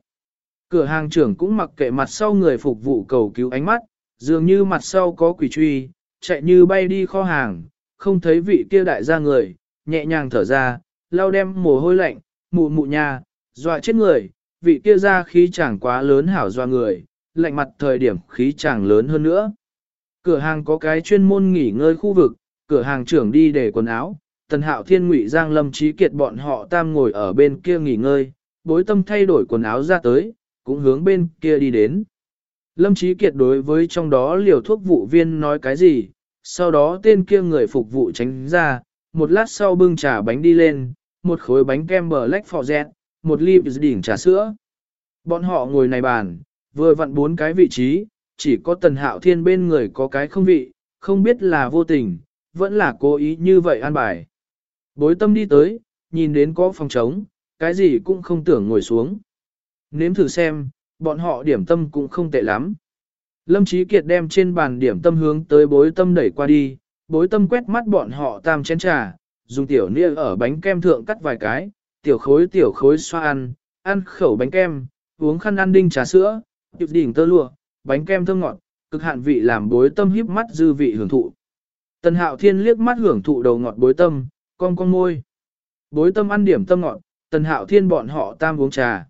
Cửa hàng trưởng cũng mặc kệ mặt sau người phục vụ cầu cứu ánh mắt, dường như mặt sau có quỷ truy, chạy như bay đi kho hàng, không thấy vị kia đại gia người, nhẹ nhàng thở ra, lau đem mồ hôi lạnh, mụ mụ nhà, dọa chết người, vị kia ra khí chẳng quá lớn hảo dọa người, lạnh mặt thời điểm khí chẳng lớn hơn nữa. Cửa hàng có cái chuyên môn nghỉ ngơi khu vực, cửa hàng trưởng đi để quần áo, tần hạo thiên ngụy giang lâm trí kiệt bọn họ tam ngồi ở bên kia nghỉ ngơi, bối tâm thay đổi quần áo ra tới, cũng hướng bên kia đi đến. Lâm Chí Kiệt đối với trong đó liều thuốc vụ viên nói cái gì, sau đó tên kia người phục vụ tránh ra, một lát sau bưng trà bánh đi lên, một khối bánh kem bờ lách phò dẹt, một ly đỉnh trà sữa. Bọn họ ngồi này bàn, vừa vặn bốn cái vị trí, chỉ có tần hạo thiên bên người có cái không vị, không biết là vô tình, vẫn là cố ý như vậy an bài. Bối tâm đi tới, nhìn đến có phòng trống, cái gì cũng không tưởng ngồi xuống. Nếm thử xem, bọn họ điểm tâm cũng không tệ lắm. Lâm Chí Kiệt đem trên bàn điểm tâm hướng tới bối tâm đẩy qua đi, bối tâm quét mắt bọn họ tam chén trà, dùng tiểu nia ở bánh kem thượng cắt vài cái, tiểu khối tiểu khối xoa ăn, ăn khẩu bánh kem, uống khăn ăn đinh trà sữa, tiệp đỉnh tơ lụa, bánh kem thơm ngọt, cực hạn vị làm bối tâm híp mắt dư vị hưởng thụ. Tần hạo thiên liếc mắt hưởng thụ đầu ngọt bối tâm, con con môi. Bối tâm ăn điểm tâm ngọn, tần hạo thiên bọn họ tam uống trà.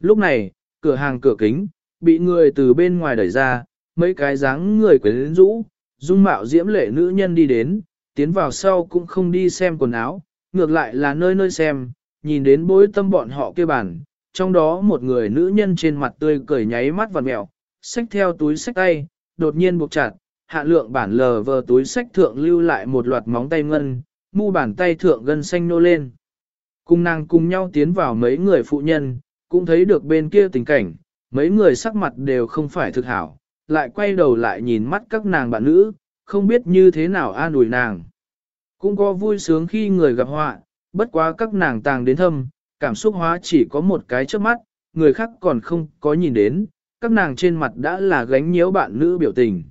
Lúc này, cửa hàng cửa kính, bị người từ bên ngoài đẩy ra, mấy cái dáng người quyến rũ, dung mạo diễm lệ nữ nhân đi đến, tiến vào sau cũng không đi xem quần áo, ngược lại là nơi nơi xem, nhìn đến bối tâm bọn họ kia bản, trong đó một người nữ nhân trên mặt tươi cười nháy mắt vằn mẹo, xách theo túi xách tay, đột nhiên buộc chặt, hạ lượng bản lờ vờ túi xách thượng lưu lại một loạt móng tay ngân, mu bàn tay thượng gân xanh nô lên. Cùng nàng cùng nhau tiến vào mấy người phụ nhân, cũng thấy được bên kia tình cảnh, mấy người sắc mặt đều không phải thực hảo, lại quay đầu lại nhìn mắt các nàng bạn nữ, không biết như thế nào an ủi nàng. Cũng có vui sướng khi người gặp họa, bất quá các nàng tàng đến thâm, cảm xúc hóa chỉ có một cái trước mắt, người khác còn không có nhìn đến, các nàng trên mặt đã là gánh nhiễu bạn nữ biểu tình.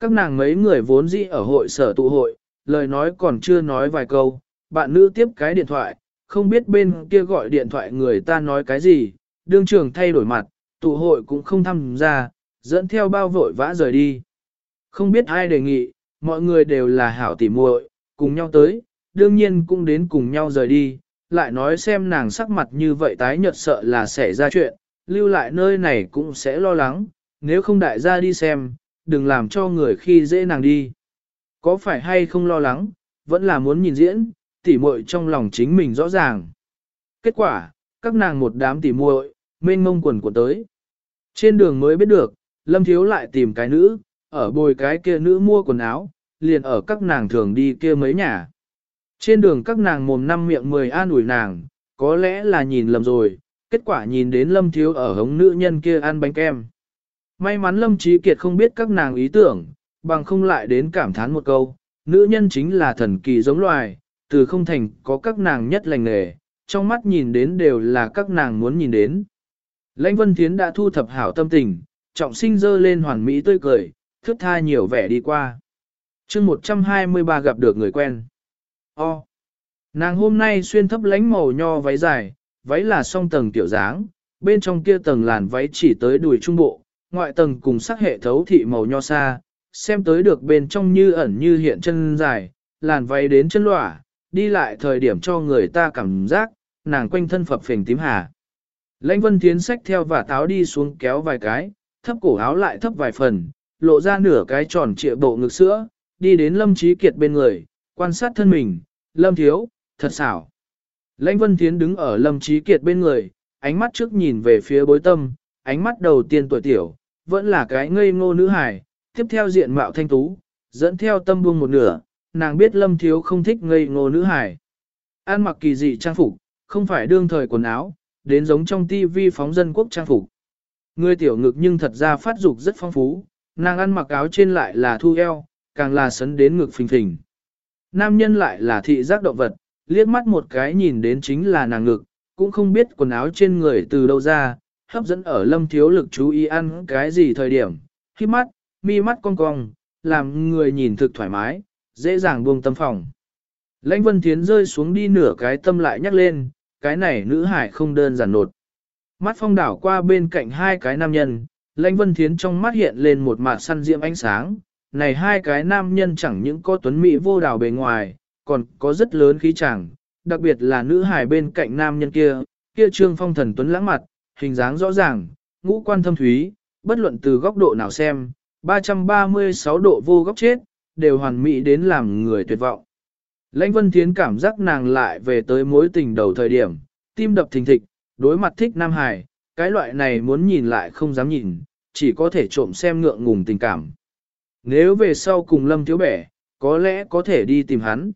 Các nàng mấy người vốn dĩ ở hội sở tụ hội, lời nói còn chưa nói vài câu, bạn nữ tiếp cái điện thoại, không biết bên kia gọi điện thoại người ta nói cái gì, đương trường thay đổi mặt, tụ hội cũng không tham gia, dẫn theo bao vội vã rời đi. Không biết ai đề nghị, mọi người đều là hảo tỉ muội, cùng nhau tới, đương nhiên cũng đến cùng nhau rời đi, lại nói xem nàng sắc mặt như vậy tái nhợt sợ là sẽ ra chuyện, lưu lại nơi này cũng sẽ lo lắng, nếu không đại gia đi xem, đừng làm cho người khi dễ nàng đi. Có phải hay không lo lắng, vẫn là muốn nhìn diễn, tỉ muội trong lòng chính mình rõ ràng. Kết quả, các nàng một đám tỉ muội, mênh mông quần của tới. Trên đường mới biết được, Lâm Thiếu lại tìm cái nữ, ở bồi cái kia nữ mua quần áo, liền ở các nàng thường đi kia mấy nhà. Trên đường các nàng mồm năm miệng mười an ủi nàng, có lẽ là nhìn lầm rồi, kết quả nhìn đến Lâm Thiếu ở hống nữ nhân kia ăn bánh kem. May mắn Lâm Trí Kiệt không biết các nàng ý tưởng, bằng không lại đến cảm thán một câu, nữ nhân chính là thần kỳ giống loài, từ không thành có các nàng nhất lành nghề, trong mắt nhìn đến đều là các nàng muốn nhìn đến. Lãnh Vân Thiến đã thu thập hảo tâm tình, trọng sinh dơ lên hoàn mỹ tươi cười, thước tha nhiều vẻ đi qua. chương 123 gặp được người quen. O. Nàng hôm nay xuyên thấp lánh màu nho váy dài, váy là song tầng tiểu dáng, bên trong kia tầng làn váy chỉ tới đùi trung bộ, ngoại tầng cùng sắc hệ thấu thị màu nho xa, xem tới được bên trong như ẩn như hiện chân dài, làn váy đến chân lỏa, đi lại thời điểm cho người ta cảm giác, nàng quanh thân phập phình tím hà. Lãnh vân thiến sách theo và táo đi xuống kéo vài cái, thấp cổ áo lại thấp vài phần, lộ ra nửa cái tròn trịa bộ ngực sữa, đi đến lâm trí kiệt bên người, quan sát thân mình, lâm thiếu, thật xảo. Lãnh vân thiến đứng ở lâm trí kiệt bên người, ánh mắt trước nhìn về phía bối tâm, ánh mắt đầu tiên tuổi tiểu, vẫn là cái ngây ngô nữ hài, tiếp theo diện mạo thanh tú, dẫn theo tâm buông một nửa, nàng biết lâm thiếu không thích ngây ngô nữ hài. An mặc kỳ dị trang phục, không phải đương thời quần áo, đến giống trong tivi phóng dân quốc trang phục. Người tiểu ngực nhưng thật ra phát dục rất phong phú, nàng ăn mặc áo trên lại là thu eo, càng là sấn đến ngực phình phình. Nam nhân lại là thị giác động vật, liếc mắt một cái nhìn đến chính là nàng ngực, cũng không biết quần áo trên người từ đâu ra, hấp dẫn ở lâm thiếu lực chú ý ăn cái gì thời điểm, khi mắt, mi mắt cong cong, làm người nhìn thực thoải mái, dễ dàng buông tâm phòng. Lãnh Vân Thiến rơi xuống đi nửa cái tâm lại nhắc lên, cái này nữ hải không đơn giản nột. Mắt phong đảo qua bên cạnh hai cái nam nhân, Lãnh Vân Thiến trong mắt hiện lên một mạt săn diệm ánh sáng. Này hai cái nam nhân chẳng những có tuấn mỹ vô đảo bề ngoài, còn có rất lớn khí chẳng, đặc biệt là nữ hải bên cạnh nam nhân kia, kia trương phong thần tuấn lãng mặt, hình dáng rõ ràng, ngũ quan thâm thúy, bất luận từ góc độ nào xem, 336 độ vô góc chết, đều hoàn mỹ đến làm người tuyệt vọng. Lãnh Vân Thiến cảm giác nàng lại về tới mối tình đầu thời điểm, tim đập thình thịch, đối mặt thích Nam Hải, cái loại này muốn nhìn lại không dám nhìn, chỉ có thể trộm xem ngượng ngùng tình cảm. Nếu về sau cùng Lâm Thiếu Bẻ, có lẽ có thể đi tìm hắn.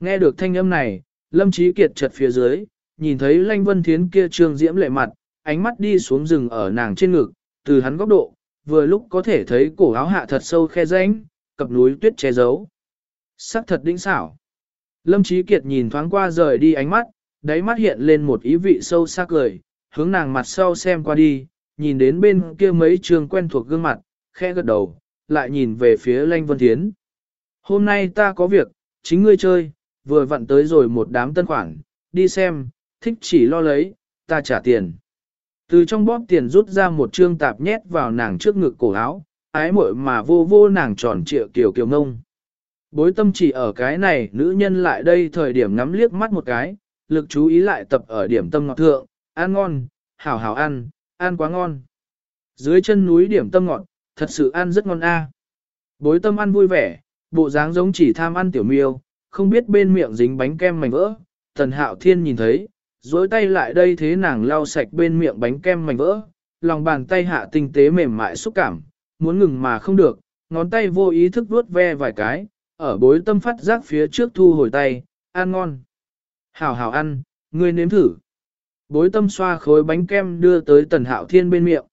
Nghe được thanh âm này, Lâm Trí Kiệt chật phía dưới, nhìn thấy Lãnh Vân Thiến kia trương diễm lệ mặt, ánh mắt đi xuống rừng ở nàng trên ngực, từ hắn góc độ, vừa lúc có thể thấy cổ áo hạ thật sâu khe rãnh, cặp núi tuyết che giấu. Sắc thật đĩnh xảo. Lâm Chí Kiệt nhìn thoáng qua rời đi ánh mắt, đáy mắt hiện lên một ý vị sâu sắc cười, hướng nàng mặt sau xem qua đi, nhìn đến bên kia mấy trường quen thuộc gương mặt, khẽ gật đầu, lại nhìn về phía Lanh Vân Thiến. Hôm nay ta có việc, chính ngươi chơi, vừa vặn tới rồi một đám tân khoản, đi xem, thích chỉ lo lấy, ta trả tiền. Từ trong bóp tiền rút ra một trương tạp nhét vào nàng trước ngực cổ áo, ái muội mà vô vô nàng tròn trịa kiều kiều ngông. Bối tâm chỉ ở cái này nữ nhân lại đây thời điểm ngắm liếc mắt một cái, lực chú ý lại tập ở điểm tâm ngọt thượng, ăn ngon, hảo hảo ăn, ăn quá ngon. Dưới chân núi điểm tâm ngọt, thật sự ăn rất ngon a. Bối tâm ăn vui vẻ, bộ dáng giống chỉ tham ăn tiểu miêu, không biết bên miệng dính bánh kem mảnh vỡ. Tần hạo thiên nhìn thấy, dối tay lại đây thế nàng lau sạch bên miệng bánh kem mảnh vỡ, lòng bàn tay hạ tinh tế mềm mại xúc cảm, muốn ngừng mà không được, ngón tay vô ý thức vuốt ve vài cái, ở bối tâm phát giác phía trước thu hồi tay, ăn ngon. Hảo hảo ăn, ngươi nếm thử. Bối tâm xoa khối bánh kem đưa tới tần hạo thiên bên miệng.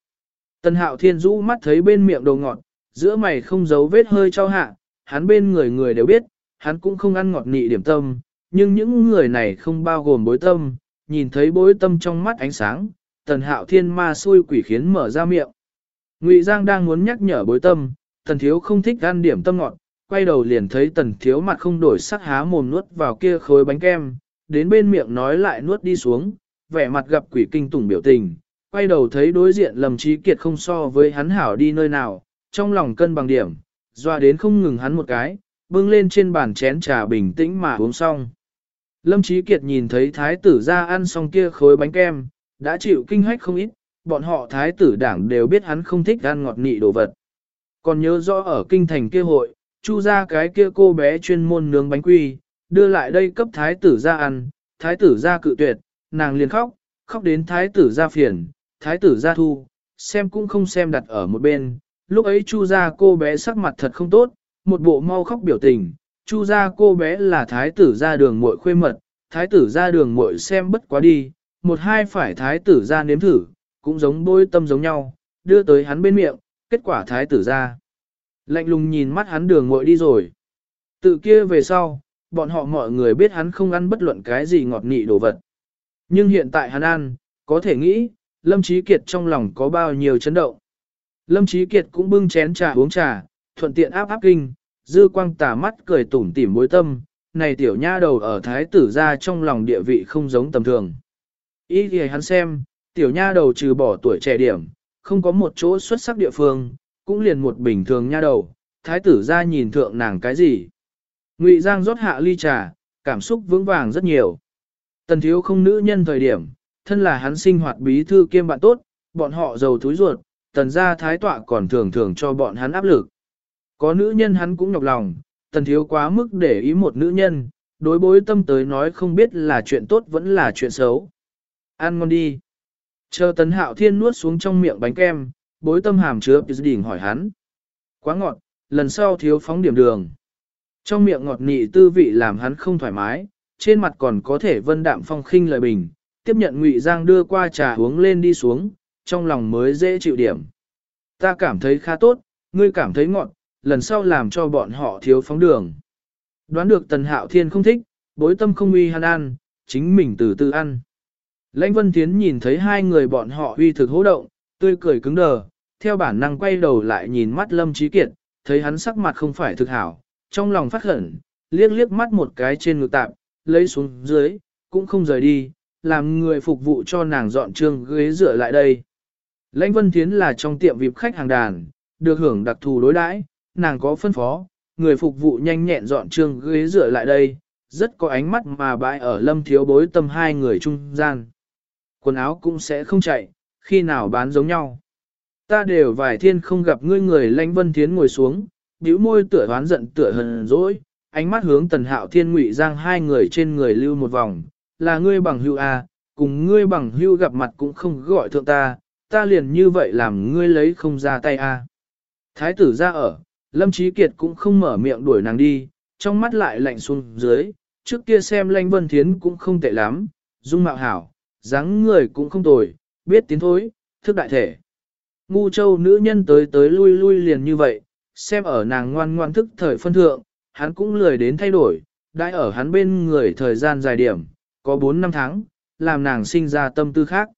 Tần hạo thiên rũ mắt thấy bên miệng đồ ngọt, giữa mày không giấu vết hơi cho hạ, hắn bên người người đều biết, hắn cũng không ăn ngọt nị điểm tâm, nhưng những người này không bao gồm bối tâm, nhìn thấy bối tâm trong mắt ánh sáng, tần hạo thiên ma xui quỷ khiến mở ra miệng. Ngụy Giang đang muốn nhắc nhở bối tâm, tần thiếu không thích ăn điểm tâm ngọt, quay đầu liền thấy tần thiếu mặt không đổi sắc há mồm nuốt vào kia khối bánh kem, đến bên miệng nói lại nuốt đi xuống, vẻ mặt gặp quỷ kinh tủng biểu tình, quay đầu thấy đối diện lầm trí kiệt không so với hắn hảo đi nơi nào, trong lòng cân bằng điểm, doa đến không ngừng hắn một cái, bưng lên trên bàn chén trà bình tĩnh mà uống xong. Lâm Chí Kiệt nhìn thấy thái tử ra ăn xong kia khối bánh kem, đã chịu kinh hách không ít, bọn họ thái tử đảng đều biết hắn không thích ăn ngọt nị đồ vật. Còn nhớ rõ ở kinh thành kia hội, chu ra cái kia cô bé chuyên môn nướng bánh quy, đưa lại đây cấp thái tử ra ăn, thái tử ra cự tuyệt, nàng liền khóc, khóc đến thái tử ra phiền, thái tử ra thu, xem cũng không xem đặt ở một bên. Lúc ấy chu ra cô bé sắc mặt thật không tốt, một bộ mau khóc biểu tình, chu ra cô bé là thái tử ra đường muội khuê mật, thái tử ra đường muội xem bất quá đi, một hai phải thái tử ra nếm thử, cũng giống bôi tâm giống nhau, đưa tới hắn bên miệng, kết quả thái tử ra. Lạnh lùng nhìn mắt hắn đường muội đi rồi. Tự kia về sau, bọn họ mọi người biết hắn không ăn bất luận cái gì ngọt nị đồ vật. Nhưng hiện tại hắn ăn, có thể nghĩ, Lâm Chí Kiệt trong lòng có bao nhiêu chấn động. Lâm Chí Kiệt cũng bưng chén trà uống trà, thuận tiện áp áp kinh, dư quang tà mắt cười tủm tỉm bối tâm, này tiểu nha đầu ở thái tử ra trong lòng địa vị không giống tầm thường. Ý thì hắn xem, tiểu nha đầu trừ bỏ tuổi trẻ điểm, không có một chỗ xuất sắc địa phương, cũng liền một bình thường nha đầu, thái tử ra nhìn thượng nàng cái gì. Ngụy Giang rót hạ ly trà, cảm xúc vững vàng rất nhiều. Tần thiếu không nữ nhân thời điểm, thân là hắn sinh hoạt bí thư kiêm bạn tốt, bọn họ giàu túi ruột, tần gia thái tọa còn thường thường cho bọn hắn áp lực. Có nữ nhân hắn cũng nhọc lòng, tần thiếu quá mức để ý một nữ nhân, đối bối tâm tới nói không biết là chuyện tốt vẫn là chuyện xấu. Ăn ngon đi. Chờ tần hạo thiên nuốt xuống trong miệng bánh kem, bối tâm hàm chứa đỉnh hỏi hắn. Quá ngọt, lần sau thiếu phóng điểm đường. Trong miệng ngọt nị tư vị làm hắn không thoải mái, trên mặt còn có thể vân đạm phong khinh lời bình, tiếp nhận Ngụy Giang đưa qua trà uống lên đi xuống, trong lòng mới dễ chịu điểm. Ta cảm thấy khá tốt, ngươi cảm thấy ngọt, lần sau làm cho bọn họ thiếu phóng đường. Đoán được Tần Hạo Thiên không thích, bối tâm không uy hắn ăn, chính mình từ từ ăn. Lãnh Vân Tiến nhìn thấy hai người bọn họ uy thực hỗ động, tươi cười cứng đờ, theo bản năng quay đầu lại nhìn mắt Lâm Trí Kiệt, thấy hắn sắc mặt không phải thực hảo, trong lòng phát khẩn, liếc liếc mắt một cái trên ngực tạm, lấy xuống dưới, cũng không rời đi, làm người phục vụ cho nàng dọn trương ghế dựa lại đây. Lãnh Vân Thiến là trong tiệm vip khách hàng đàn, được hưởng đặc thù đối đãi, nàng có phân phó, người phục vụ nhanh nhẹn dọn trường ghế dựa lại đây, rất có ánh mắt mà bãi ở lâm thiếu bối tâm hai người trung gian. Quần áo cũng sẽ không chạy, khi nào bán giống nhau. Ta đều vài thiên không gặp ngươi người Lãnh Vân Thiến ngồi xuống, bĩu môi tựa hoán giận tựa hờn dỗi, ánh mắt hướng tần hạo thiên ngụy giang hai người trên người lưu một vòng, là ngươi bằng hưu à, cùng ngươi bằng hưu gặp mặt cũng không gọi thượng ta, ta liền như vậy làm ngươi lấy không ra tay à. Thái tử ra ở, Lâm Trí Kiệt cũng không mở miệng đuổi nàng đi, trong mắt lại lạnh xuống dưới, trước kia xem Lanh Vân Thiến cũng không tệ lắm, dung mạo hảo, dáng người cũng không tồi, biết tiến thối, thức đại thể. Ngu châu nữ nhân tới tới lui lui liền như vậy, xem ở nàng ngoan ngoan thức thời phân thượng, hắn cũng lười đến thay đổi, đã ở hắn bên người thời gian dài điểm, có 4 năm tháng, làm nàng sinh ra tâm tư khác.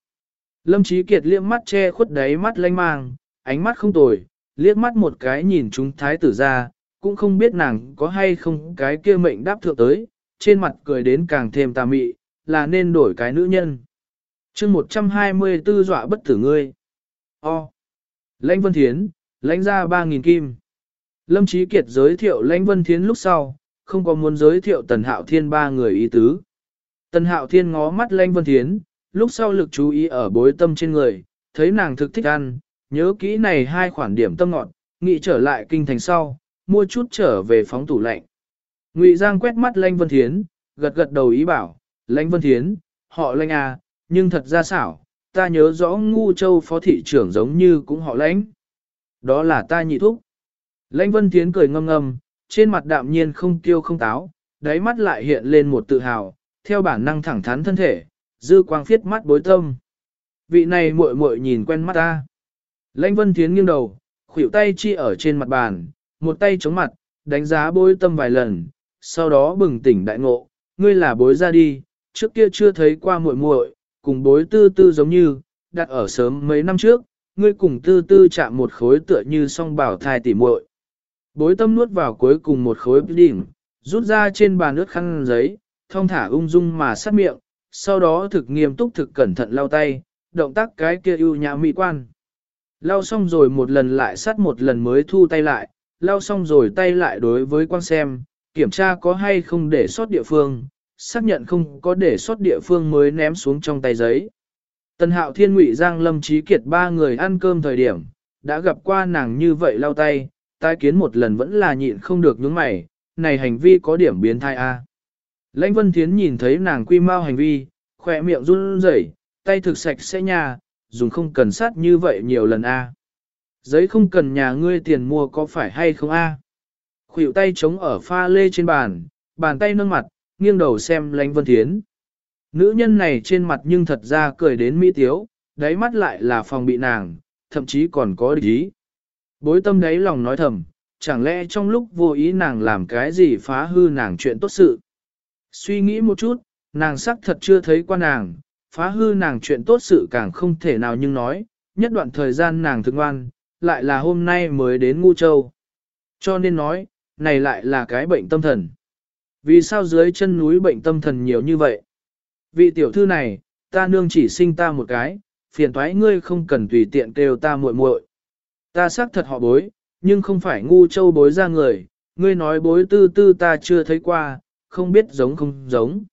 Lâm Chí Kiệt liếc mắt che khuất đáy mắt lanh mang, ánh mắt không tồi, liếc mắt một cái nhìn chúng thái tử ra, cũng không biết nàng có hay không cái kia mệnh đáp thượng tới, trên mặt cười đến càng thêm tà mị, là nên đổi cái nữ nhân. chương 124 dọa bất tử ngươi. O. Lãnh Vân Thiến, lãnh ra 3.000 kim. Lâm Chí Kiệt giới thiệu Lãnh Vân Thiến lúc sau, không có muốn giới thiệu Tần Hạo Thiên ba người ý tứ. Tần Hạo Thiên ngó mắt Lãnh Vân Thiến, lúc sau lực chú ý ở bối tâm trên người, thấy nàng thực thích ăn, nhớ kỹ này hai khoản điểm tâm ngọt, nghị trở lại kinh thành sau, mua chút trở về phóng tủ lạnh. Ngụy Giang quét mắt lanh Vân Thiến, gật gật đầu ý bảo, lanh Vân Thiến, họ Lãnh à, nhưng thật ra xảo, ta nhớ rõ ngu châu phó thị trưởng giống như cũng họ Lãnh. Đó là ta nhị thúc. Lãnh Vân Thiến cười ngâm ngâm, trên mặt đạm nhiên không tiêu không táo, đáy mắt lại hiện lên một tự hào, theo bản năng thẳng thắn thân thể, dư quang phiết mắt bối tâm. Vị này muội muội nhìn quen mắt ta. Lãnh Vân Thiến nghiêng đầu, khuỷu tay chi ở trên mặt bàn, một tay chống mặt, đánh giá bối tâm vài lần, sau đó bừng tỉnh đại ngộ, ngươi là bối ra đi, trước kia chưa thấy qua muội muội, cùng bối tư tư giống như, đặt ở sớm mấy năm trước, ngươi cùng tư tư chạm một khối tựa như song bảo thai tỉ muội. Bối tâm nuốt vào cuối cùng một khối đỉnh, rút ra trên bàn nước khăn giấy, thong thả ung dung mà sát miệng, sau đó thực nghiêm túc thực cẩn thận lau tay, động tác cái kia ưu nhã mỹ quan. Lau xong rồi một lần lại sắt một lần mới thu tay lại, lau xong rồi tay lại đối với quan xem, kiểm tra có hay không để sót địa phương, xác nhận không có để sót địa phương mới ném xuống trong tay giấy. Tần hạo thiên ngụy giang lâm trí kiệt ba người ăn cơm thời điểm, đã gặp qua nàng như vậy lau tay, tai kiến một lần vẫn là nhịn không được nhướng mày, này hành vi có điểm biến thai a. Lãnh Vân Thiến nhìn thấy nàng quy mau hành vi, khỏe miệng run rẩy, tay thực sạch sẽ nhà, dùng không cần sát như vậy nhiều lần a. Giấy không cần nhà ngươi tiền mua có phải hay không a? Khuỷu tay chống ở pha lê trên bàn, bàn tay nâng mặt, nghiêng đầu xem Lánh Vân Thiến. Nữ nhân này trên mặt nhưng thật ra cười đến mỹ tiếu, đáy mắt lại là phòng bị nàng, thậm chí còn có địch ý. Bối tâm đáy lòng nói thầm, chẳng lẽ trong lúc vô ý nàng làm cái gì phá hư nàng chuyện tốt sự. Suy nghĩ một chút, nàng sắc thật chưa thấy qua nàng, phá hư nàng chuyện tốt sự càng không thể nào nhưng nói, nhất đoạn thời gian nàng thương ngoan, lại là hôm nay mới đến Ngu Châu. Cho nên nói, này lại là cái bệnh tâm thần. Vì sao dưới chân núi bệnh tâm thần nhiều như vậy? Vị tiểu thư này, ta nương chỉ sinh ta một cái, phiền thoái ngươi không cần tùy tiện kêu ta muội muội. Ta xác thật họ bối, nhưng không phải ngu châu bối ra người, ngươi nói bối tư tư ta chưa thấy qua, không biết giống không giống.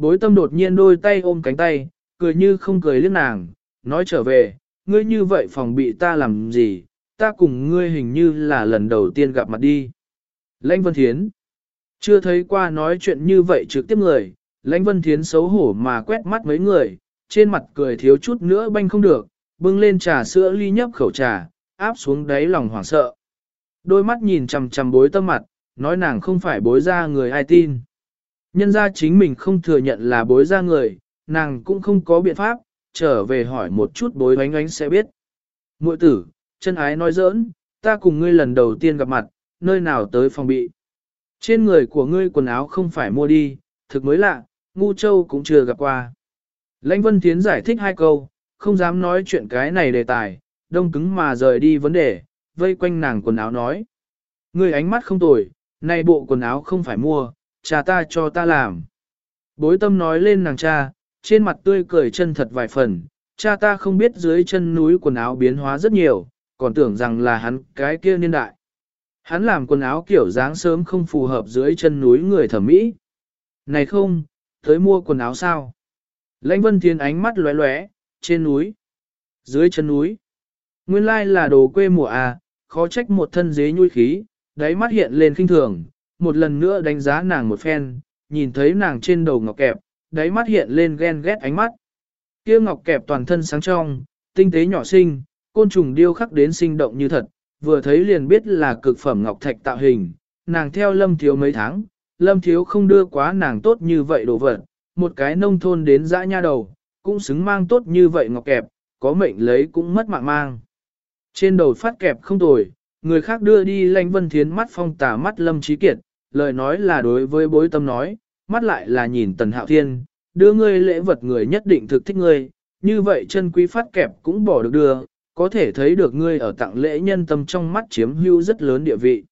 Bối tâm đột nhiên đôi tay ôm cánh tay, cười như không cười liếc nàng, nói trở về, ngươi như vậy phòng bị ta làm gì, ta cùng ngươi hình như là lần đầu tiên gặp mặt đi. Lãnh Vân Thiến Chưa thấy qua nói chuyện như vậy trực tiếp người, Lãnh Vân Thiến xấu hổ mà quét mắt mấy người, trên mặt cười thiếu chút nữa banh không được, bưng lên trà sữa ly nhấp khẩu trà, áp xuống đáy lòng hoảng sợ. Đôi mắt nhìn chằm chằm bối tâm mặt, nói nàng không phải bối ra người ai tin. Nhân ra chính mình không thừa nhận là bối ra người, nàng cũng không có biện pháp, trở về hỏi một chút bối oánh oánh sẽ biết. Mội tử, chân ái nói giỡn, ta cùng ngươi lần đầu tiên gặp mặt, nơi nào tới phòng bị. Trên người của ngươi quần áo không phải mua đi, thực mới lạ, ngu châu cũng chưa gặp qua. Lãnh Vân Thiến giải thích hai câu, không dám nói chuyện cái này đề tài, đông cứng mà rời đi vấn đề, vây quanh nàng quần áo nói. Ngươi ánh mắt không tồi, này bộ quần áo không phải mua, cha ta cho ta làm. Bối tâm nói lên nàng cha, trên mặt tươi cười chân thật vài phần, cha ta không biết dưới chân núi quần áo biến hóa rất nhiều, còn tưởng rằng là hắn cái kia niên đại. Hắn làm quần áo kiểu dáng sớm không phù hợp dưới chân núi người thẩm mỹ. Này không, tới mua quần áo sao? Lãnh Vân Thiên ánh mắt lóe lóe, trên núi, dưới chân núi. Nguyên lai là đồ quê mùa à, khó trách một thân dế nhui khí, đáy mắt hiện lên khinh thường, một lần nữa đánh giá nàng một phen, nhìn thấy nàng trên đầu ngọc kẹp, đáy mắt hiện lên ghen ghét ánh mắt. Kia ngọc kẹp toàn thân sáng trong, tinh tế nhỏ xinh, côn trùng điêu khắc đến sinh động như thật, vừa thấy liền biết là cực phẩm ngọc thạch tạo hình, nàng theo lâm thiếu mấy tháng, lâm thiếu không đưa quá nàng tốt như vậy đồ vật, một cái nông thôn đến dã nha đầu, cũng xứng mang tốt như vậy ngọc kẹp, có mệnh lấy cũng mất mạng mang. Trên đầu phát kẹp không tồi, người khác đưa đi lanh vân thiến mắt phong tả mắt lâm trí kiệt, lời nói là đối với bối tâm nói, mắt lại là nhìn tần hạo thiên, đưa ngươi lễ vật người nhất định thực thích ngươi, như vậy chân quý phát kẹp cũng bỏ được đưa, có thể thấy được ngươi ở tặng lễ nhân tâm trong mắt chiếm hữu rất lớn địa vị.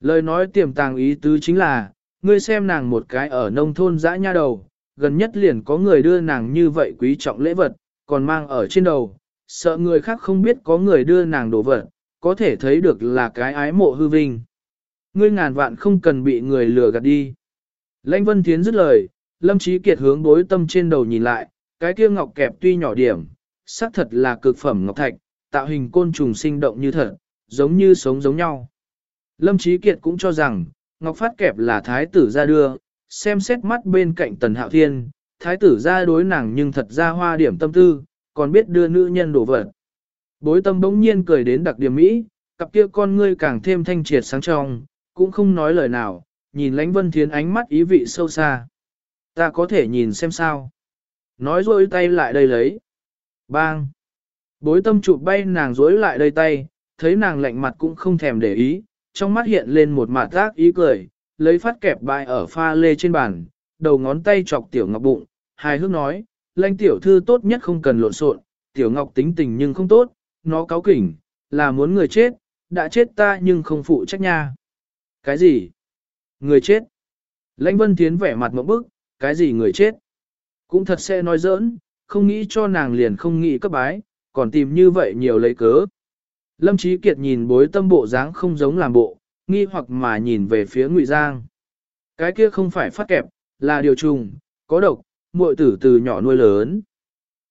Lời nói tiềm tàng ý tứ chính là, ngươi xem nàng một cái ở nông thôn dã nha đầu, gần nhất liền có người đưa nàng như vậy quý trọng lễ vật, còn mang ở trên đầu, sợ người khác không biết có người đưa nàng đồ vật, có thể thấy được là cái ái mộ hư vinh. Ngươi ngàn vạn không cần bị người lừa gạt đi. Lãnh Vân Thiến dứt lời, Lâm Chí Kiệt hướng bối tâm trên đầu nhìn lại, cái kia ngọc kẹp tuy nhỏ điểm, xác thật là cực phẩm ngọc thạch, tạo hình côn trùng sinh động như thật, giống như sống giống nhau. Lâm Chí Kiệt cũng cho rằng, ngọc phát kẹp là thái tử ra đưa, xem xét mắt bên cạnh tần hạo thiên, thái tử ra đối nàng nhưng thật ra hoa điểm tâm tư, còn biết đưa nữ nhân đổ vật. Bối tâm bỗng nhiên cười đến đặc điểm Mỹ, cặp kia con ngươi càng thêm thanh triệt sáng trong, cũng không nói lời nào, nhìn lãnh vân thiến ánh mắt ý vị sâu xa. Ta có thể nhìn xem sao. Nói rôi tay lại đây lấy. Bang! Bối tâm chụp bay nàng rối lại đây tay, thấy nàng lạnh mặt cũng không thèm để ý, trong mắt hiện lên một mặt giác ý cười, lấy phát kẹp bài ở pha lê trên bàn, đầu ngón tay chọc tiểu ngọc bụng, hài hước nói, lãnh tiểu thư tốt nhất không cần lộn xộn, tiểu ngọc tính tình nhưng không tốt, nó cáo kỉnh, là muốn người chết, đã chết ta nhưng không phụ trách nha. Cái gì? Người chết? Lãnh Vân Thiến vẻ mặt mộng bức, cái gì người chết? Cũng thật sẽ nói giỡn, không nghĩ cho nàng liền không nghĩ cấp bái, còn tìm như vậy nhiều lấy cớ. Lâm Chí Kiệt nhìn bối tâm bộ dáng không giống làm bộ, nghi hoặc mà nhìn về phía Ngụy Giang. Cái kia không phải phát kẹp, là điều trùng, có độc, muội tử từ nhỏ nuôi lớn.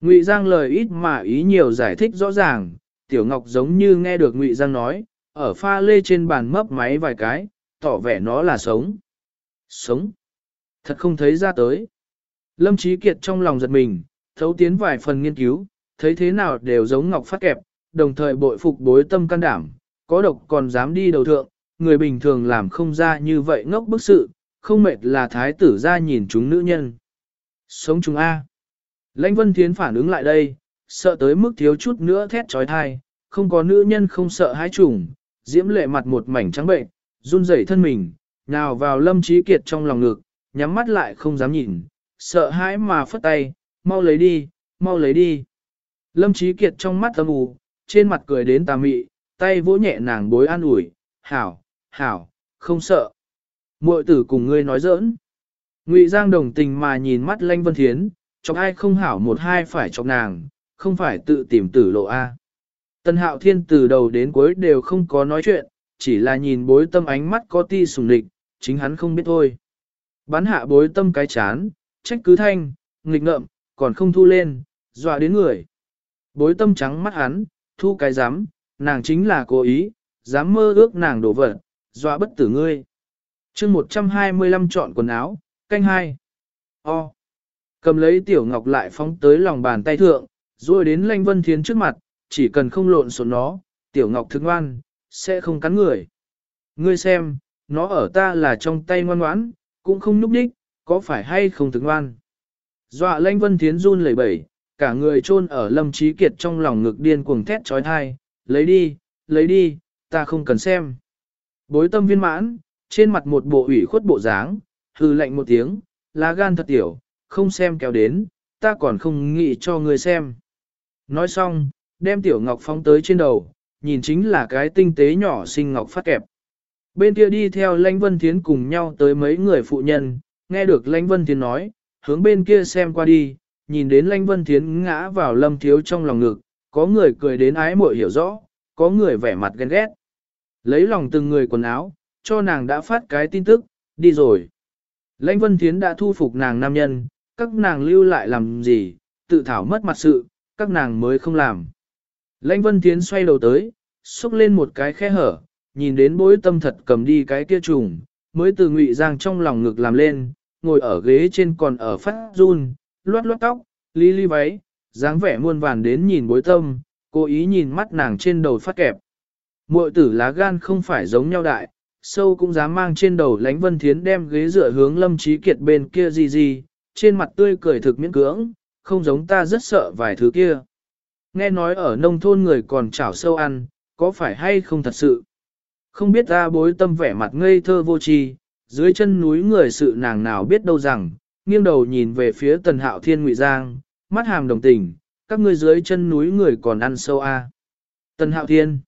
Ngụy Giang lời ít mà ý nhiều giải thích rõ ràng, Tiểu Ngọc giống như nghe được Ngụy Giang nói, ở pha lê trên bàn mấp máy vài cái, tỏ vẻ nó là sống. Sống? Thật không thấy ra tới. Lâm Chí Kiệt trong lòng giật mình, thấu tiến vài phần nghiên cứu, thấy thế nào đều giống Ngọc phát kẹp, đồng thời bội phục bối tâm can đảm, có độc còn dám đi đầu thượng, người bình thường làm không ra như vậy ngốc bức sự, không mệt là thái tử ra nhìn chúng nữ nhân. Sống chúng A. Lãnh Vân Thiến phản ứng lại đây, sợ tới mức thiếu chút nữa thét trói thai, không có nữ nhân không sợ hãi trùng, diễm lệ mặt một mảnh trắng bệnh, run rẩy thân mình, nào vào lâm trí kiệt trong lòng ngực, nhắm mắt lại không dám nhìn, sợ hãi mà phất tay, mau lấy đi, mau lấy đi. Lâm trí kiệt trong mắt âm ù, trên mặt cười đến tà mị, tay vỗ nhẹ nàng bối an ủi, hảo, hảo, không sợ. muội tử cùng ngươi nói giỡn. Ngụy Giang đồng tình mà nhìn mắt Lanh Vân Thiến, chọc ai không hảo một hai phải chọc nàng, không phải tự tìm tử lộ A. Tân hạo thiên từ đầu đến cuối đều không có nói chuyện, chỉ là nhìn bối tâm ánh mắt có ti sùng địch, chính hắn không biết thôi. Bắn hạ bối tâm cái chán, trách cứ thanh, nghịch ngợm, còn không thu lên, dọa đến người. Bối tâm trắng mắt hắn, thu cái dám, nàng chính là cố ý, dám mơ ước nàng đổ vật, dọa bất tử ngươi. chương 125 chọn quần áo, canh hai. O. Cầm lấy tiểu ngọc lại phóng tới lòng bàn tay thượng, rồi đến lanh vân thiến trước mặt, chỉ cần không lộn xộn nó, tiểu ngọc thức ngoan, sẽ không cắn người. Ngươi xem, nó ở ta là trong tay ngoan ngoãn, cũng không núp đích, có phải hay không thức ngoan. Dọa lanh vân thiến run lẩy bẩy, cả người chôn ở lâm trí kiệt trong lòng ngực điên cuồng thét trói thai, lấy đi, lấy đi, ta không cần xem. Bối tâm viên mãn, trên mặt một bộ ủy khuất bộ dáng, hư lạnh một tiếng, lá gan thật tiểu, không xem kéo đến, ta còn không nghĩ cho người xem. Nói xong, đem tiểu ngọc phóng tới trên đầu, nhìn chính là cái tinh tế nhỏ xinh ngọc phát kẹp. Bên kia đi theo Lãnh Vân Thiến cùng nhau tới mấy người phụ nhân, nghe được Lãnh Vân Thiến nói, hướng bên kia xem qua đi, nhìn đến Lãnh Vân Thiến ngã vào lâm thiếu trong lòng ngực, có người cười đến ái muội hiểu rõ, có người vẻ mặt ghen ghét. Lấy lòng từng người quần áo, cho nàng đã phát cái tin tức, đi rồi. Lãnh Vân Thiến đã thu phục nàng nam nhân, các nàng lưu lại làm gì, tự thảo mất mặt sự, các nàng mới không làm. Lãnh Vân Thiến xoay đầu tới, xúc lên một cái khe hở, nhìn đến bối tâm thật cầm đi cái kia trùng, mới từ ngụy giang trong lòng ngực làm lên, ngồi ở ghế trên còn ở phát run, loát loát tóc, ly ly váy, dáng vẻ muôn vàn đến nhìn bối tâm, cố ý nhìn mắt nàng trên đầu phát kẹp. Mội tử lá gan không phải giống nhau đại, sâu cũng dám mang trên đầu lánh vân thiến đem ghế dựa hướng lâm trí kiệt bên kia gì gì, trên mặt tươi cười thực miễn cưỡng, không giống ta rất sợ vài thứ kia. Nghe nói ở nông thôn người còn chảo sâu ăn, có phải hay không thật sự? Không biết ta bối tâm vẻ mặt ngây thơ vô tri, dưới chân núi người sự nàng nào biết đâu rằng, nghiêng đầu nhìn về phía tần hạo thiên ngụy giang, mắt hàm đồng tình, các ngươi dưới chân núi người còn ăn sâu a. À. Tần hạo thiên,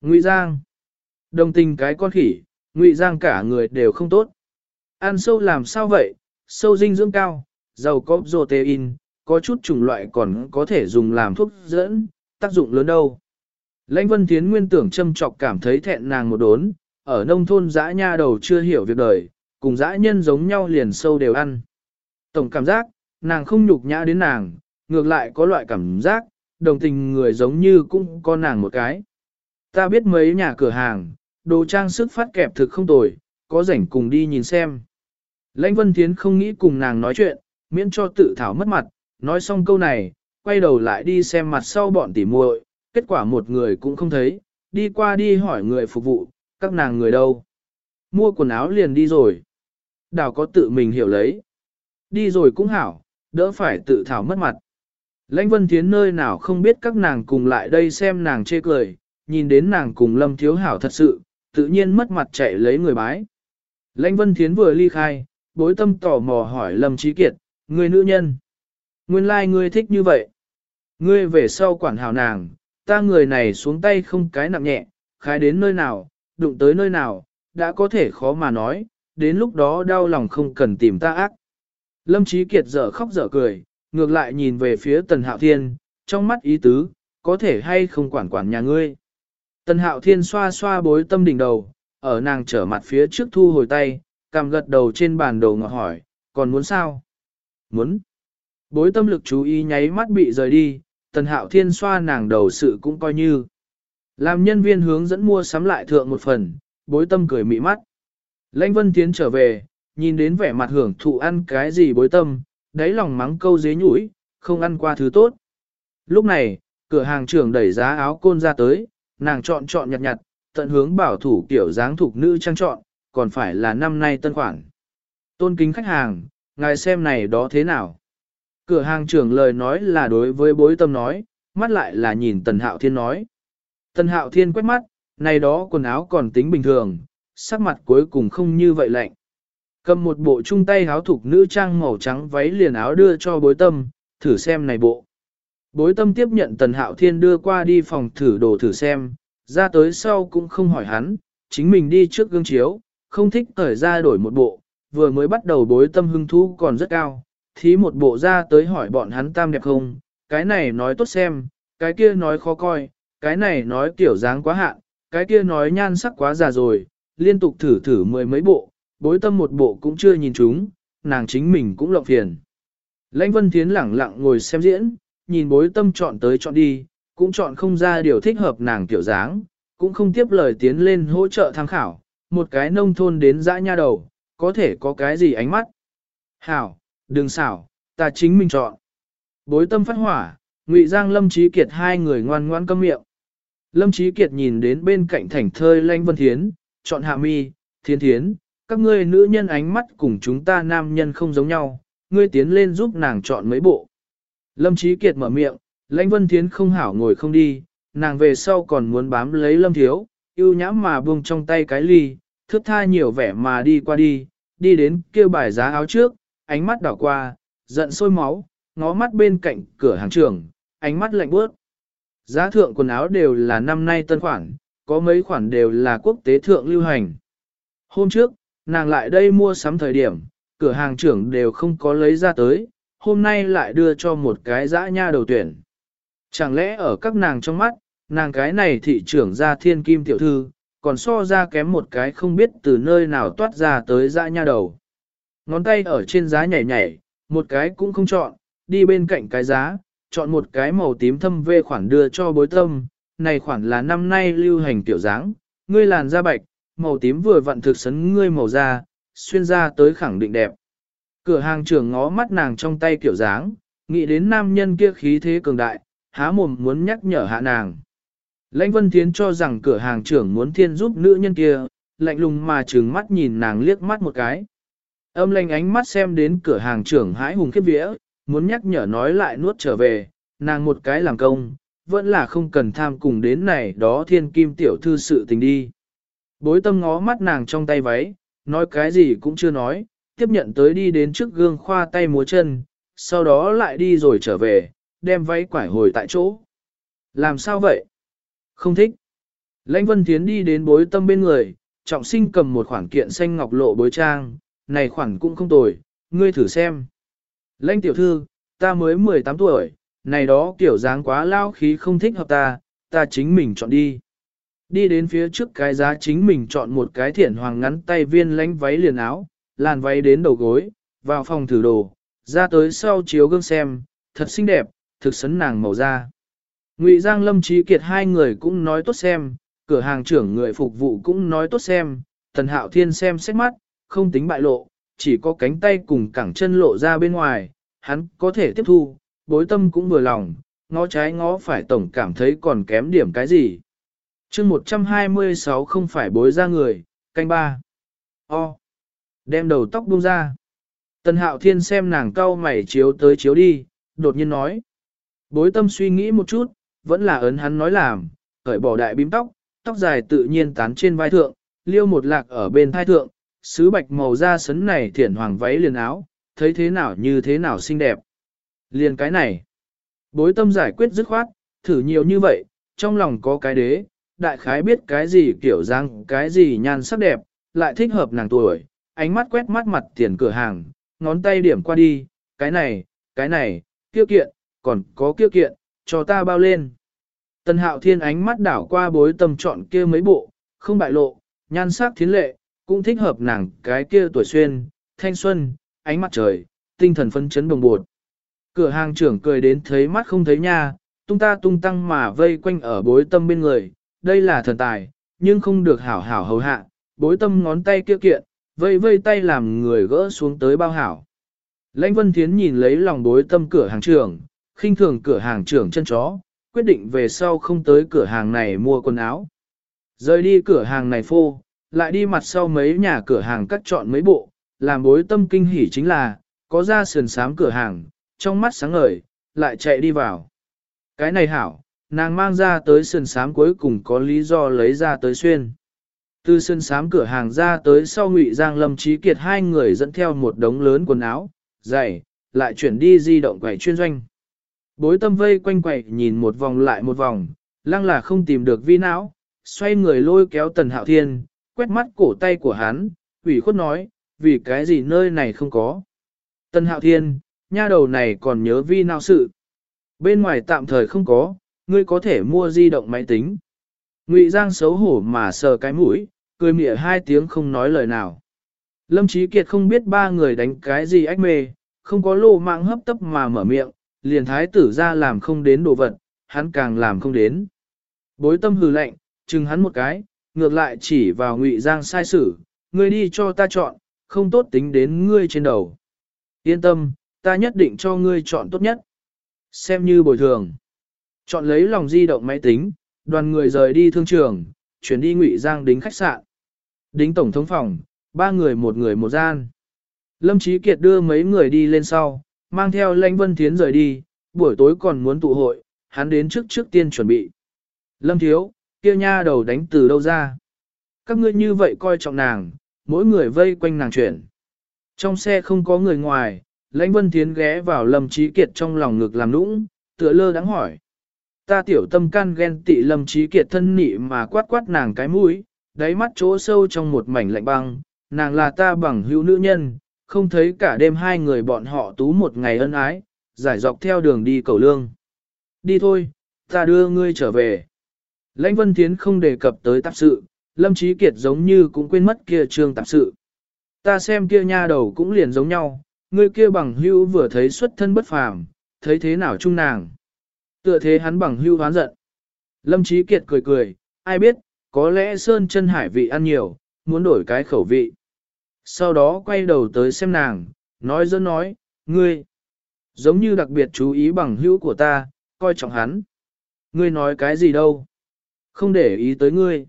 ngụy giang, đồng tình cái con khỉ, ngụy giang cả người đều không tốt. Ăn sâu làm sao vậy, sâu dinh dưỡng cao, giàu có protein, có chút chủng loại còn có thể dùng làm thuốc dẫn, tác dụng lớn đâu. Lãnh Vân Thiến nguyên tưởng châm trọc cảm thấy thẹn nàng một đốn, ở nông thôn dã nha đầu chưa hiểu việc đời, cùng dã nhân giống nhau liền sâu đều ăn. Tổng cảm giác, nàng không nhục nhã đến nàng, ngược lại có loại cảm giác, đồng tình người giống như cũng có nàng một cái. Ta biết mấy nhà cửa hàng, đồ trang sức phát kẹp thực không tồi, có rảnh cùng đi nhìn xem. Lãnh Vân Thiến không nghĩ cùng nàng nói chuyện, miễn cho tự thảo mất mặt, nói xong câu này, quay đầu lại đi xem mặt sau bọn tỉ muội, kết quả một người cũng không thấy, đi qua đi hỏi người phục vụ, các nàng người đâu. Mua quần áo liền đi rồi. Đào có tự mình hiểu lấy. Đi rồi cũng hảo, đỡ phải tự thảo mất mặt. Lãnh Vân Thiến nơi nào không biết các nàng cùng lại đây xem nàng chê cười, nhìn đến nàng cùng Lâm Thiếu Hảo thật sự, tự nhiên mất mặt chạy lấy người bái. Lãnh Vân Thiến vừa ly khai, bối tâm tò mò hỏi Lâm Trí Kiệt, người nữ nhân. Nguyên lai like ngươi thích như vậy. Ngươi về sau quản hảo nàng, ta người này xuống tay không cái nặng nhẹ, khái đến nơi nào, đụng tới nơi nào, đã có thể khó mà nói, đến lúc đó đau lòng không cần tìm ta ác. Lâm Chí Kiệt dở khóc dở cười, ngược lại nhìn về phía Tần Hạo Thiên, trong mắt ý tứ, có thể hay không quản quản nhà ngươi. Tần Hạo Thiên xoa xoa bối tâm đỉnh đầu, ở nàng trở mặt phía trước thu hồi tay, cằm gật đầu trên bàn đầu ngọt hỏi, còn muốn sao? Muốn. Bối tâm lực chú ý nháy mắt bị rời đi, Tần Hạo Thiên xoa nàng đầu sự cũng coi như. Làm nhân viên hướng dẫn mua sắm lại thượng một phần, bối tâm cười mị mắt. Lãnh Vân Tiến trở về, nhìn đến vẻ mặt hưởng thụ ăn cái gì bối tâm, đáy lòng mắng câu dế nhũi, không ăn qua thứ tốt. Lúc này, cửa hàng trưởng đẩy giá áo côn ra tới, nàng chọn chọn nhặt nhặt, tận hướng bảo thủ kiểu dáng thuộc nữ trang chọn, còn phải là năm nay tân khoản. Tôn kính khách hàng, ngài xem này đó thế nào? Cửa hàng trưởng lời nói là đối với bối tâm nói, mắt lại là nhìn Tần Hạo Thiên nói. Tần Hạo Thiên quét mắt, này đó quần áo còn tính bình thường, sắc mặt cuối cùng không như vậy lạnh. Cầm một bộ trung tay áo thục nữ trang màu trắng váy liền áo đưa cho bối tâm, thử xem này bộ. Bối tâm tiếp nhận Tần Hạo Thiên đưa qua đi phòng thử đồ thử xem, ra tới sau cũng không hỏi hắn, chính mình đi trước gương chiếu, không thích thời ra đổi một bộ, vừa mới bắt đầu bối tâm hưng thú còn rất cao, thí một bộ ra tới hỏi bọn hắn tam đẹp không, cái này nói tốt xem, cái kia nói khó coi, cái này nói kiểu dáng quá hạn, cái kia nói nhan sắc quá già rồi, liên tục thử thử mười mấy bộ, bối tâm một bộ cũng chưa nhìn chúng, nàng chính mình cũng lộng phiền. Lãnh Vân Thiến lẳng lặng ngồi xem diễn, nhìn bối tâm chọn tới chọn đi, cũng chọn không ra điều thích hợp nàng tiểu dáng, cũng không tiếp lời tiến lên hỗ trợ tham khảo, một cái nông thôn đến dã nha đầu, có thể có cái gì ánh mắt. Hảo, đừng xảo, ta chính mình chọn. Bối tâm phát hỏa, Ngụy Giang Lâm Trí Kiệt hai người ngoan ngoan câm miệng. Lâm Trí Kiệt nhìn đến bên cạnh thành thơi Lanh Vân Thiến, chọn hạ mi, thiên thiến, các ngươi nữ nhân ánh mắt cùng chúng ta nam nhân không giống nhau, ngươi tiến lên giúp nàng chọn mấy bộ. Lâm Trí Kiệt mở miệng, Lãnh Vân Thiến không hảo ngồi không đi, nàng về sau còn muốn bám lấy Lâm Thiếu, yêu nhãm mà buông trong tay cái ly, thước tha nhiều vẻ mà đi qua đi, đi đến kêu bài giá áo trước, ánh mắt đảo qua, giận sôi máu, ngó mắt bên cạnh cửa hàng trưởng, ánh mắt lạnh bước. Giá thượng quần áo đều là năm nay tân khoản, có mấy khoản đều là quốc tế thượng lưu hành. Hôm trước, nàng lại đây mua sắm thời điểm, cửa hàng trưởng đều không có lấy ra tới, hôm nay lại đưa cho một cái dã nha đầu tuyển. Chẳng lẽ ở các nàng trong mắt, nàng cái này thị trưởng ra thiên kim tiểu thư, còn so ra kém một cái không biết từ nơi nào toát ra tới dã nha đầu. Ngón tay ở trên giá nhảy nhảy, một cái cũng không chọn, đi bên cạnh cái giá, chọn một cái màu tím thâm vê khoản đưa cho bối tâm, này khoản là năm nay lưu hành tiểu dáng, ngươi làn da bạch, màu tím vừa vặn thực sấn ngươi màu da, xuyên ra tới khẳng định đẹp. Cửa hàng trưởng ngó mắt nàng trong tay kiểu dáng, nghĩ đến nam nhân kia khí thế cường đại, há mồm muốn nhắc nhở hạ nàng. Lãnh Vân Thiến cho rằng cửa hàng trưởng muốn thiên giúp nữ nhân kia, lạnh lùng mà trừng mắt nhìn nàng liếc mắt một cái. Âm lanh ánh mắt xem đến cửa hàng trưởng hãi hùng khiếp vía, muốn nhắc nhở nói lại nuốt trở về, nàng một cái làm công, vẫn là không cần tham cùng đến này đó thiên kim tiểu thư sự tình đi. Bối tâm ngó mắt nàng trong tay váy, nói cái gì cũng chưa nói, tiếp nhận tới đi đến trước gương khoa tay múa chân, sau đó lại đi rồi trở về, đem váy quải hồi tại chỗ. Làm sao vậy? Không thích. Lãnh Vân Thiến đi đến bối tâm bên người, trọng sinh cầm một khoản kiện xanh ngọc lộ bối trang, này khoản cũng không tồi, ngươi thử xem. Lãnh tiểu thư, ta mới 18 tuổi, này đó kiểu dáng quá lao khí không thích hợp ta, ta chính mình chọn đi. Đi đến phía trước cái giá chính mình chọn một cái thiển hoàng ngắn tay viên lánh váy liền áo, làn váy đến đầu gối, vào phòng thử đồ, ra tới sau chiếu gương xem, thật xinh đẹp, thực sấn nàng màu da. Ngụy Giang Lâm Trí Kiệt hai người cũng nói tốt xem, cửa hàng trưởng người phục vụ cũng nói tốt xem, Tần Hạo Thiên xem xét mắt, không tính bại lộ, chỉ có cánh tay cùng cẳng chân lộ ra bên ngoài, hắn có thể tiếp thu, bối tâm cũng vừa lòng, ngó trái ngó phải tổng cảm thấy còn kém điểm cái gì. chương 126 không phải bối ra người, canh ba. O. Đem đầu tóc buông ra. Tần hạo thiên xem nàng cau mày chiếu tới chiếu đi, đột nhiên nói. Bối tâm suy nghĩ một chút, vẫn là ấn hắn nói làm, khởi bỏ đại bím tóc, tóc dài tự nhiên tán trên vai thượng, liêu một lạc ở bên thai thượng, sứ bạch màu da sấn này thiển hoàng váy liền áo, thấy thế nào như thế nào xinh đẹp. Liền cái này, bối tâm giải quyết dứt khoát, thử nhiều như vậy, trong lòng có cái đế, đại khái biết cái gì kiểu dáng, cái gì nhan sắc đẹp, lại thích hợp nàng tuổi, ánh mắt quét mắt mặt tiền cửa hàng, ngón tay điểm qua đi, cái này, cái này, kia kiện, còn có kia kiện, cho ta bao lên. Tần hạo thiên ánh mắt đảo qua bối tâm chọn kia mấy bộ, không bại lộ, nhan sắc thiến lệ, cũng thích hợp nàng cái kia tuổi xuyên, thanh xuân, ánh mặt trời, tinh thần phấn chấn đồng bột. Cửa hàng trưởng cười đến thấy mắt không thấy nha, tung ta tung tăng mà vây quanh ở bối tâm bên người, đây là thần tài, nhưng không được hảo hảo hầu hạ, bối tâm ngón tay kia kiện, vây vây tay làm người gỡ xuống tới bao hảo. Lãnh Vân Thiến nhìn lấy lòng bối tâm cửa hàng trưởng, khinh thường cửa hàng trưởng chân chó, quyết định về sau không tới cửa hàng này mua quần áo. Rời đi cửa hàng này phô, lại đi mặt sau mấy nhà cửa hàng cắt chọn mấy bộ, làm bối tâm kinh hỉ chính là, có ra sườn sám cửa hàng, trong mắt sáng ngời, lại chạy đi vào. Cái này hảo, nàng mang ra tới sườn sám cuối cùng có lý do lấy ra tới xuyên. Từ sườn sám cửa hàng ra tới sau ngụy Giang Lâm Trí Kiệt hai người dẫn theo một đống lớn quần áo, giày, lại chuyển đi di động quầy chuyên doanh. Bối tâm vây quanh quầy nhìn một vòng lại một vòng, lăng là không tìm được vi não, xoay người lôi kéo tần hạo thiên, quét mắt cổ tay của hắn, ủy khuất nói, vì cái gì nơi này không có. tân hạo thiên, nha đầu này còn nhớ vi nào sự. Bên ngoài tạm thời không có, ngươi có thể mua di động máy tính. Ngụy Giang xấu hổ mà sờ cái mũi, cười mỉa hai tiếng không nói lời nào. Lâm Chí Kiệt không biết ba người đánh cái gì ách mê, không có lô mạng hấp tấp mà mở miệng, liền thái tử ra làm không đến đồ vật, hắn càng làm không đến. Bối tâm hừ lạnh, chừng hắn một cái, ngược lại chỉ vào ngụy giang sai sử, ngươi đi cho ta chọn, không tốt tính đến ngươi trên đầu. Yên tâm, ta nhất định cho ngươi chọn tốt nhất. Xem như bồi thường. Chọn lấy lòng di động máy tính, đoàn người rời đi thương trường, chuyển đi ngụy giang đính khách sạn. Đính tổng thống phòng, ba người một người một gian. Lâm Chí Kiệt đưa mấy người đi lên sau, mang theo lãnh vân thiến rời đi, buổi tối còn muốn tụ hội, hắn đến trước trước tiên chuẩn bị. Lâm Thiếu, kia nha đầu đánh từ đâu ra? Các ngươi như vậy coi trọng nàng, mỗi người vây quanh nàng chuyển. Trong xe không có người ngoài, lãnh vân thiến ghé vào Lâm Chí Kiệt trong lòng ngực làm nũng, tựa lơ đáng hỏi. Ta tiểu tâm can ghen tị Lâm Chí Kiệt thân nị mà quát quát nàng cái mũi, đáy mắt chỗ sâu trong một mảnh lạnh băng, nàng là ta bằng hữu nữ nhân, không thấy cả đêm hai người bọn họ tú một ngày ân ái, giải dọc theo đường đi cầu lương. Đi thôi, ta đưa ngươi trở về. Lãnh Vân Thiến không đề cập tới tạp sự, Lâm Trí Kiệt giống như cũng quên mất kia trương tạp sự. Ta xem kia nha đầu cũng liền giống nhau, ngươi kia bằng hưu vừa thấy xuất thân bất phàm, thấy thế nào chung nàng. Tựa thế hắn bằng hưu hoán giận. Lâm Trí Kiệt cười cười, ai biết, có lẽ Sơn chân hải vị ăn nhiều, muốn đổi cái khẩu vị. Sau đó quay đầu tới xem nàng, nói dẫn nói, ngươi, giống như đặc biệt chú ý bằng hữu của ta, coi trọng hắn. Ngươi nói cái gì đâu? Không để ý tới ngươi.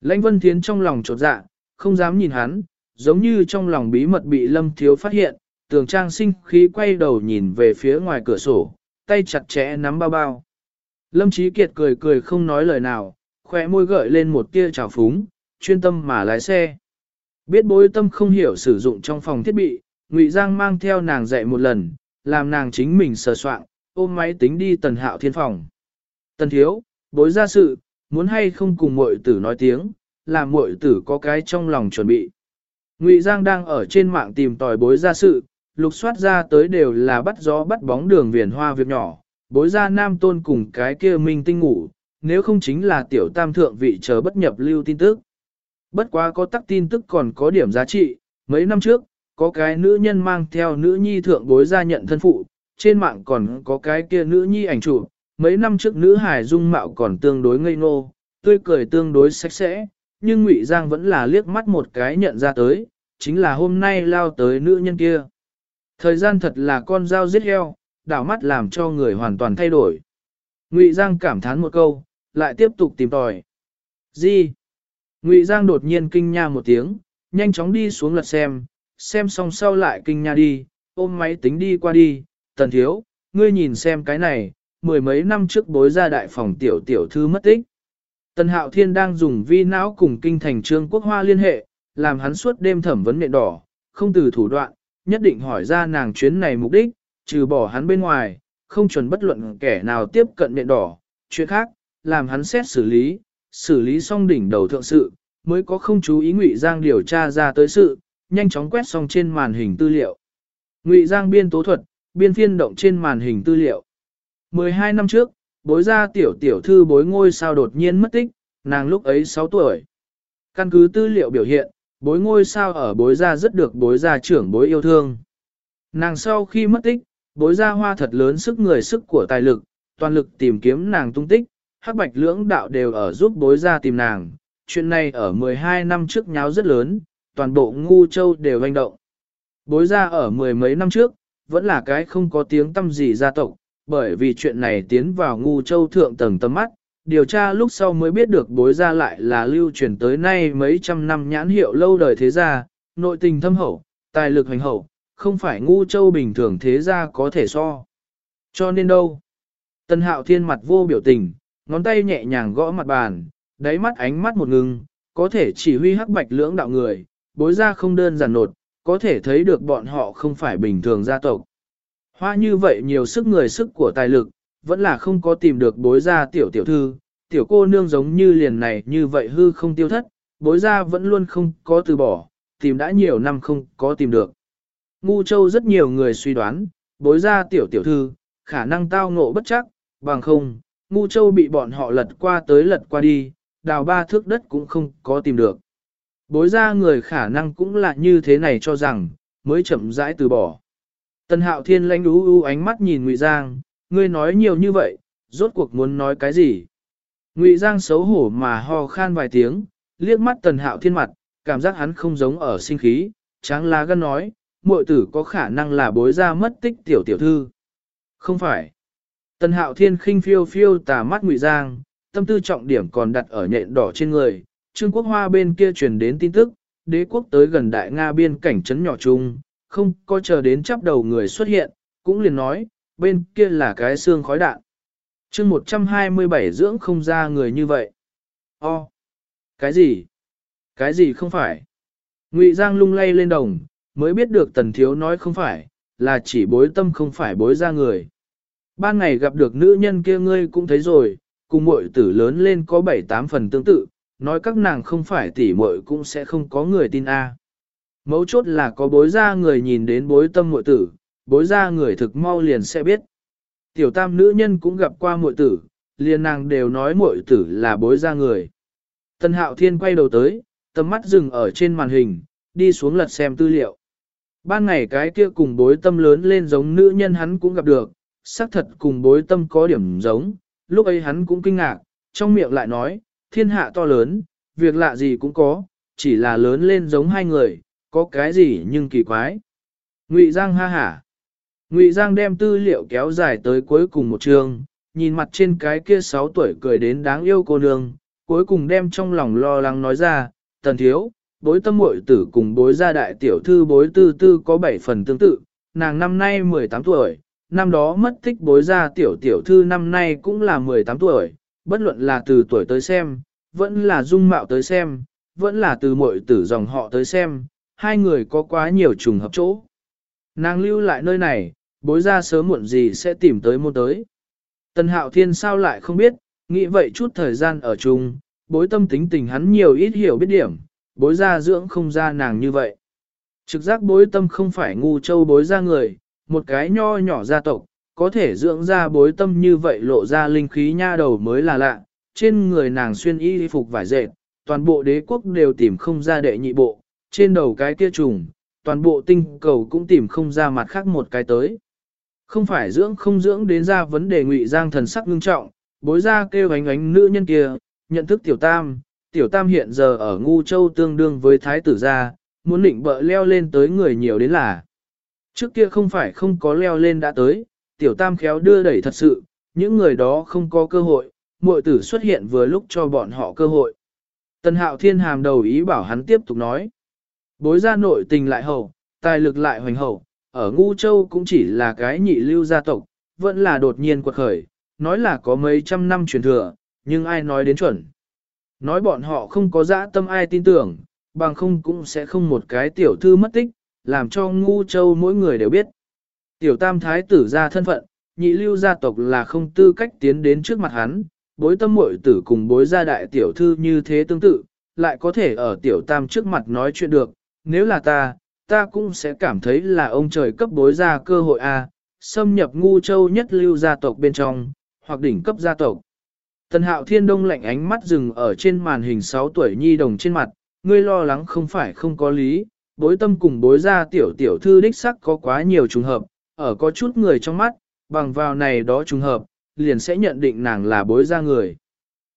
Lãnh Vân Thiến trong lòng trột dạ, không dám nhìn hắn, giống như trong lòng bí mật bị Lâm Thiếu phát hiện, tường trang sinh khí quay đầu nhìn về phía ngoài cửa sổ, tay chặt chẽ nắm bao bao. Lâm Chí Kiệt cười cười không nói lời nào, khỏe môi gợi lên một tia trào phúng, chuyên tâm mà lái xe. Biết bối tâm không hiểu sử dụng trong phòng thiết bị, Ngụy Giang mang theo nàng dạy một lần, làm nàng chính mình sờ soạn, ôm máy tính đi tần hạo thiên phòng. Tần thiếu, bối ra sự, muốn hay không cùng muội tử nói tiếng, làm muội tử có cái trong lòng chuẩn bị. Ngụy Giang đang ở trên mạng tìm tòi bối ra sự, lục soát ra tới đều là bắt gió bắt bóng đường viền hoa việc nhỏ, bối ra nam tôn cùng cái kia minh tinh ngủ, nếu không chính là tiểu tam thượng vị chờ bất nhập lưu tin tức. Bất quá có tắc tin tức còn có điểm giá trị, mấy năm trước, có cái nữ nhân mang theo nữ nhi thượng bối ra nhận thân phụ, trên mạng còn có cái kia nữ nhi ảnh chụp mấy năm trước nữ hài dung mạo còn tương đối ngây ngô, tươi cười tương đối sạch sẽ, nhưng Ngụy Giang vẫn là liếc mắt một cái nhận ra tới, chính là hôm nay lao tới nữ nhân kia. Thời gian thật là con dao giết heo, đảo mắt làm cho người hoàn toàn thay đổi. Ngụy Giang cảm thán một câu, lại tiếp tục tìm tòi. Gì? Ngụy Giang đột nhiên kinh nha một tiếng, nhanh chóng đi xuống lật xem, xem xong sau lại kinh nha đi, ôm máy tính đi qua đi, tần thiếu, ngươi nhìn xem cái này, mười mấy năm trước bối ra đại phòng tiểu tiểu thư mất tích. Tần Hạo Thiên đang dùng vi não cùng kinh thành trương quốc hoa liên hệ, làm hắn suốt đêm thẩm vấn miệng đỏ, không từ thủ đoạn, nhất định hỏi ra nàng chuyến này mục đích, trừ bỏ hắn bên ngoài, không chuẩn bất luận kẻ nào tiếp cận miệng đỏ. Chuyện khác, làm hắn xét xử lý, xử lý xong đỉnh đầu thượng sự, mới có không chú ý Ngụy Giang điều tra ra tới sự, nhanh chóng quét xong trên màn hình tư liệu. Ngụy Giang biên tố thuật, biên phiên động trên màn hình tư liệu. 12 năm trước, bối gia tiểu tiểu thư bối ngôi sao đột nhiên mất tích, nàng lúc ấy 6 tuổi. Căn cứ tư liệu biểu hiện, bối ngôi sao ở bối gia rất được bối gia trưởng bối yêu thương. Nàng sau khi mất tích, bối gia hoa thật lớn sức người sức của tài lực, toàn lực tìm kiếm nàng tung tích, hắc bạch lưỡng đạo đều ở giúp bối gia tìm nàng. Chuyện này ở 12 năm trước nháo rất lớn, toàn bộ ngu châu đều hành động. Bối gia ở mười mấy năm trước, vẫn là cái không có tiếng tâm gì gia tộc, bởi vì chuyện này tiến vào ngu châu thượng tầng tâm mắt, điều tra lúc sau mới biết được bối ra lại là lưu truyền tới nay mấy trăm năm nhãn hiệu lâu đời thế gia, nội tình thâm hậu, tài lực hành hậu, không phải ngu châu bình thường thế gia có thể so. Cho nên đâu? Tân hạo thiên mặt vô biểu tình, ngón tay nhẹ nhàng gõ mặt bàn, đáy mắt ánh mắt một ngừng, có thể chỉ huy hắc bạch lưỡng đạo người, bối ra không đơn giản nột, có thể thấy được bọn họ không phải bình thường gia tộc. Hoa như vậy nhiều sức người sức của tài lực, vẫn là không có tìm được bối gia tiểu tiểu thư, tiểu cô nương giống như liền này như vậy hư không tiêu thất, bối gia vẫn luôn không có từ bỏ, tìm đã nhiều năm không có tìm được. Ngu châu rất nhiều người suy đoán, bối gia tiểu tiểu thư, khả năng tao ngộ bất chắc, bằng không, ngu châu bị bọn họ lật qua tới lật qua đi, đào ba thước đất cũng không có tìm được. Bối ra người khả năng cũng là như thế này cho rằng, mới chậm rãi từ bỏ. Tần hạo thiên lãnh đú u ánh mắt nhìn Ngụy Giang, ngươi nói nhiều như vậy, rốt cuộc muốn nói cái gì? Ngụy Giang xấu hổ mà ho khan vài tiếng, liếc mắt tần hạo thiên mặt, cảm giác hắn không giống ở sinh khí, tráng lá gân nói, muội tử có khả năng là bối ra mất tích tiểu tiểu thư. Không phải. Tần hạo thiên khinh phiêu phiêu tà mắt Ngụy Giang, tâm tư trọng điểm còn đặt ở nhện đỏ trên người, Trương Quốc Hoa bên kia truyền đến tin tức, đế quốc tới gần đại Nga biên cảnh trấn nhỏ chung, không có chờ đến chắp đầu người xuất hiện, cũng liền nói, bên kia là cái xương khói đạn. chương 127 dưỡng không ra người như vậy. O. Cái gì? Cái gì không phải? Ngụy Giang lung lay lên đồng, mới biết được tần thiếu nói không phải, là chỉ bối tâm không phải bối ra người. Ban ngày gặp được nữ nhân kia ngươi cũng thấy rồi, cùng muội tử lớn lên có 7-8 phần tương tự, nói các nàng không phải tỷ muội cũng sẽ không có người tin a. Mấu chốt là có bối ra người nhìn đến bối tâm muội tử, bối ra người thực mau liền sẽ biết. Tiểu tam nữ nhân cũng gặp qua muội tử, liền nàng đều nói muội tử là bối ra người. Tân hạo thiên quay đầu tới, tầm mắt dừng ở trên màn hình, đi xuống lật xem tư liệu. Ban ngày cái kia cùng bối tâm lớn lên giống nữ nhân hắn cũng gặp được, xác thật cùng bối tâm có điểm giống, lúc ấy hắn cũng kinh ngạc, trong miệng lại nói, thiên hạ to lớn, việc lạ gì cũng có, chỉ là lớn lên giống hai người, có cái gì nhưng kỳ quái. Ngụy Giang ha hả. Ngụy Giang đem tư liệu kéo dài tới cuối cùng một chương, nhìn mặt trên cái kia 6 tuổi cười đến đáng yêu cô nương, cuối cùng đem trong lòng lo lắng nói ra, tần thiếu, bối tâm muội tử cùng bối gia đại tiểu thư bối tư tư có 7 phần tương tự, nàng năm nay 18 tuổi, năm đó mất tích bối gia tiểu tiểu thư năm nay cũng là 18 tuổi, bất luận là từ tuổi tới xem, vẫn là dung mạo tới xem, vẫn là từ muội tử dòng họ tới xem, hai người có quá nhiều trùng hợp chỗ. Nàng lưu lại nơi này, bối ra sớm muộn gì sẽ tìm tới môn tới. Tần hạo thiên sao lại không biết, nghĩ vậy chút thời gian ở chung, bối tâm tính tình hắn nhiều ít hiểu biết điểm, bối ra dưỡng không ra nàng như vậy. Trực giác bối tâm không phải ngu châu bối ra người, một cái nho nhỏ gia tộc, có thể dưỡng ra bối tâm như vậy lộ ra linh khí nha đầu mới là lạ, trên người nàng xuyên y phục vải dệt, toàn bộ đế quốc đều tìm không ra đệ nhị bộ, trên đầu cái kia trùng, toàn bộ tinh cầu cũng tìm không ra mặt khác một cái tới. Không phải dưỡng không dưỡng đến ra vấn đề ngụy giang thần sắc ngưng trọng, bối ra kêu ánh ánh nữ nhân kia, nhận thức tiểu tam, tiểu tam hiện giờ ở ngu châu tương đương với thái tử gia, muốn định bợ leo lên tới người nhiều đến là. Trước kia không phải không có leo lên đã tới, tiểu tam khéo đưa đẩy thật sự, những người đó không có cơ hội, muội tử xuất hiện vừa lúc cho bọn họ cơ hội. Tần hạo thiên hàm đầu ý bảo hắn tiếp tục nói. Bối ra nội tình lại hậu, tài lực lại hoành hậu, ở Ngu Châu cũng chỉ là cái nhị lưu gia tộc, vẫn là đột nhiên quật khởi, nói là có mấy trăm năm truyền thừa, nhưng ai nói đến chuẩn. Nói bọn họ không có dã tâm ai tin tưởng, bằng không cũng sẽ không một cái tiểu thư mất tích, làm cho Ngu Châu mỗi người đều biết. Tiểu tam thái tử ra thân phận, nhị lưu gia tộc là không tư cách tiến đến trước mặt hắn, bối tâm muội tử cùng bối gia đại tiểu thư như thế tương tự, lại có thể ở tiểu tam trước mặt nói chuyện được, nếu là ta, ta cũng sẽ cảm thấy là ông trời cấp bối ra cơ hội a, xâm nhập ngu châu nhất lưu gia tộc bên trong, hoặc đỉnh cấp gia tộc. Tần hạo thiên đông lạnh ánh mắt dừng ở trên màn hình 6 tuổi nhi đồng trên mặt, ngươi lo lắng không phải không có lý, bối tâm cùng bối gia tiểu tiểu thư đích sắc có quá nhiều trùng hợp, ở có chút người trong mắt, bằng vào này đó trùng hợp, liền sẽ nhận định nàng là bối gia người.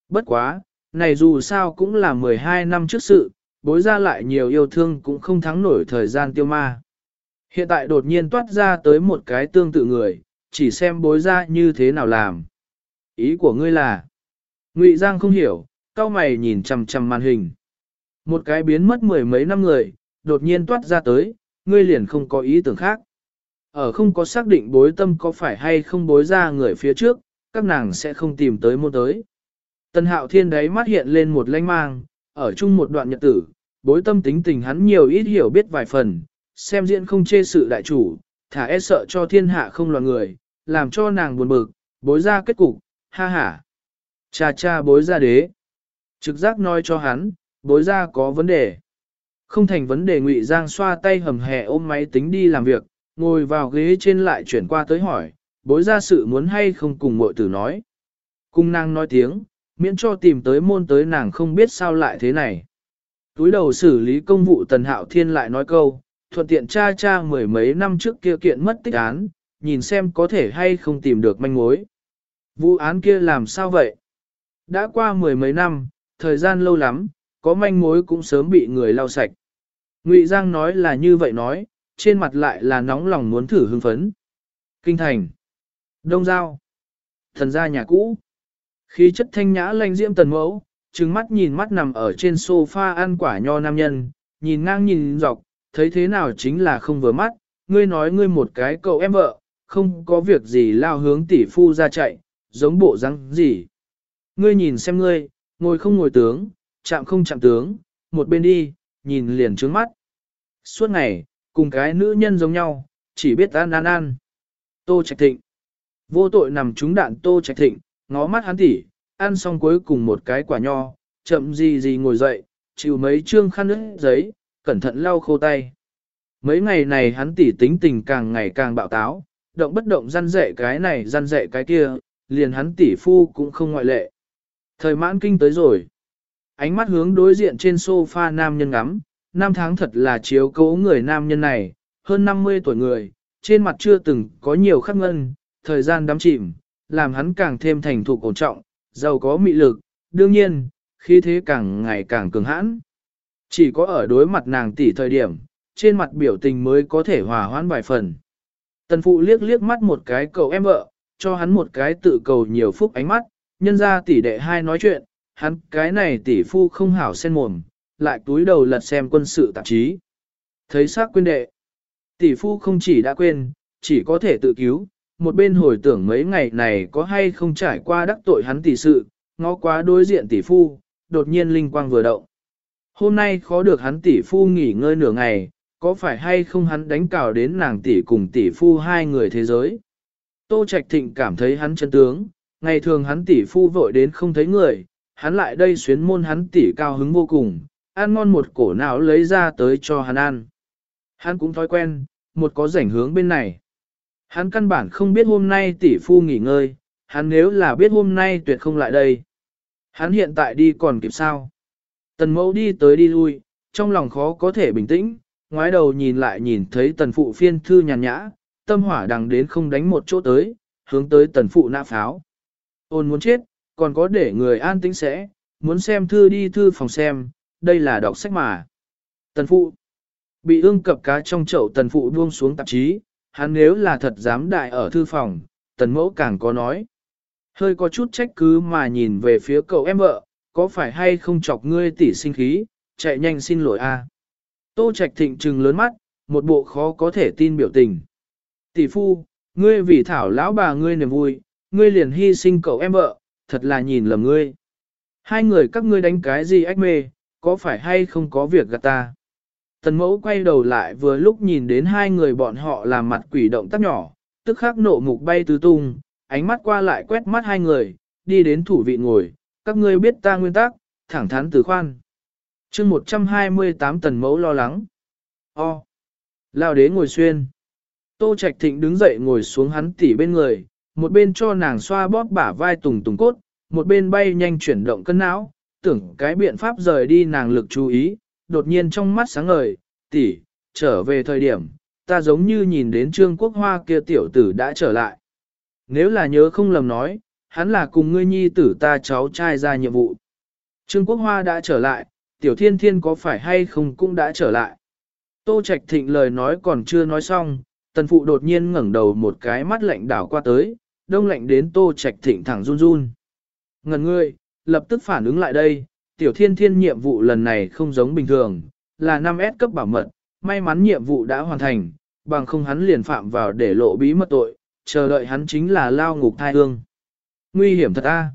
Bất quá, này dù sao cũng là 12 năm trước sự, bối ra lại nhiều yêu thương cũng không thắng nổi thời gian tiêu ma. Hiện tại đột nhiên toát ra tới một cái tương tự người, chỉ xem bối ra như thế nào làm. Ý của ngươi là, Ngụy Giang không hiểu, cao mày nhìn chằm chằm màn hình. Một cái biến mất mười mấy năm người, đột nhiên toát ra tới, ngươi liền không có ý tưởng khác. Ở không có xác định bối tâm có phải hay không bối ra người phía trước, các nàng sẽ không tìm tới môn tới. Tần hạo thiên đấy mắt hiện lên một lanh mang, ở chung một đoạn nhật tử, bối tâm tính tình hắn nhiều ít hiểu biết vài phần, xem diễn không chê sự đại chủ, thả e sợ cho thiên hạ không loạn người, làm cho nàng buồn bực, bối ra kết cục, ha ha. Cha cha bối ra đế. Trực giác nói cho hắn, bối ra có vấn đề. Không thành vấn đề ngụy Giang xoa tay hầm hè ôm máy tính đi làm việc, ngồi vào ghế trên lại chuyển qua tới hỏi, bối ra sự muốn hay không cùng mội tử nói. Cung năng nói tiếng, miễn cho tìm tới môn tới nàng không biết sao lại thế này. Túi đầu xử lý công vụ Tần Hạo Thiên lại nói câu, thuận tiện cha cha mười mấy năm trước kia kiện mất tích án, nhìn xem có thể hay không tìm được manh mối. Vụ án kia làm sao vậy? Đã qua mười mấy năm, thời gian lâu lắm, có manh mối cũng sớm bị người lau sạch. Ngụy Giang nói là như vậy nói, trên mặt lại là nóng lòng muốn thử hưng phấn. Kinh thành, Đông Giao, thần gia nhà cũ. Khí chất thanh nhã lanh diễm tần mẫu, trừng mắt nhìn mắt nằm ở trên sofa ăn quả nho nam nhân, nhìn ngang nhìn dọc, thấy thế nào chính là không vừa mắt, ngươi nói ngươi một cái cậu em vợ, không có việc gì lao hướng tỷ phu ra chạy, giống bộ răng gì. Ngươi nhìn xem ngươi, ngồi không ngồi tướng, chạm không chạm tướng, một bên đi, nhìn liền trướng mắt. Suốt ngày, cùng cái nữ nhân giống nhau, chỉ biết ăn ăn ăn. Tô Trạch Thịnh. Vô tội nằm trúng đạn Tô Trạch Thịnh, ngó mắt hắn tỉ, ăn xong cuối cùng một cái quả nho, chậm gì gì ngồi dậy, chịu mấy trương khăn nước giấy, cẩn thận lau khô tay. Mấy ngày này hắn tỉ tính tình càng ngày càng bạo táo, động bất động răn dạy cái này răn dạy cái kia, liền hắn tỷ phu cũng không ngoại lệ. Thời mãn kinh tới rồi. Ánh mắt hướng đối diện trên sofa nam nhân ngắm, năm tháng thật là chiếu cố người nam nhân này, hơn 50 tuổi người, trên mặt chưa từng có nhiều khắc ngân, thời gian đắm chìm, làm hắn càng thêm thành thục ổn trọng, giàu có mị lực, đương nhiên, khi thế càng ngày càng cường hãn. Chỉ có ở đối mặt nàng tỷ thời điểm, trên mặt biểu tình mới có thể hòa hoãn vài phần. Tần phụ liếc liếc mắt một cái cậu em vợ, cho hắn một cái tự cầu nhiều phúc ánh mắt, nhân ra tỷ đệ hai nói chuyện, hắn cái này tỷ phu không hảo sen mồm, lại túi đầu lật xem quân sự tạp chí. Thấy xác quên đệ. Tỷ phu không chỉ đã quên, chỉ có thể tự cứu, một bên hồi tưởng mấy ngày này có hay không trải qua đắc tội hắn tỷ sự, ngó quá đối diện tỷ phu, đột nhiên linh quang vừa động. Hôm nay khó được hắn tỷ phu nghỉ ngơi nửa ngày, có phải hay không hắn đánh cào đến nàng tỷ cùng tỷ phu hai người thế giới. Tô Trạch Thịnh cảm thấy hắn chân tướng, ngày thường hắn tỷ phu vội đến không thấy người, hắn lại đây xuyến môn hắn tỷ cao hứng vô cùng, ăn ngon một cổ não lấy ra tới cho hắn ăn. Hắn cũng thói quen, một có rảnh hướng bên này. Hắn căn bản không biết hôm nay tỷ phu nghỉ ngơi, hắn nếu là biết hôm nay tuyệt không lại đây. Hắn hiện tại đi còn kịp sao? Tần mẫu đi tới đi lui, trong lòng khó có thể bình tĩnh, ngoái đầu nhìn lại nhìn thấy tần phụ phiên thư nhàn nhã, tâm hỏa đằng đến không đánh một chỗ tới, hướng tới tần phụ nã pháo. Ôn muốn chết, còn có để người an tĩnh sẽ, muốn xem thư đi thư phòng xem, đây là đọc sách mà. Tần phụ, bị ương cập cá trong chậu tần phụ buông xuống tạp chí, hắn nếu là thật dám đại ở thư phòng, tần mẫu càng có nói. Hơi có chút trách cứ mà nhìn về phía cậu em vợ, có phải hay không chọc ngươi tỉ sinh khí, chạy nhanh xin lỗi a. Tô Trạch Thịnh trừng lớn mắt, một bộ khó có thể tin biểu tình. Tỷ phu, ngươi vì thảo lão bà ngươi niềm vui, ngươi liền hy sinh cậu em vợ, thật là nhìn lầm ngươi. Hai người các ngươi đánh cái gì ách mê, có phải hay không có việc gạt ta? Tần mẫu quay đầu lại vừa lúc nhìn đến hai người bọn họ làm mặt quỷ động tác nhỏ, tức khắc nộ mục bay tứ tung, ánh mắt qua lại quét mắt hai người, đi đến thủ vị ngồi, các ngươi biết ta nguyên tắc, thẳng thắn từ khoan. chương 128 tần mẫu lo lắng. O. Lao đế ngồi xuyên. Tô Trạch Thịnh đứng dậy ngồi xuống hắn tỉ bên người, một bên cho nàng xoa bóp bả vai tùng tùng cốt, một bên bay nhanh chuyển động cân não, tưởng cái biện pháp rời đi nàng lực chú ý, đột nhiên trong mắt sáng ngời, tỷ, trở về thời điểm, ta giống như nhìn đến Trương Quốc Hoa kia tiểu tử đã trở lại. Nếu là nhớ không lầm nói, hắn là cùng ngươi nhi tử ta cháu trai ra nhiệm vụ. Trương Quốc Hoa đã trở lại, tiểu thiên thiên có phải hay không cũng đã trở lại. Tô Trạch Thịnh lời nói còn chưa nói xong, tần phụ đột nhiên ngẩng đầu một cái mắt lạnh đảo qua tới, đông lạnh đến Tô Trạch Thịnh thẳng run run. Ngần ngươi, lập tức phản ứng lại đây, tiểu thiên thiên nhiệm vụ lần này không giống bình thường, là 5S cấp bảo mật, may mắn nhiệm vụ đã hoàn thành, bằng không hắn liền phạm vào để lộ bí mật tội, chờ đợi hắn chính là lao ngục thai hương. Nguy hiểm thật a.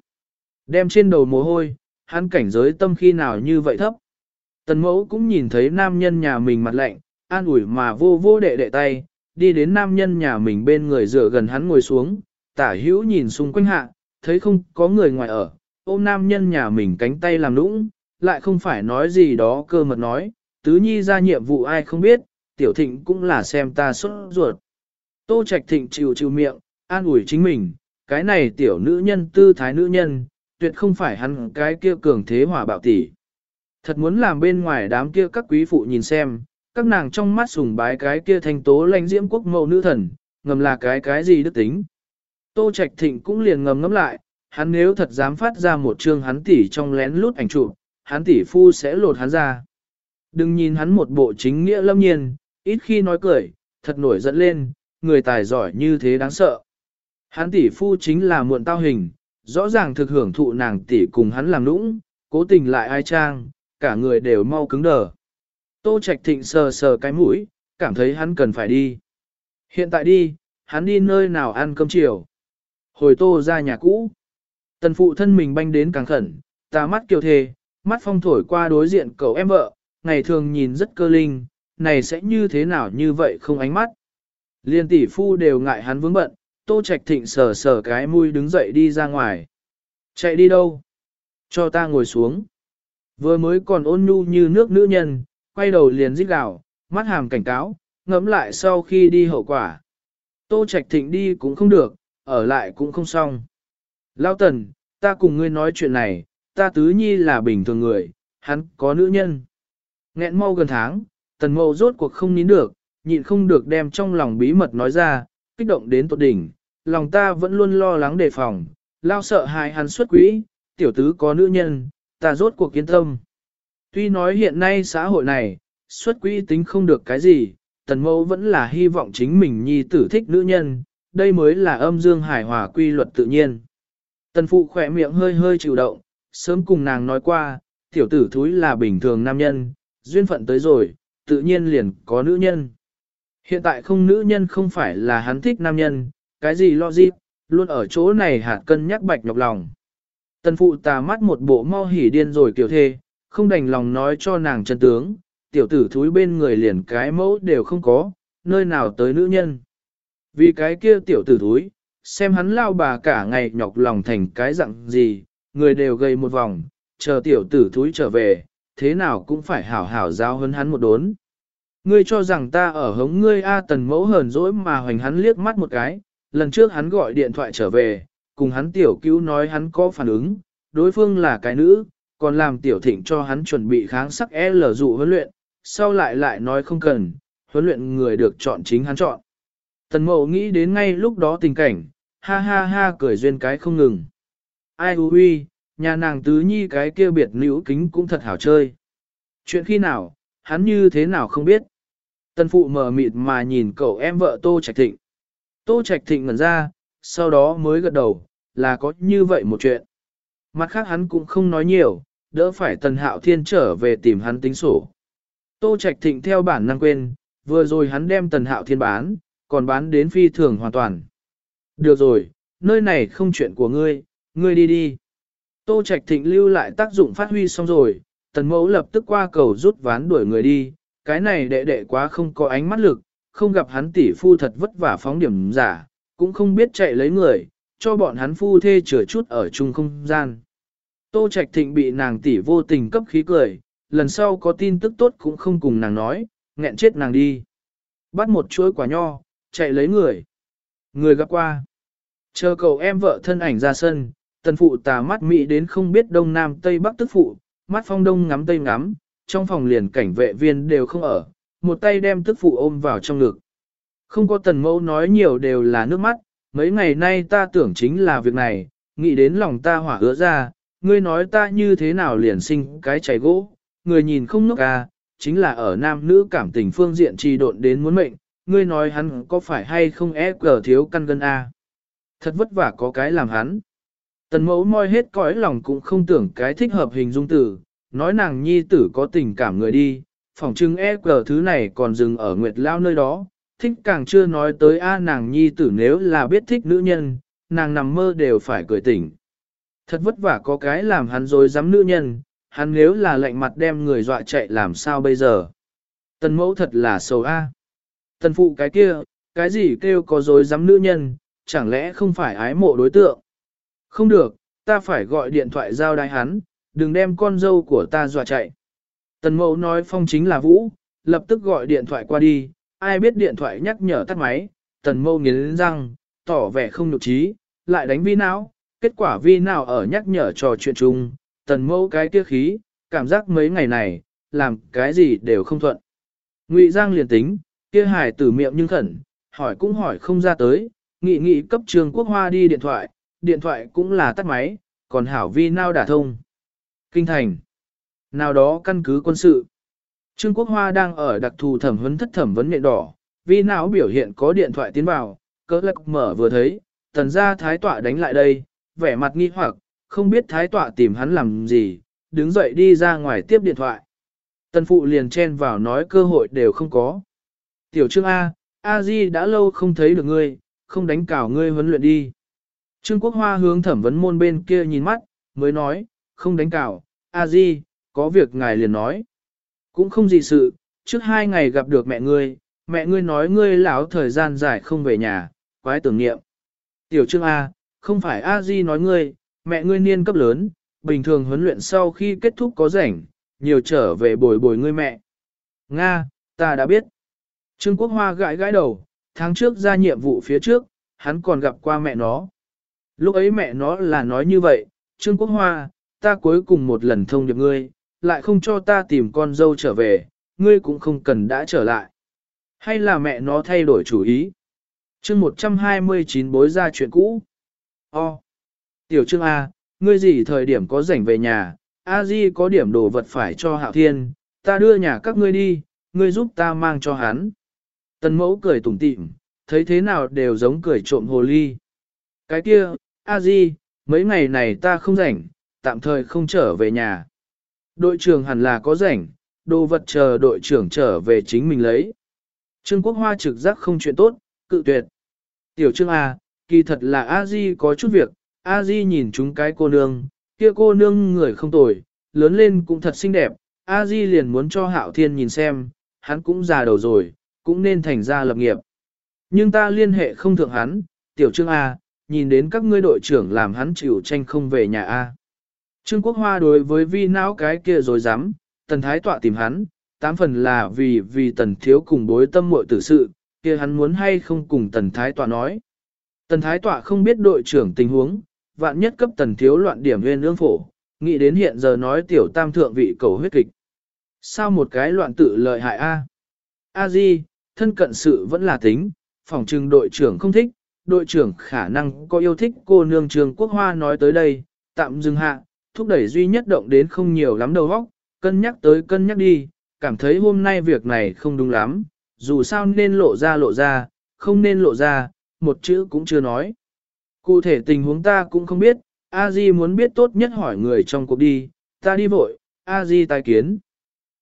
Đem trên đầu mồ hôi, hắn cảnh giới tâm khi nào như vậy thấp. Tần mẫu cũng nhìn thấy nam nhân nhà mình mặt lạnh, an ủi mà vô vô đệ đệ tay, đi đến nam nhân nhà mình bên người dựa gần hắn ngồi xuống, tả hữu nhìn xung quanh hạ, thấy không có người ngoài ở, ôm nam nhân nhà mình cánh tay làm nũng, lại không phải nói gì đó cơ mật nói, tứ nhi ra nhiệm vụ ai không biết, tiểu thịnh cũng là xem ta xuất ruột. Tô Trạch Thịnh chịu chịu miệng, an ủi chính mình, cái này tiểu nữ nhân tư thái nữ nhân, tuyệt không phải hắn cái kia cường thế hỏa bạo tỷ. Thật muốn làm bên ngoài đám kia các quý phụ nhìn xem, các nàng trong mắt sùng bái cái kia thanh tố lãnh diễm quốc mẫu nữ thần, ngầm là cái cái gì đức tính. Tô Trạch Thịnh cũng liền ngầm ngấm lại, hắn nếu thật dám phát ra một chương hắn tỷ trong lén lút ảnh chụp, hắn tỷ phu sẽ lột hắn ra. Đừng nhìn hắn một bộ chính nghĩa lâm nhiên, ít khi nói cười, thật nổi giận lên, người tài giỏi như thế đáng sợ. Hắn tỷ phu chính là muộn tao hình, rõ ràng thực hưởng thụ nàng tỷ cùng hắn làm nũng, cố tình lại ai trang, cả người đều mau cứng đờ. Tô Trạch Thịnh sờ sờ cái mũi, cảm thấy hắn cần phải đi. Hiện tại đi, hắn đi nơi nào ăn cơm chiều. Hồi tô ra nhà cũ. Tần phụ thân mình banh đến càng khẩn, ta mắt kiều thề, mắt phong thổi qua đối diện cậu em vợ, ngày thường nhìn rất cơ linh, này sẽ như thế nào như vậy không ánh mắt. Liên tỷ phu đều ngại hắn vướng bận, tô trạch thịnh sờ sờ cái mũi đứng dậy đi ra ngoài. Chạy đi đâu? Cho ta ngồi xuống. Vừa mới còn ôn nhu như nước nữ nhân, quay đầu liền rít gào, mắt hàm cảnh cáo, ngẫm lại sau khi đi hậu quả. Tô Trạch Thịnh đi cũng không được, ở lại cũng không xong. Lao Tần, ta cùng ngươi nói chuyện này, ta tứ nhi là bình thường người, hắn có nữ nhân. Nghẹn mau gần tháng, Tần Mậu rốt cuộc không nín được, nhịn không được đem trong lòng bí mật nói ra, kích động đến tột đỉnh, lòng ta vẫn luôn lo lắng đề phòng, lao sợ hại hắn xuất quỹ, tiểu tứ có nữ nhân, ta rốt cuộc kiến tâm. Tuy nói hiện nay xã hội này, xuất quỹ tính không được cái gì, tần mẫu vẫn là hy vọng chính mình nhi tử thích nữ nhân, đây mới là âm dương hài hòa quy luật tự nhiên. Tần phụ khỏe miệng hơi hơi chịu động, sớm cùng nàng nói qua, tiểu tử thúi là bình thường nam nhân, duyên phận tới rồi, tự nhiên liền có nữ nhân. Hiện tại không nữ nhân không phải là hắn thích nam nhân, cái gì lo gì, luôn ở chỗ này hạt cân nhắc bạch nhọc lòng. Tần phụ tà mắt một bộ mau hỉ điên rồi kiểu thê, không đành lòng nói cho nàng chân tướng, tiểu tử thúi bên người liền cái mẫu đều không có, nơi nào tới nữ nhân. Vì cái kia tiểu tử thúi, xem hắn lao bà cả ngày nhọc lòng thành cái dạng gì, người đều gây một vòng, chờ tiểu tử thúi trở về, thế nào cũng phải hảo hảo giao hấn hắn một đốn. Ngươi cho rằng ta ở hống ngươi A tần mẫu hờn dỗi mà hoành hắn liếc mắt một cái, lần trước hắn gọi điện thoại trở về, cùng hắn tiểu cứu nói hắn có phản ứng, đối phương là cái nữ, còn làm tiểu thịnh cho hắn chuẩn bị kháng sắc L dụ huấn luyện, sau lại lại nói không cần, huấn luyện người được chọn chính hắn chọn. Tần mẫu nghĩ đến ngay lúc đó tình cảnh, ha ha ha cười duyên cái không ngừng. Ai hư huy, nhà nàng tứ nhi cái kia biệt nữ kính cũng thật hảo chơi. Chuyện khi nào, hắn như thế nào không biết. Tân phụ mờ mịt mà nhìn cậu em vợ Tô Trạch Thịnh. Tô Trạch Thịnh ngẩn ra, sau đó mới gật đầu, là có như vậy một chuyện. Mặt khác hắn cũng không nói nhiều, đỡ phải Tần Hạo Thiên trở về tìm hắn tính sổ. Tô Trạch Thịnh theo bản năng quên, vừa rồi hắn đem Tần Hạo Thiên bán, còn bán đến phi thường hoàn toàn. Được rồi, nơi này không chuyện của ngươi, ngươi đi đi. Tô Trạch Thịnh lưu lại tác dụng phát huy xong rồi, Tần Mẫu lập tức qua cầu rút ván đuổi người đi, cái này đệ đệ quá không có ánh mắt lực, không gặp hắn tỷ phu thật vất vả phóng điểm giả, cũng không biết chạy lấy người, cho bọn hắn phu thê chừa chút ở chung không gian. Tô Trạch Thịnh bị nàng tỷ vô tình cấp khí cười, lần sau có tin tức tốt cũng không cùng nàng nói, nghẹn chết nàng đi. Bắt một chuỗi quả nho, chạy lấy người. Người gặp qua. Chờ cậu em vợ thân ảnh ra sân, tần phụ tà mắt mỹ đến không biết đông nam tây bắc tức phụ, mắt phong đông ngắm tây ngắm, trong phòng liền cảnh vệ viên đều không ở, một tay đem tức phụ ôm vào trong ngực. Không có tần mẫu nói nhiều đều là nước mắt, mấy ngày nay ta tưởng chính là việc này, nghĩ đến lòng ta hỏa ứa ra, ngươi nói ta như thế nào liền sinh cái chảy gỗ, người nhìn không nốc à, chính là ở nam nữ cảm tình phương diện trì độn đến muốn mệnh, ngươi nói hắn có phải hay không e cờ thiếu căn gân a? Thật vất vả có cái làm hắn. Tần mẫu moi hết cõi lòng cũng không tưởng cái thích hợp hình dung tử, nói nàng nhi tử có tình cảm người đi, phỏng chừng e cờ thứ này còn dừng ở nguyệt lao nơi đó, thích càng chưa nói tới a nàng nhi tử nếu là biết thích nữ nhân, nàng nằm mơ đều phải cười tỉnh. Thật vất vả có cái làm hắn dối dám nữ nhân, hắn nếu là lạnh mặt đem người dọa chạy làm sao bây giờ. Tần mẫu thật là sầu a. Tần phụ cái kia, cái gì kêu có dối dám nữ nhân, chẳng lẽ không phải ái mộ đối tượng. Không được, ta phải gọi điện thoại giao đai hắn, đừng đem con dâu của ta dọa chạy. Tần mẫu nói phong chính là vũ, lập tức gọi điện thoại qua đi, ai biết điện thoại nhắc nhở tắt máy, tần mẫu nghiến răng, tỏ vẻ không nhục trí, lại đánh vi não, kết quả vi nào ở nhắc nhở trò chuyện chung, tần mẫu cái kia khí, cảm giác mấy ngày này, làm cái gì đều không thuận. Ngụy Giang liền tính, kia hải tử miệng nhưng khẩn, hỏi cũng hỏi không ra tới, nghị nghị cấp trường quốc hoa đi điện thoại, điện thoại cũng là tắt máy, còn hảo vi nào đả thông. Kinh thành. Nào đó căn cứ quân sự. Trương Quốc Hoa đang ở đặc thù thẩm vấn thất thẩm vấn nhện đỏ, vì não biểu hiện có điện thoại tiến vào, cỡ lạc mở vừa thấy, tần gia thái tọa đánh lại đây, vẻ mặt nghi hoặc, không biết thái tọa tìm hắn làm gì, đứng dậy đi ra ngoài tiếp điện thoại. Tần phụ liền chen vào nói cơ hội đều không có. Tiểu Trương A, A Di đã lâu không thấy được ngươi, không đánh cảo ngươi huấn luyện đi. Trương Quốc Hoa hướng thẩm vấn môn bên kia nhìn mắt, mới nói, không đánh cảo, A Di, có việc ngài liền nói. Cũng không gì sự, trước hai ngày gặp được mẹ ngươi, mẹ ngươi nói ngươi lão thời gian dài không về nhà, quái tưởng niệm. Tiểu Trương A, không phải A Di nói ngươi, mẹ ngươi niên cấp lớn, bình thường huấn luyện sau khi kết thúc có rảnh, nhiều trở về bồi bồi ngươi mẹ. Nga, ta đã biết. Trương Quốc Hoa gãi gãi đầu, tháng trước ra nhiệm vụ phía trước, hắn còn gặp qua mẹ nó. Lúc ấy mẹ nó là nói như vậy, Trương Quốc Hoa, ta cuối cùng một lần thông điệp ngươi, lại không cho ta tìm con dâu trở về, ngươi cũng không cần đã trở lại. Hay là mẹ nó thay đổi chủ ý? chương 129 bối ra chuyện cũ. O. Tiểu trương A, ngươi gì thời điểm có rảnh về nhà, A Di có điểm đồ vật phải cho Hạo Thiên, ta đưa nhà các ngươi đi, ngươi giúp ta mang cho hắn. Tần mẫu cười tủm tỉm, thấy thế nào đều giống cười trộm hồ ly. Cái kia, A Di, mấy ngày này ta không rảnh, tạm thời không trở về nhà. Đội trưởng hẳn là có rảnh, đồ vật chờ đội trưởng trở về chính mình lấy. Trương Quốc Hoa trực giác không chuyện tốt, cự tuyệt. Tiểu Trương A, kỳ thật là A Di có chút việc, A Di nhìn chúng cái cô nương, kia cô nương người không tồi, lớn lên cũng thật xinh đẹp, A Di liền muốn cho Hạo Thiên nhìn xem, hắn cũng già đầu rồi, cũng nên thành ra lập nghiệp. Nhưng ta liên hệ không thượng hắn, Tiểu Trương A, nhìn đến các ngươi đội trưởng làm hắn chịu tranh không về nhà A. Trương Quốc Hoa đối với vi não cái kia rồi dám, tần thái tọa tìm hắn, tám phần là vì vì tần thiếu cùng đối tâm muội tử sự, kia hắn muốn hay không cùng tần thái tọa nói. Tần thái tọa không biết đội trưởng tình huống, vạn nhất cấp tần thiếu loạn điểm nguyên ương phổ, nghĩ đến hiện giờ nói tiểu tam thượng vị cầu huyết kịch. Sao một cái loạn tự lợi hại A? A Di, thân cận sự vẫn là tính, phòng trừng đội trưởng không thích, đội trưởng khả năng có yêu thích cô nương trường quốc hoa nói tới đây, tạm dừng hạ, thúc đẩy duy nhất động đến không nhiều lắm đầu óc, cân nhắc tới cân nhắc đi, cảm thấy hôm nay việc này không đúng lắm, dù sao nên lộ ra lộ ra, không nên lộ ra, một chữ cũng chưa nói. Cụ thể tình huống ta cũng không biết, A Di muốn biết tốt nhất hỏi người trong cuộc đi, ta đi vội, A Di tài kiến.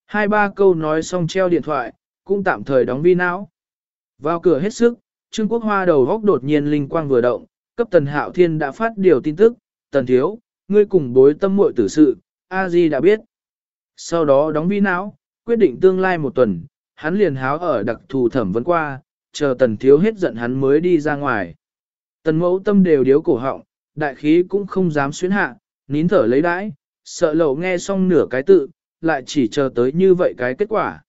Hai ba câu nói xong treo điện thoại, cũng tạm thời đóng vi não. Vào cửa hết sức, Trương Quốc Hoa đầu góc đột nhiên linh quang vừa động, cấp Tần Hạo Thiên đã phát điều tin tức, Tần Thiếu, ngươi cùng bối tâm muội tử sự, A Di đã biết. Sau đó đóng vi não, quyết định tương lai một tuần, hắn liền háo ở đặc thù thẩm vấn qua, chờ tần thiếu hết giận hắn mới đi ra ngoài. Tần mẫu tâm đều điếu cổ họng, đại khí cũng không dám xuyến hạ, nín thở lấy đãi, sợ lậu nghe xong nửa cái tự, lại chỉ chờ tới như vậy cái kết quả.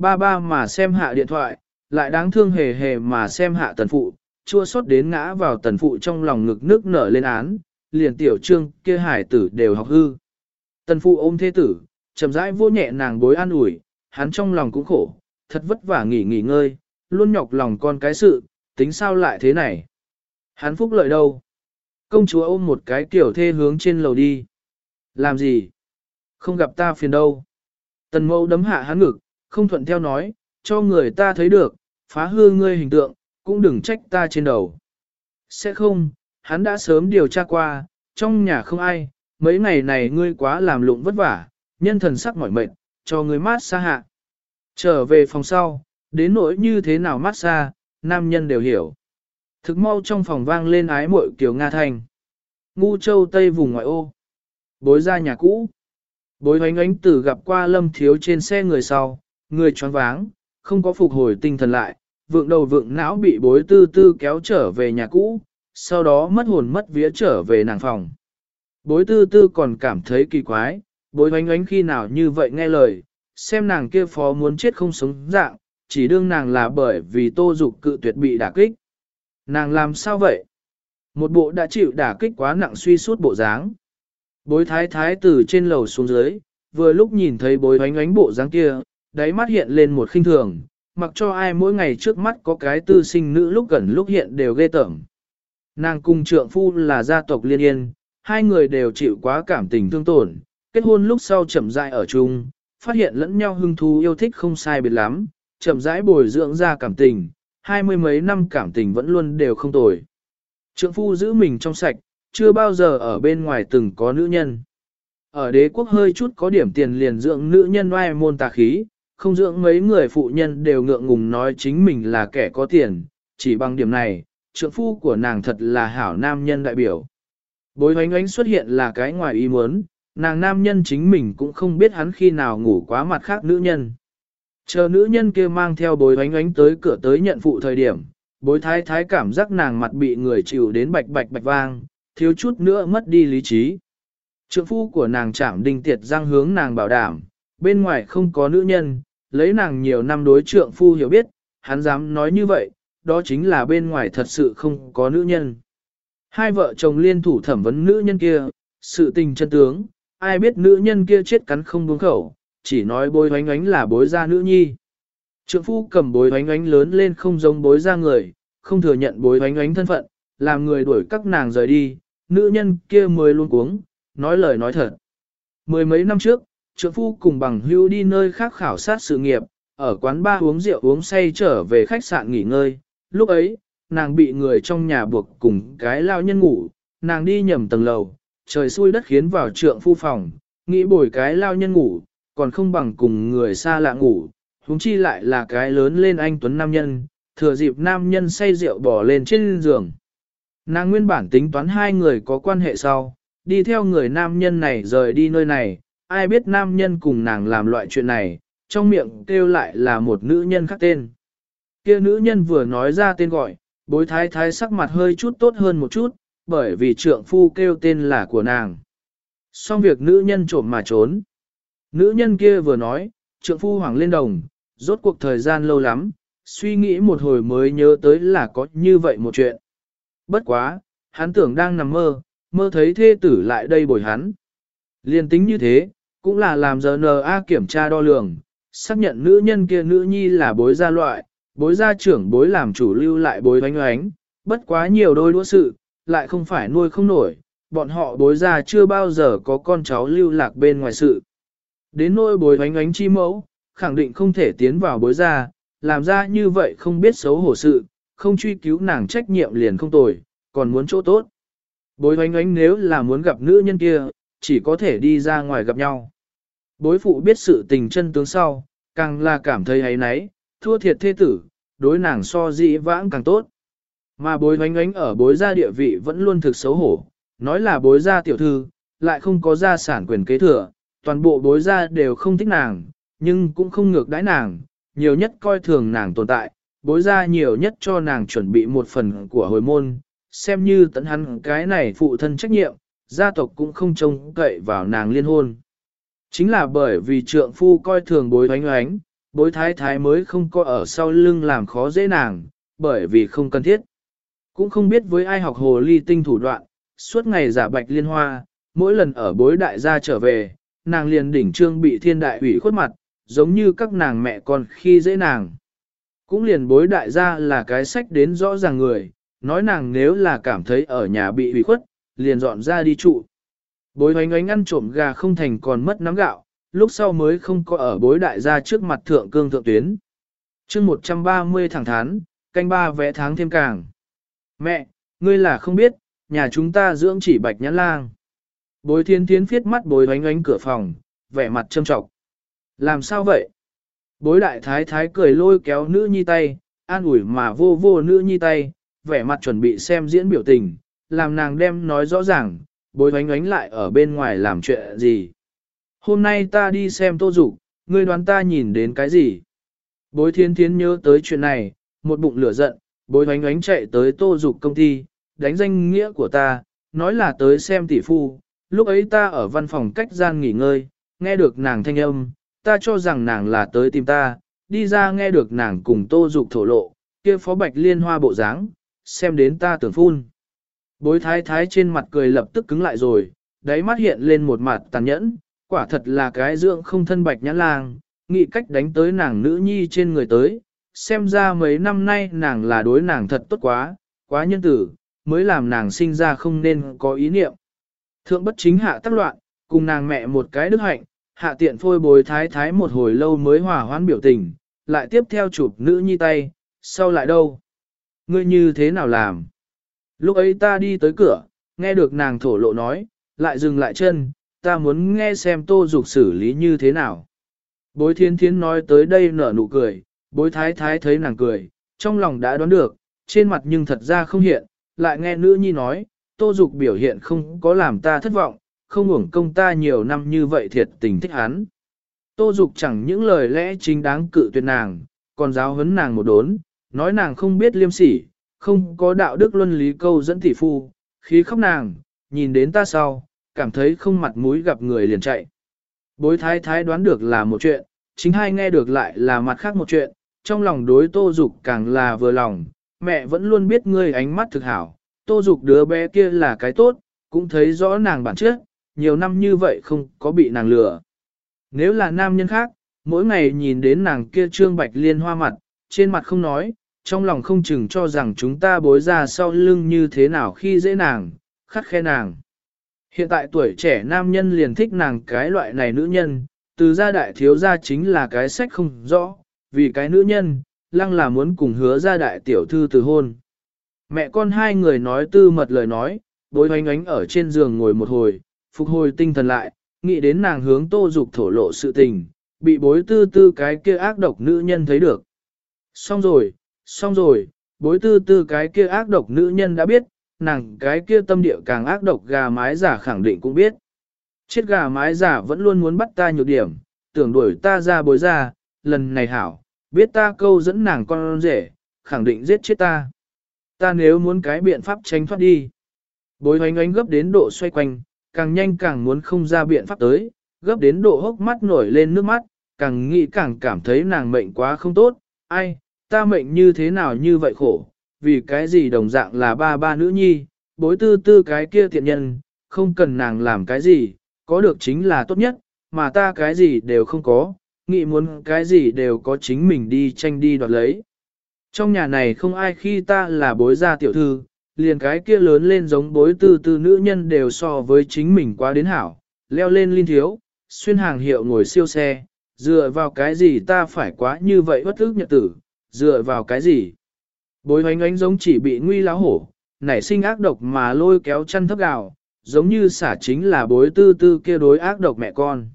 Ba ba mà xem hạ điện thoại, lại đáng thương hề hề mà xem hạ tần phụ, chua xót đến ngã vào tần phụ trong lòng ngực nước nở lên án, liền tiểu trương kia hải tử đều học hư. Tần phụ ôm thế tử, chậm rãi vô nhẹ nàng bối an ủi, hắn trong lòng cũng khổ, thật vất vả nghỉ nghỉ ngơi, luôn nhọc lòng con cái sự, tính sao lại thế này. Hắn phúc lợi đâu? Công chúa ôm một cái tiểu thê hướng trên lầu đi. Làm gì? Không gặp ta phiền đâu. Tần mẫu đấm hạ hắn ngực, không thuận theo nói, cho người ta thấy được, phá hư ngươi hình tượng, cũng đừng trách ta trên đầu. Sẽ không, hắn đã sớm điều tra qua, trong nhà không ai, mấy ngày này ngươi quá làm lụng vất vả, nhân thần sắc mỏi mệt, cho ngươi mát xa hạ. Trở về phòng sau, đến nỗi như thế nào mát xa, nam nhân đều hiểu. Thực mau trong phòng vang lên ái muội kiểu Nga Thành. Ngu châu Tây vùng ngoại ô. Bối ra nhà cũ. Bối hoánh ánh tử gặp qua lâm thiếu trên xe người sau, người choáng váng, không có phục hồi tinh thần lại, vượng đầu vượng não bị bối tư tư kéo trở về nhà cũ, sau đó mất hồn mất vía trở về nàng phòng. Bối tư tư còn cảm thấy kỳ quái, bối oánh oánh khi nào như vậy nghe lời, xem nàng kia phó muốn chết không sống dạng, chỉ đương nàng là bởi vì tô dục cự tuyệt bị đả kích. Nàng làm sao vậy? Một bộ đã chịu đả kích quá nặng suy suốt bộ dáng. Bối thái thái từ trên lầu xuống dưới, vừa lúc nhìn thấy bối oánh oánh bộ dáng kia, đáy mắt hiện lên một khinh thường, mặc cho ai mỗi ngày trước mắt có cái tư sinh nữ lúc gần lúc hiện đều ghê tởm. Nàng cùng trượng phu là gia tộc liên yên, hai người đều chịu quá cảm tình thương tổn, kết hôn lúc sau chậm rãi ở chung, phát hiện lẫn nhau hưng thú yêu thích không sai biệt lắm, chậm rãi bồi dưỡng ra cảm tình, hai mươi mấy năm cảm tình vẫn luôn đều không tồi. Trượng phu giữ mình trong sạch, chưa bao giờ ở bên ngoài từng có nữ nhân. Ở đế quốc hơi chút có điểm tiền liền dưỡng nữ nhân oai môn tà khí, không dưỡng mấy người phụ nhân đều ngượng ngùng nói chính mình là kẻ có tiền, chỉ bằng điểm này, trượng phu của nàng thật là hảo nam nhân đại biểu. Bối hoánh ánh xuất hiện là cái ngoài ý muốn, nàng nam nhân chính mình cũng không biết hắn khi nào ngủ quá mặt khác nữ nhân. Chờ nữ nhân kia mang theo bối hoánh ánh tới cửa tới nhận phụ thời điểm, bối thái thái cảm giác nàng mặt bị người chịu đến bạch bạch bạch vang, thiếu chút nữa mất đi lý trí. Trượng phu của nàng chạm đinh tiệt giang hướng nàng bảo đảm, bên ngoài không có nữ nhân, lấy nàng nhiều năm đối trượng phu hiểu biết, hắn dám nói như vậy, đó chính là bên ngoài thật sự không có nữ nhân. Hai vợ chồng liên thủ thẩm vấn nữ nhân kia, sự tình chân tướng, ai biết nữ nhân kia chết cắn không buông khẩu, chỉ nói bối oánh ánh là bối gia nữ nhi. Trượng phu cầm bối oánh ánh lớn lên không giống bối gia người, không thừa nhận bối oánh ánh thân phận, làm người đuổi các nàng rời đi, nữ nhân kia mới luôn cuống, nói lời nói thật. Mười mấy năm trước, trượng phu cùng bằng hưu đi nơi khác khảo sát sự nghiệp, ở quán ba uống rượu uống say trở về khách sạn nghỉ ngơi, lúc ấy, nàng bị người trong nhà buộc cùng cái lao nhân ngủ, nàng đi nhầm tầng lầu, trời xui đất khiến vào trượng phu phòng, nghĩ bồi cái lao nhân ngủ, còn không bằng cùng người xa lạ ngủ, huống chi lại là cái lớn lên anh tuấn nam nhân, thừa dịp nam nhân say rượu bỏ lên trên giường. Nàng nguyên bản tính toán hai người có quan hệ sau, đi theo người nam nhân này rời đi nơi này, ai biết nam nhân cùng nàng làm loại chuyện này, trong miệng kêu lại là một nữ nhân khác tên. kia nữ nhân vừa nói ra tên gọi, bối thái thái sắc mặt hơi chút tốt hơn một chút, bởi vì trượng phu kêu tên là của nàng. Xong việc nữ nhân trộm mà trốn. Nữ nhân kia vừa nói, trượng phu hoàng lên đồng, rốt cuộc thời gian lâu lắm, suy nghĩ một hồi mới nhớ tới là có như vậy một chuyện. Bất quá, hắn tưởng đang nằm mơ, mơ thấy thê tử lại đây bồi hắn. Liên tính như thế, cũng là làm giờ kiểm tra đo lường, xác nhận nữ nhân kia nữ nhi là bối gia loại, bối gia trưởng bối làm chủ lưu lại bối oánh oánh, bất quá nhiều đôi đũa sự, lại không phải nuôi không nổi, bọn họ bối gia chưa bao giờ có con cháu lưu lạc bên ngoài sự. Đến nôi bối oánh oánh chi mẫu, khẳng định không thể tiến vào bối gia, làm ra như vậy không biết xấu hổ sự, không truy cứu nàng trách nhiệm liền không tồi, còn muốn chỗ tốt. Bối oánh oánh nếu là muốn gặp nữ nhân kia, chỉ có thể đi ra ngoài gặp nhau. Bối phụ biết sự tình chân tướng sau, càng là cảm thấy ấy nấy, thua thiệt thế tử, đối nàng so dĩ vãng càng tốt. Mà bối oánh oánh ở bối gia địa vị vẫn luôn thực xấu hổ, nói là bối gia tiểu thư, lại không có gia sản quyền kế thừa, toàn bộ bối gia đều không thích nàng, nhưng cũng không ngược đãi nàng, nhiều nhất coi thường nàng tồn tại, bối gia nhiều nhất cho nàng chuẩn bị một phần của hồi môn, xem như tận hắn cái này phụ thân trách nhiệm, gia tộc cũng không trông cậy vào nàng liên hôn. Chính là bởi vì trượng phu coi thường bối oánh oánh, bối thái thái mới không có ở sau lưng làm khó dễ nàng, bởi vì không cần thiết. Cũng không biết với ai học hồ ly tinh thủ đoạn, suốt ngày giả bạch liên hoa, mỗi lần ở bối đại gia trở về, nàng liền đỉnh trương bị thiên đại ủy khuất mặt, giống như các nàng mẹ con khi dễ nàng. Cũng liền bối đại gia là cái sách đến rõ ràng người, nói nàng nếu là cảm thấy ở nhà bị ủy khuất, liền dọn ra đi trụ. Bối hoánh ánh ăn trộm gà không thành còn mất nắm gạo, lúc sau mới không có ở bối đại gia trước mặt thượng cương thượng tuyến. chương 130 thẳng thán, canh ba vẽ tháng thêm càng. Mẹ, ngươi là không biết, nhà chúng ta dưỡng chỉ bạch nhãn lang. Bối thiên thiến viết mắt bối hoánh ánh cửa phòng, vẻ mặt châm trọng. Làm sao vậy? Bối đại thái thái cười lôi kéo nữ nhi tay, an ủi mà vô vô nữ nhi tay, vẻ mặt chuẩn bị xem diễn biểu tình, làm nàng đem nói rõ ràng, bối oánh oánh lại ở bên ngoài làm chuyện gì. Hôm nay ta đi xem tô dục, ngươi đoán ta nhìn đến cái gì? Bối thiên thiến nhớ tới chuyện này, một bụng lửa giận, bối oánh oánh chạy tới tô dục công ty, đánh danh nghĩa của ta, nói là tới xem tỷ phu, lúc ấy ta ở văn phòng cách gian nghỉ ngơi, nghe được nàng thanh âm, ta cho rằng nàng là tới tìm ta, đi ra nghe được nàng cùng tô dục thổ lộ, kia phó bạch liên hoa bộ dáng, xem đến ta tưởng phun. Bối thái thái trên mặt cười lập tức cứng lại rồi, đáy mắt hiện lên một mặt tàn nhẫn, quả thật là cái dưỡng không thân bạch nhãn lang, nghĩ cách đánh tới nàng nữ nhi trên người tới, xem ra mấy năm nay nàng là đối nàng thật tốt quá, quá nhân tử, mới làm nàng sinh ra không nên có ý niệm. Thượng bất chính hạ tác loạn, cùng nàng mẹ một cái đức hạnh, hạ tiện phôi bối thái thái một hồi lâu mới hòa hoãn biểu tình, lại tiếp theo chụp nữ nhi tay, sau lại đâu? Ngươi như thế nào làm? Lúc ấy ta đi tới cửa, nghe được nàng thổ lộ nói, lại dừng lại chân, ta muốn nghe xem tô dục xử lý như thế nào. Bối thiên thiến nói tới đây nở nụ cười, bối thái thái thấy nàng cười, trong lòng đã đoán được, trên mặt nhưng thật ra không hiện, lại nghe nữ nhi nói, tô dục biểu hiện không có làm ta thất vọng, không uổng công ta nhiều năm như vậy thiệt tình thích hắn. Tô dục chẳng những lời lẽ chính đáng cự tuyệt nàng, còn giáo huấn nàng một đốn, nói nàng không biết liêm sỉ, không có đạo đức luân lý câu dẫn tỷ phu, khí khóc nàng, nhìn đến ta sau, cảm thấy không mặt mũi gặp người liền chạy. Bối thái thái đoán được là một chuyện, chính hai nghe được lại là mặt khác một chuyện, trong lòng đối tô dục càng là vừa lòng, mẹ vẫn luôn biết ngươi ánh mắt thực hảo, tô dục đứa bé kia là cái tốt, cũng thấy rõ nàng bản chất, nhiều năm như vậy không có bị nàng lừa. Nếu là nam nhân khác, mỗi ngày nhìn đến nàng kia trương bạch liên hoa mặt, trên mặt không nói, trong lòng không chừng cho rằng chúng ta bối ra sau lưng như thế nào khi dễ nàng, khắc khe nàng. Hiện tại tuổi trẻ nam nhân liền thích nàng cái loại này nữ nhân, từ gia đại thiếu gia chính là cái sách không rõ, vì cái nữ nhân, lăng là muốn cùng hứa gia đại tiểu thư từ hôn. Mẹ con hai người nói tư mật lời nói, bối hoánh ánh ở trên giường ngồi một hồi, phục hồi tinh thần lại, nghĩ đến nàng hướng tô dục thổ lộ sự tình, bị bối tư tư cái kia ác độc nữ nhân thấy được. Xong rồi, xong rồi, bối tư tư cái kia ác độc nữ nhân đã biết, nàng cái kia tâm địa càng ác độc gà mái giả khẳng định cũng biết. Chết gà mái giả vẫn luôn muốn bắt ta nhược điểm, tưởng đuổi ta ra bối ra, lần này hảo, biết ta câu dẫn nàng con rể, khẳng định giết chết ta. Ta nếu muốn cái biện pháp tránh thoát đi. Bối hoánh ánh gấp đến độ xoay quanh, càng nhanh càng muốn không ra biện pháp tới, gấp đến độ hốc mắt nổi lên nước mắt, càng nghĩ càng cảm thấy nàng mệnh quá không tốt, ai, ta mệnh như thế nào như vậy khổ, vì cái gì đồng dạng là ba ba nữ nhi, bối tư tư cái kia thiện nhân, không cần nàng làm cái gì, có được chính là tốt nhất, mà ta cái gì đều không có, nghĩ muốn cái gì đều có chính mình đi tranh đi đoạt lấy. Trong nhà này không ai khi ta là bối gia tiểu thư, liền cái kia lớn lên giống bối tư tư nữ nhân đều so với chính mình quá đến hảo, leo lên linh thiếu, xuyên hàng hiệu ngồi siêu xe, dựa vào cái gì ta phải quá như vậy bất ức nhật tử, dựa vào cái gì? Bối hoánh ánh giống chỉ bị nguy láo hổ, nảy sinh ác độc mà lôi kéo chăn thấp gạo, giống như xả chính là bối tư tư kia đối ác độc mẹ con.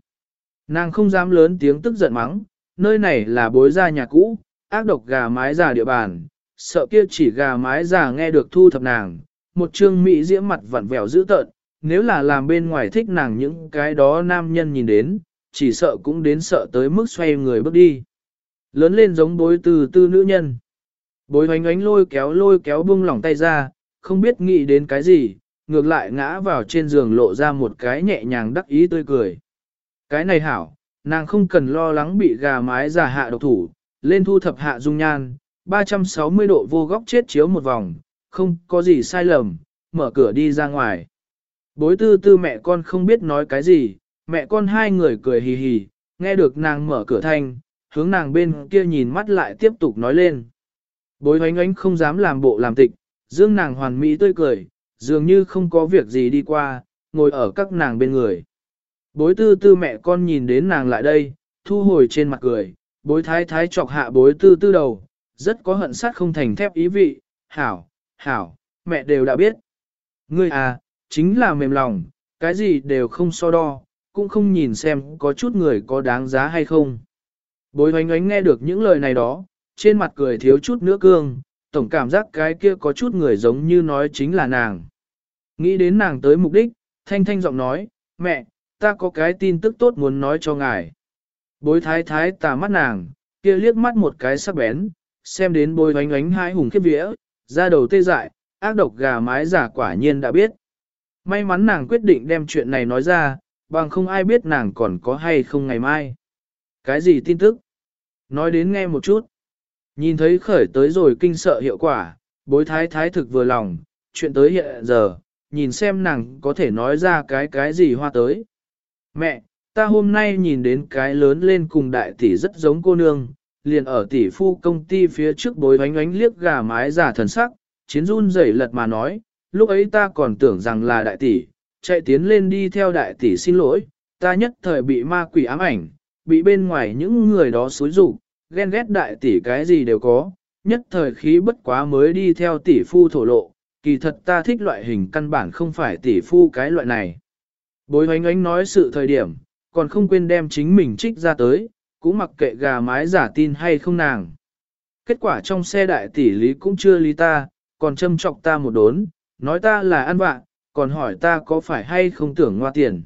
Nàng không dám lớn tiếng tức giận mắng, nơi này là bối gia nhà cũ, ác độc gà mái già địa bàn, sợ kia chỉ gà mái già nghe được thu thập nàng, một trương mỹ diễm mặt vặn vẹo dữ tợn, nếu là làm bên ngoài thích nàng những cái đó nam nhân nhìn đến, chỉ sợ cũng đến sợ tới mức xoay người bước đi lớn lên giống bối từ tư nữ nhân. Bối hoánh ánh lôi kéo lôi kéo bung lỏng tay ra, không biết nghĩ đến cái gì, ngược lại ngã vào trên giường lộ ra một cái nhẹ nhàng đắc ý tươi cười. Cái này hảo, nàng không cần lo lắng bị gà mái giả hạ độc thủ, lên thu thập hạ dung nhan, 360 độ vô góc chết chiếu một vòng, không có gì sai lầm, mở cửa đi ra ngoài. Bối tư tư mẹ con không biết nói cái gì, mẹ con hai người cười hì hì, nghe được nàng mở cửa thanh, hướng nàng bên kia nhìn mắt lại tiếp tục nói lên. Bối hoánh ánh không dám làm bộ làm tịch, dương nàng hoàn mỹ tươi cười, dường như không có việc gì đi qua, ngồi ở các nàng bên người. Bối tư tư mẹ con nhìn đến nàng lại đây, thu hồi trên mặt cười, bối thái thái chọc hạ bối tư tư đầu, rất có hận sát không thành thép ý vị, hảo, hảo, mẹ đều đã biết. Ngươi à, chính là mềm lòng, cái gì đều không so đo, cũng không nhìn xem có chút người có đáng giá hay không. Bối hoánh ánh nghe được những lời này đó, trên mặt cười thiếu chút nữa cương, tổng cảm giác cái kia có chút người giống như nói chính là nàng. Nghĩ đến nàng tới mục đích, thanh thanh giọng nói, mẹ, ta có cái tin tức tốt muốn nói cho ngài. Bối thái thái tà mắt nàng, kia liếc mắt một cái sắc bén, xem đến bối oánh oánh hai hùng khiếp vía, ra đầu tê dại, ác độc gà mái giả quả nhiên đã biết. May mắn nàng quyết định đem chuyện này nói ra, bằng không ai biết nàng còn có hay không ngày mai. Cái gì tin tức? Nói đến nghe một chút. Nhìn thấy khởi tới rồi kinh sợ hiệu quả, bối thái thái thực vừa lòng, chuyện tới hiện giờ, nhìn xem nàng có thể nói ra cái cái gì hoa tới. Mẹ, ta hôm nay nhìn đến cái lớn lên cùng đại tỷ rất giống cô nương, liền ở tỷ phu công ty phía trước bối oánh oánh liếc gà mái giả thần sắc, chiến run rẩy lật mà nói, lúc ấy ta còn tưởng rằng là đại tỷ, chạy tiến lên đi theo đại tỷ xin lỗi, ta nhất thời bị ma quỷ ám ảnh, bị bên ngoài những người đó xúi rủ, ghen ghét đại tỷ cái gì đều có, nhất thời khí bất quá mới đi theo tỷ phu thổ lộ, kỳ thật ta thích loại hình căn bản không phải tỷ phu cái loại này. Bối hoánh ánh nói sự thời điểm, còn không quên đem chính mình trích ra tới, cũng mặc kệ gà mái giả tin hay không nàng. Kết quả trong xe đại tỷ lý cũng chưa lý ta, còn châm chọc ta một đốn, nói ta là ăn vạ, còn hỏi ta có phải hay không tưởng ngoa tiền.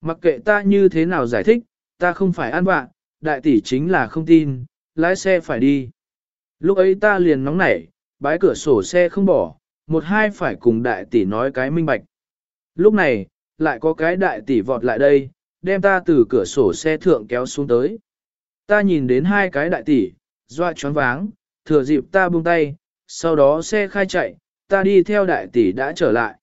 Mặc kệ ta như thế nào giải thích, ta không phải ăn vạ, đại tỷ chính là không tin, lái xe phải đi. Lúc ấy ta liền nóng nảy, bái cửa sổ xe không bỏ, một hai phải cùng đại tỷ nói cái minh bạch. Lúc này, lại có cái đại tỷ vọt lại đây, đem ta từ cửa sổ xe thượng kéo xuống tới. Ta nhìn đến hai cái đại tỷ, doa choáng váng, thừa dịp ta buông tay, sau đó xe khai chạy, ta đi theo đại tỷ đã trở lại.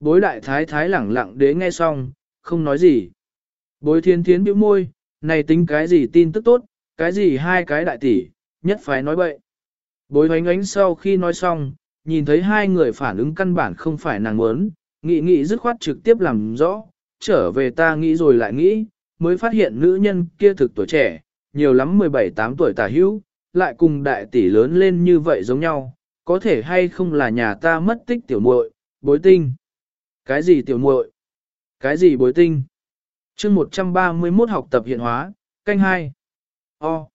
Bối đại thái thái lẳng lặng đế nghe xong, không nói gì. Bối thiên thiến bĩu môi, này tính cái gì tin tức tốt, cái gì hai cái đại tỷ, nhất phải nói bậy. Bối hoánh ánh sau khi nói xong, nhìn thấy hai người phản ứng căn bản không phải nàng muốn, nghĩ nghĩ dứt khoát trực tiếp làm rõ, trở về ta nghĩ rồi lại nghĩ, mới phát hiện nữ nhân kia thực tuổi trẻ, nhiều lắm 17-8 tuổi tả hữu, lại cùng đại tỷ lớn lên như vậy giống nhau, có thể hay không là nhà ta mất tích tiểu muội, bối tinh. Cái gì tiểu muội? Cái gì bối tinh? Chương 131 học tập hiện hóa, canh 2. O.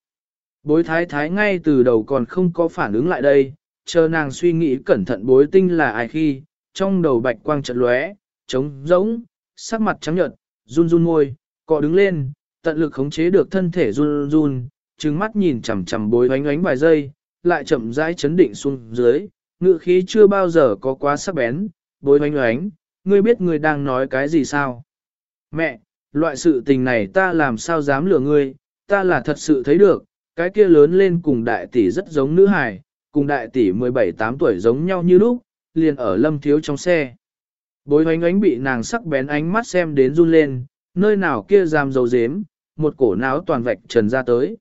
Bối thái thái ngay từ đầu còn không có phản ứng lại đây, chờ nàng suy nghĩ cẩn thận bối tinh là ai khi, trong đầu bạch quang trận lóe, trống rỗng, sắc mặt trắng nhợt, run run môi, cọ đứng lên, tận lực khống chế được thân thể run run, trừng mắt nhìn chằm chằm bối oánh oánh vài giây, lại chậm rãi chấn định xuống dưới, ngựa khí chưa bao giờ có quá sắc bén, bối oánh oánh, ngươi biết ngươi đang nói cái gì sao? Mẹ, loại sự tình này ta làm sao dám lừa ngươi, ta là thật sự thấy được, cái kia lớn lên cùng đại tỷ rất giống nữ hài, cùng đại tỷ 17-8 tuổi giống nhau như lúc, liền ở lâm thiếu trong xe. Bối hoánh ánh bị nàng sắc bén ánh mắt xem đến run lên, nơi nào kia giam dầu dếm, một cổ náo toàn vạch trần ra tới.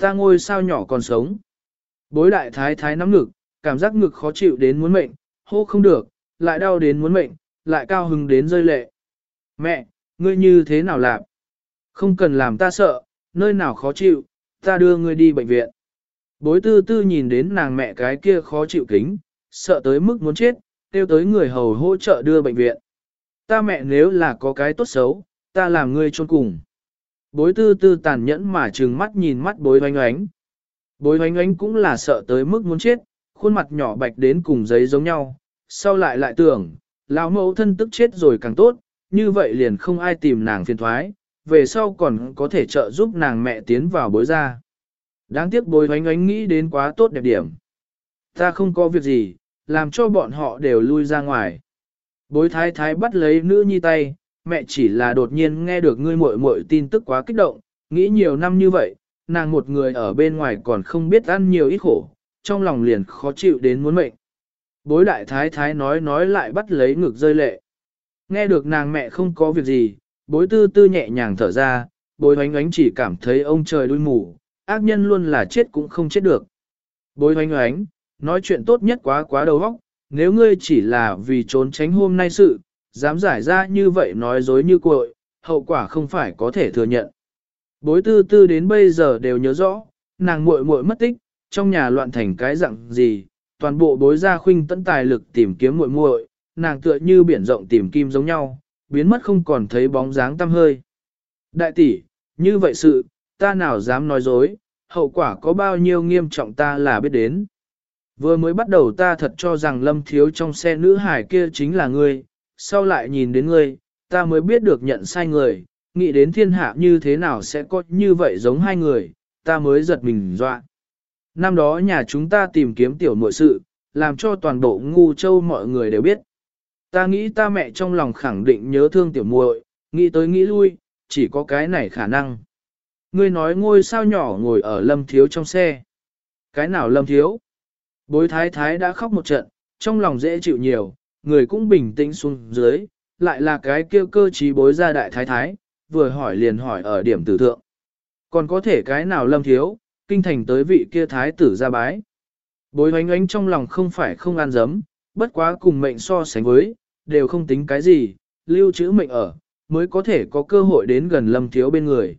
Ta ngôi sao nhỏ còn sống. Bối đại thái thái nắm ngực, cảm giác ngực khó chịu đến muốn mệnh, hô không được, lại đau đến muốn mệnh, lại cao hứng đến rơi lệ. Mẹ, ngươi như thế nào làm? Không cần làm ta sợ, nơi nào khó chịu, ta đưa ngươi đi bệnh viện. Bối tư tư nhìn đến nàng mẹ cái kia khó chịu kính, sợ tới mức muốn chết, kêu tới người hầu hỗ trợ đưa bệnh viện. Ta mẹ nếu là có cái tốt xấu, ta làm ngươi trôn cùng. Bối tư tư tàn nhẫn mà trừng mắt nhìn mắt bối oanh oánh. Bối oanh oánh cũng là sợ tới mức muốn chết, khuôn mặt nhỏ bạch đến cùng giấy giống nhau, sau lại lại tưởng, lão mẫu thân tức chết rồi càng tốt, như vậy liền không ai tìm nàng phiền thoái, về sau còn có thể trợ giúp nàng mẹ tiến vào bối ra. Đáng tiếc bối oánh oánh nghĩ đến quá tốt đẹp điểm. Ta không có việc gì, làm cho bọn họ đều lui ra ngoài. Bối thái thái bắt lấy nữ nhi tay, mẹ chỉ là đột nhiên nghe được ngươi muội muội tin tức quá kích động, nghĩ nhiều năm như vậy, nàng một người ở bên ngoài còn không biết ăn nhiều ít khổ, trong lòng liền khó chịu đến muốn mệnh. Bối đại thái thái nói nói lại bắt lấy ngực rơi lệ. Nghe được nàng mẹ không có việc gì, bối tư tư nhẹ nhàng thở ra, bối oánh oánh chỉ cảm thấy ông trời đuôi mù, ác nhân luôn là chết cũng không chết được. Bối oánh oánh, nói chuyện tốt nhất quá quá đầu óc, nếu ngươi chỉ là vì trốn tránh hôm nay sự, dám giải ra như vậy nói dối như cội, hậu quả không phải có thể thừa nhận. Bối tư tư đến bây giờ đều nhớ rõ, nàng muội muội mất tích, trong nhà loạn thành cái dạng gì, toàn bộ bối gia khuynh tận tài lực tìm kiếm muội muội, nàng tựa như biển rộng tìm kim giống nhau, biến mất không còn thấy bóng dáng tăm hơi. Đại tỷ, như vậy sự, ta nào dám nói dối, hậu quả có bao nhiêu nghiêm trọng ta là biết đến. Vừa mới bắt đầu ta thật cho rằng lâm thiếu trong xe nữ hải kia chính là ngươi, sau lại nhìn đến ngươi, ta mới biết được nhận sai người, nghĩ đến thiên hạ như thế nào sẽ có như vậy giống hai người, ta mới giật mình dọa. Năm đó nhà chúng ta tìm kiếm tiểu nội sự, làm cho toàn bộ ngu châu mọi người đều biết. Ta nghĩ ta mẹ trong lòng khẳng định nhớ thương tiểu muội, nghĩ tới nghĩ lui, chỉ có cái này khả năng. Ngươi nói ngôi sao nhỏ ngồi ở lâm thiếu trong xe. Cái nào lâm thiếu? Bối thái thái đã khóc một trận, trong lòng dễ chịu nhiều, người cũng bình tĩnh xuống dưới, lại là cái kêu cơ trí bối ra đại thái thái, vừa hỏi liền hỏi ở điểm tử thượng. Còn có thể cái nào lâm thiếu, kinh thành tới vị kia thái tử ra bái. Bối hoánh ánh trong lòng không phải không an dấm, bất quá cùng mệnh so sánh với, đều không tính cái gì, lưu trữ mệnh ở, mới có thể có cơ hội đến gần lâm thiếu bên người.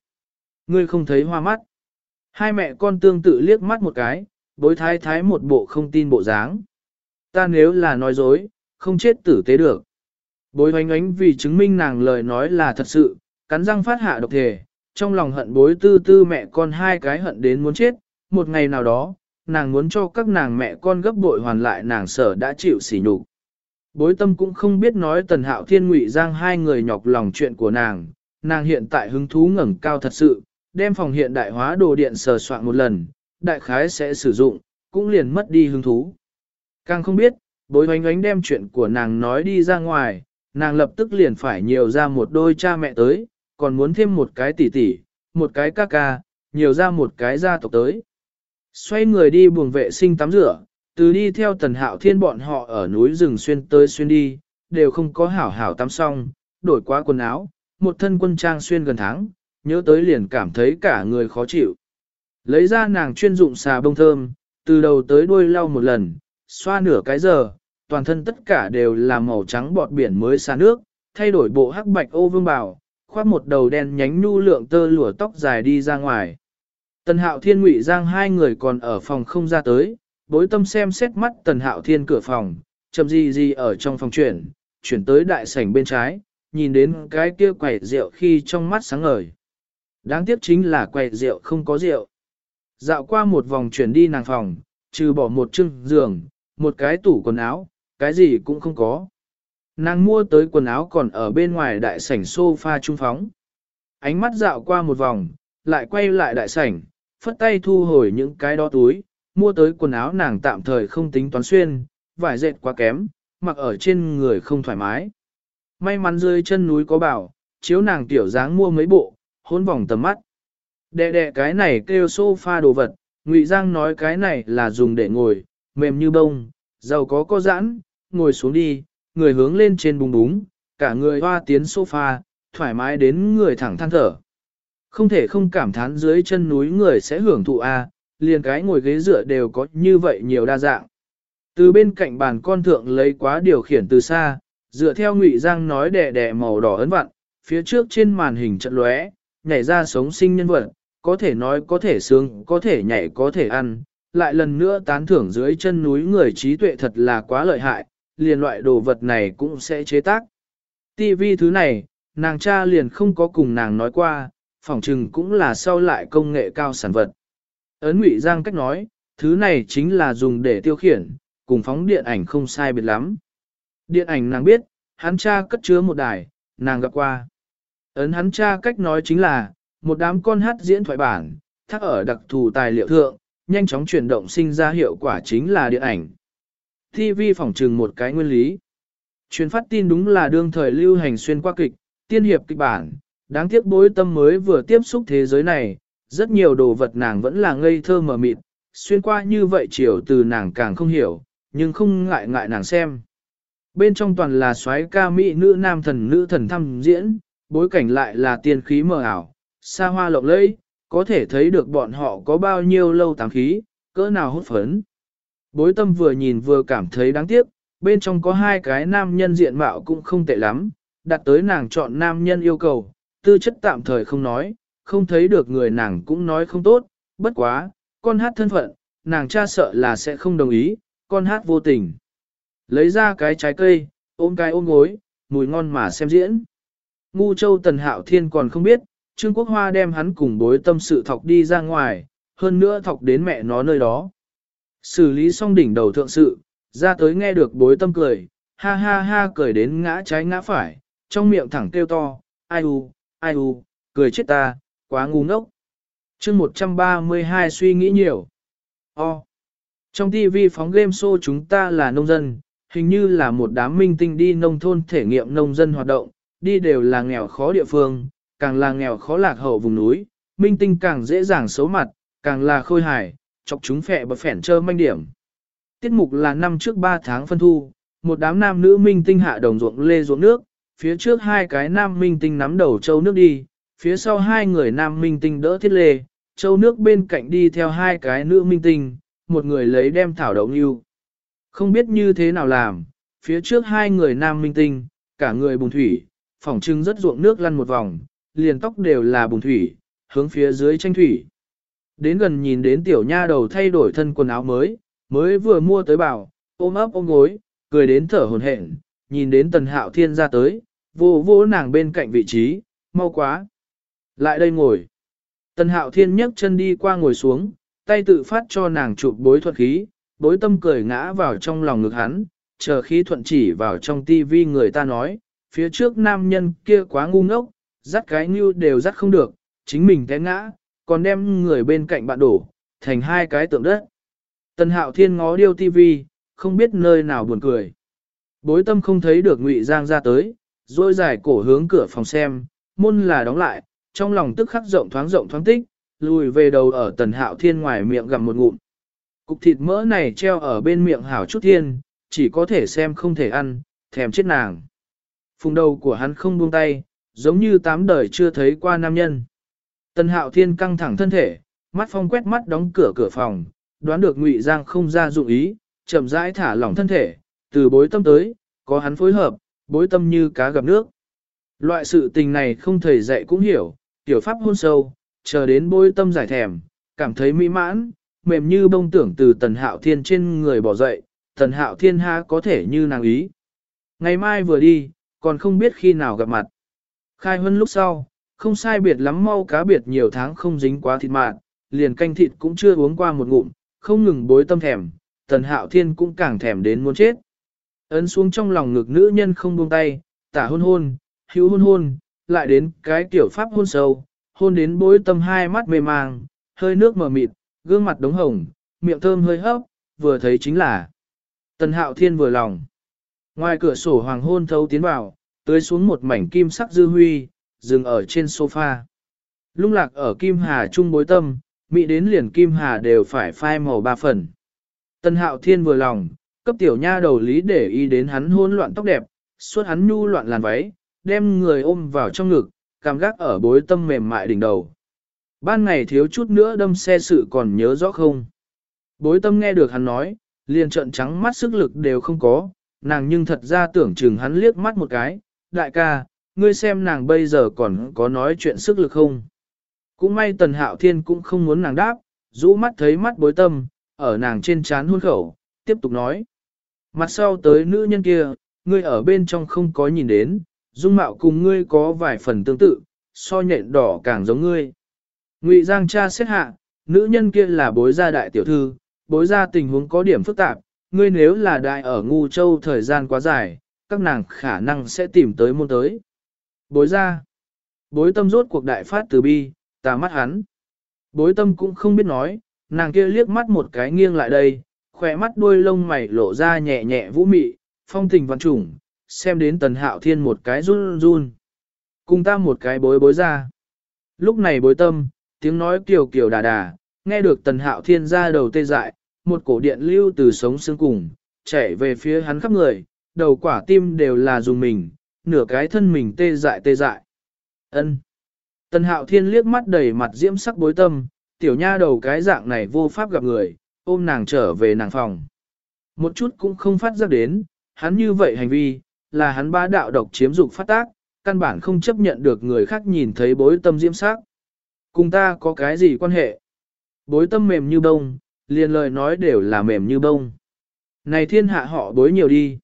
Ngươi không thấy hoa mắt. Hai mẹ con tương tự liếc mắt một cái, bối thái thái một bộ không tin bộ dáng. Ta nếu là nói dối, không chết tử tế được. Bối hoánh ánh vì chứng minh nàng lời nói là thật sự, cắn răng phát hạ độc thể, trong lòng hận bối tư tư mẹ con hai cái hận đến muốn chết, một ngày nào đó, nàng muốn cho các nàng mẹ con gấp bội hoàn lại nàng sở đã chịu sỉ nhục. Bối tâm cũng không biết nói tần hạo thiên ngụy giang hai người nhọc lòng chuyện của nàng, nàng hiện tại hứng thú ngẩng cao thật sự, đem phòng hiện đại hóa đồ điện sờ soạn một lần, đại khái sẽ sử dụng, cũng liền mất đi hứng thú. Càng không biết, bối hoánh ánh đem chuyện của nàng nói đi ra ngoài, nàng lập tức liền phải nhiều ra một đôi cha mẹ tới, còn muốn thêm một cái tỷ tỷ, một cái ca ca, nhiều ra một cái gia tộc tới. Xoay người đi buồng vệ sinh tắm rửa, từ đi theo tần hạo thiên bọn họ ở núi rừng xuyên tới xuyên đi, đều không có hảo hảo tắm xong, đổi qua quần áo, một thân quân trang xuyên gần tháng, nhớ tới liền cảm thấy cả người khó chịu. Lấy ra nàng chuyên dụng xà bông thơm, từ đầu tới đuôi lau một lần, xoa nửa cái giờ, toàn thân tất cả đều là màu trắng bọt biển mới xa nước, thay đổi bộ hắc bạch ô vương bào, khoác một đầu đen nhánh nhu lượng tơ lụa tóc dài đi ra ngoài. Tần hạo thiên ngụy giang hai người còn ở phòng không ra tới, bối tâm xem xét mắt tần hạo thiên cửa phòng, chậm gì gì ở trong phòng chuyển, chuyển tới đại sảnh bên trái, nhìn đến cái kia quẩy rượu khi trong mắt sáng ngời. Đáng tiếc chính là quẩy rượu không có rượu. Dạo qua một vòng chuyển đi nàng phòng, trừ bỏ một chưng giường, một cái tủ quần áo, cái gì cũng không có. Nàng mua tới quần áo còn ở bên ngoài đại sảnh sofa trung phóng. Ánh mắt dạo qua một vòng, lại quay lại đại sảnh, phất tay thu hồi những cái đó túi, mua tới quần áo nàng tạm thời không tính toán xuyên, vải dệt quá kém, mặc ở trên người không thoải mái. May mắn rơi chân núi có bảo, chiếu nàng tiểu dáng mua mấy bộ, hôn vòng tầm mắt. Đệ đệ cái này kêu sofa đồ vật, Ngụy Giang nói cái này là dùng để ngồi, mềm như bông, giàu có có giãn, ngồi xuống đi, người hướng lên trên bùng búng, cả người hoa tiến sofa, thoải mái đến người thẳng than thở. Không thể không cảm thán dưới chân núi người sẽ hưởng thụ A, liền cái ngồi ghế dựa đều có như vậy nhiều đa dạng. Từ bên cạnh bàn con thượng lấy quá điều khiển từ xa, dựa theo ngụy Giang nói đẻ đẻ màu đỏ ấn vặn, phía trước trên màn hình trận lóe, nhảy ra sống sinh nhân vật, có thể nói có thể sướng, có thể nhảy có thể ăn, lại lần nữa tán thưởng dưới chân núi người trí tuệ thật là quá lợi hại, liền loại đồ vật này cũng sẽ chế tác. TV thứ này, nàng cha liền không có cùng nàng nói qua, phỏng chừng cũng là sau lại công nghệ cao sản vật. Ấn Ngụy Giang cách nói, thứ này chính là dùng để tiêu khiển, cùng phóng điện ảnh không sai biệt lắm. Điện ảnh nàng biết, hắn cha cất chứa một đài, nàng gặp qua. Ấn hắn cha cách nói chính là, một đám con hát diễn thoại bản, thắc ở đặc thù tài liệu thượng, nhanh chóng chuyển động sinh ra hiệu quả chính là điện ảnh. TV phỏng trừng một cái nguyên lý. Truyền phát tin đúng là đương thời lưu hành xuyên qua kịch, tiên hiệp kịch bản, đáng tiếc bối tâm mới vừa tiếp xúc thế giới này, rất nhiều đồ vật nàng vẫn là ngây thơ mờ mịt, xuyên qua như vậy chiều từ nàng càng không hiểu, nhưng không ngại ngại nàng xem. Bên trong toàn là soái ca mỹ nữ nam thần nữ thần thăm diễn, bối cảnh lại là tiên khí mờ ảo, xa hoa lộng lẫy, có thể thấy được bọn họ có bao nhiêu lâu tàng khí, cỡ nào hốt phấn. Bối tâm vừa nhìn vừa cảm thấy đáng tiếc, bên trong có hai cái nam nhân diện mạo cũng không tệ lắm, đặt tới nàng chọn nam nhân yêu cầu, tư chất tạm thời không nói, không thấy được người nàng cũng nói không tốt, bất quá, con hát thân phận, nàng cha sợ là sẽ không đồng ý, con hát vô tình. Lấy ra cái trái cây, ôm cái ôm gối, mùi ngon mà xem diễn. Ngu châu tần hạo thiên còn không biết, Trương Quốc Hoa đem hắn cùng bối tâm sự thọc đi ra ngoài, hơn nữa thọc đến mẹ nó nơi đó. Xử lý xong đỉnh đầu thượng sự, ra tới nghe được bối tâm cười, ha ha ha cười đến ngã trái ngã phải, trong miệng thẳng kêu to, ai u, ai u, cười chết ta, quá ngu ngốc. chương 132 suy nghĩ nhiều. O. Trong TV phóng game show chúng ta là nông dân, hình như là một đám minh tinh đi nông thôn thể nghiệm nông dân hoạt động, đi đều là nghèo khó địa phương, càng là nghèo khó lạc hậu vùng núi, minh tinh càng dễ dàng xấu mặt, càng là khôi hài, chọc chúng phẹ bật phẻn trơ manh điểm. Tiết mục là năm trước 3 tháng phân thu, một đám nam nữ minh tinh hạ đồng ruộng lê ruộng nước, phía trước hai cái nam minh tinh nắm đầu châu nước đi, phía sau hai người nam minh tinh đỡ thiết lê, châu nước bên cạnh đi theo hai cái nữ minh tinh, một người lấy đem thảo đậu yêu. Không biết như thế nào làm, phía trước hai người nam minh tinh, cả người bùng thủy, phỏng trưng rất ruộng nước lăn một vòng, liền tóc đều là bùng thủy, hướng phía dưới tranh thủy. Đến gần nhìn đến tiểu nha đầu thay đổi thân quần áo mới, mới vừa mua tới bảo, ôm ấp ôm gối, cười đến thở hồn hển, nhìn đến tần hạo thiên ra tới, vô vô nàng bên cạnh vị trí, mau quá. Lại đây ngồi. Tần hạo thiên nhấc chân đi qua ngồi xuống, tay tự phát cho nàng chụp bối thuật khí, bối tâm cười ngã vào trong lòng ngực hắn, chờ khi thuận chỉ vào trong tivi người ta nói, phía trước nam nhân kia quá ngu ngốc, dắt cái như đều dắt không được, chính mình té ngã, còn đem người bên cạnh bạn đổ, thành hai cái tượng đất. Tần hạo thiên ngó điêu tivi, không biết nơi nào buồn cười. Bối tâm không thấy được ngụy Giang ra tới, rồi giải cổ hướng cửa phòng xem, môn là đóng lại, trong lòng tức khắc rộng thoáng rộng thoáng tích, lùi về đầu ở tần hạo thiên ngoài miệng gặm một ngụm. Cục thịt mỡ này treo ở bên miệng hảo chút thiên, chỉ có thể xem không thể ăn, thèm chết nàng. Phùng đầu của hắn không buông tay, giống như tám đời chưa thấy qua nam nhân. Tần hạo thiên căng thẳng thân thể, mắt phong quét mắt đóng cửa cửa phòng, đoán được ngụy Giang không ra dụng ý, chậm rãi thả lỏng thân thể, từ bối tâm tới, có hắn phối hợp, bối tâm như cá gặp nước. Loại sự tình này không thầy dạy cũng hiểu, tiểu pháp hôn sâu, chờ đến bối tâm giải thèm, cảm thấy mỹ mãn, mềm như bông tưởng từ tần hạo thiên trên người bỏ dậy, tần hạo thiên ha có thể như nàng ý. Ngày mai vừa đi, còn không biết khi nào gặp mặt. Khai huân lúc sau, không sai biệt lắm mau cá biệt nhiều tháng không dính quá thịt mạn, liền canh thịt cũng chưa uống qua một ngụm, không ngừng bối tâm thèm, tần hạo thiên cũng càng thèm đến muốn chết. Ấn xuống trong lòng ngực nữ nhân không buông tay, tả hôn hôn, hữu hôn hôn, lại đến cái tiểu pháp hôn sâu, hôn đến bối tâm hai mắt mê mang hơi nước mờ mịt, gương mặt đống hồng, miệng thơm hơi hấp, vừa thấy chính là tần hạo thiên vừa lòng. Ngoài cửa sổ hoàng hôn thấu tiến vào, tưới xuống một mảnh kim sắc dư huy, dừng ở trên sofa. Lung lạc ở kim hà trung bối tâm, mỹ đến liền kim hà đều phải phai màu ba phần. Tân hạo thiên vừa lòng, cấp tiểu nha đầu lý để ý đến hắn hôn loạn tóc đẹp, suốt hắn nhu loạn làn váy, đem người ôm vào trong ngực, cảm giác ở bối tâm mềm mại đỉnh đầu. Ban ngày thiếu chút nữa đâm xe sự còn nhớ rõ không? Bối tâm nghe được hắn nói, liền trợn trắng mắt sức lực đều không có, nàng nhưng thật ra tưởng chừng hắn liếc mắt một cái, đại ca, ngươi xem nàng bây giờ còn có nói chuyện sức lực không? Cũng may tần hạo thiên cũng không muốn nàng đáp, rũ mắt thấy mắt bối tâm, ở nàng trên trán hôn khẩu, tiếp tục nói. Mặt sau tới nữ nhân kia, ngươi ở bên trong không có nhìn đến, dung mạo cùng ngươi có vài phần tương tự, so nhện đỏ càng giống ngươi. Ngụy Giang cha xét hạ, nữ nhân kia là bối gia đại tiểu thư, bối gia tình huống có điểm phức tạp, ngươi nếu là đại ở ngu châu thời gian quá dài, các nàng khả năng sẽ tìm tới môn tới. Bối gia, bối tâm rốt cuộc đại phát từ bi, tà mắt hắn. Bối tâm cũng không biết nói, nàng kia liếc mắt một cái nghiêng lại đây, khỏe mắt đuôi lông mày lộ ra nhẹ nhẹ vũ mị, phong tình văn trùng, xem đến tần hạo thiên một cái run run. Cùng ta một cái bối bối ra. Lúc này bối tâm, tiếng nói kiều kiều đà đà, nghe được tần hạo thiên ra đầu tê dại, một cổ điện lưu từ sống xương cùng, chạy về phía hắn khắp người, đầu quả tim đều là dùng mình, nửa cái thân mình tê dại tê dại. ân Tần hạo thiên liếc mắt đầy mặt diễm sắc bối tâm, tiểu nha đầu cái dạng này vô pháp gặp người, ôm nàng trở về nàng phòng. Một chút cũng không phát ra đến, hắn như vậy hành vi, là hắn bá đạo độc chiếm dục phát tác, căn bản không chấp nhận được người khác nhìn thấy bối tâm diễm sắc. Cùng ta có cái gì quan hệ? Bối tâm mềm như bông, liền lời nói đều là mềm như bông. Này thiên hạ họ bối nhiều đi.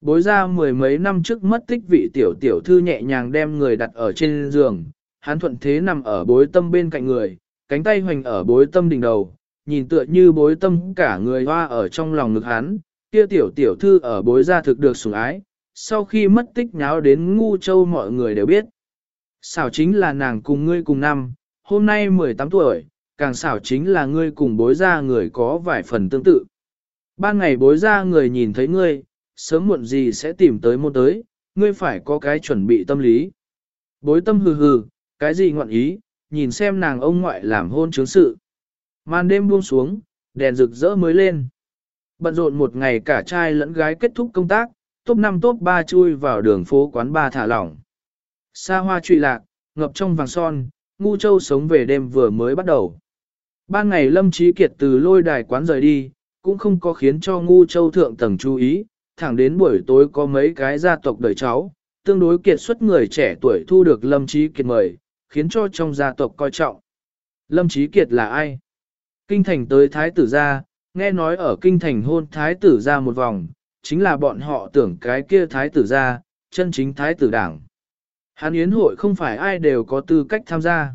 Bối ra mười mấy năm trước mất tích vị tiểu tiểu thư nhẹ nhàng đem người đặt ở trên giường, hắn thuận thế nằm ở bối tâm bên cạnh người, cánh tay hoành ở bối tâm đỉnh đầu, nhìn tựa như bối tâm cả người hoa ở trong lòng ngực hắn, kia tiểu tiểu thư ở bối ra thực được sủng ái, sau khi mất tích nháo đến ngu châu mọi người đều biết. Xảo chính là nàng cùng ngươi cùng năm, hôm nay 18 tuổi, càng xảo chính là ngươi cùng bối ra người có vài phần tương tự. Ban ngày bối ra người nhìn thấy ngươi, sớm muộn gì sẽ tìm tới môn tới, ngươi phải có cái chuẩn bị tâm lý. Bối tâm hừ hừ, cái gì ngoạn ý, nhìn xem nàng ông ngoại làm hôn chứng sự. Màn đêm buông xuống, đèn rực rỡ mới lên. Bận rộn một ngày cả trai lẫn gái kết thúc công tác, top 5 top 3 chui vào đường phố quán ba thả lỏng. Xa hoa trụy lạc, ngập trong vàng son, ngu châu sống về đêm vừa mới bắt đầu. Ban ngày Lâm Trí Kiệt từ lôi đài quán rời đi, cũng không có khiến cho ngu châu thượng tầng chú ý, thẳng đến buổi tối có mấy cái gia tộc đời cháu, tương đối kiệt xuất người trẻ tuổi thu được Lâm Trí Kiệt mời, khiến cho trong gia tộc coi trọng. Lâm Trí Kiệt là ai? Kinh thành tới Thái tử gia, nghe nói ở kinh thành hôn Thái tử gia một vòng, chính là bọn họ tưởng cái kia Thái tử gia, chân chính Thái tử đảng. Hán Yến hội không phải ai đều có tư cách tham gia.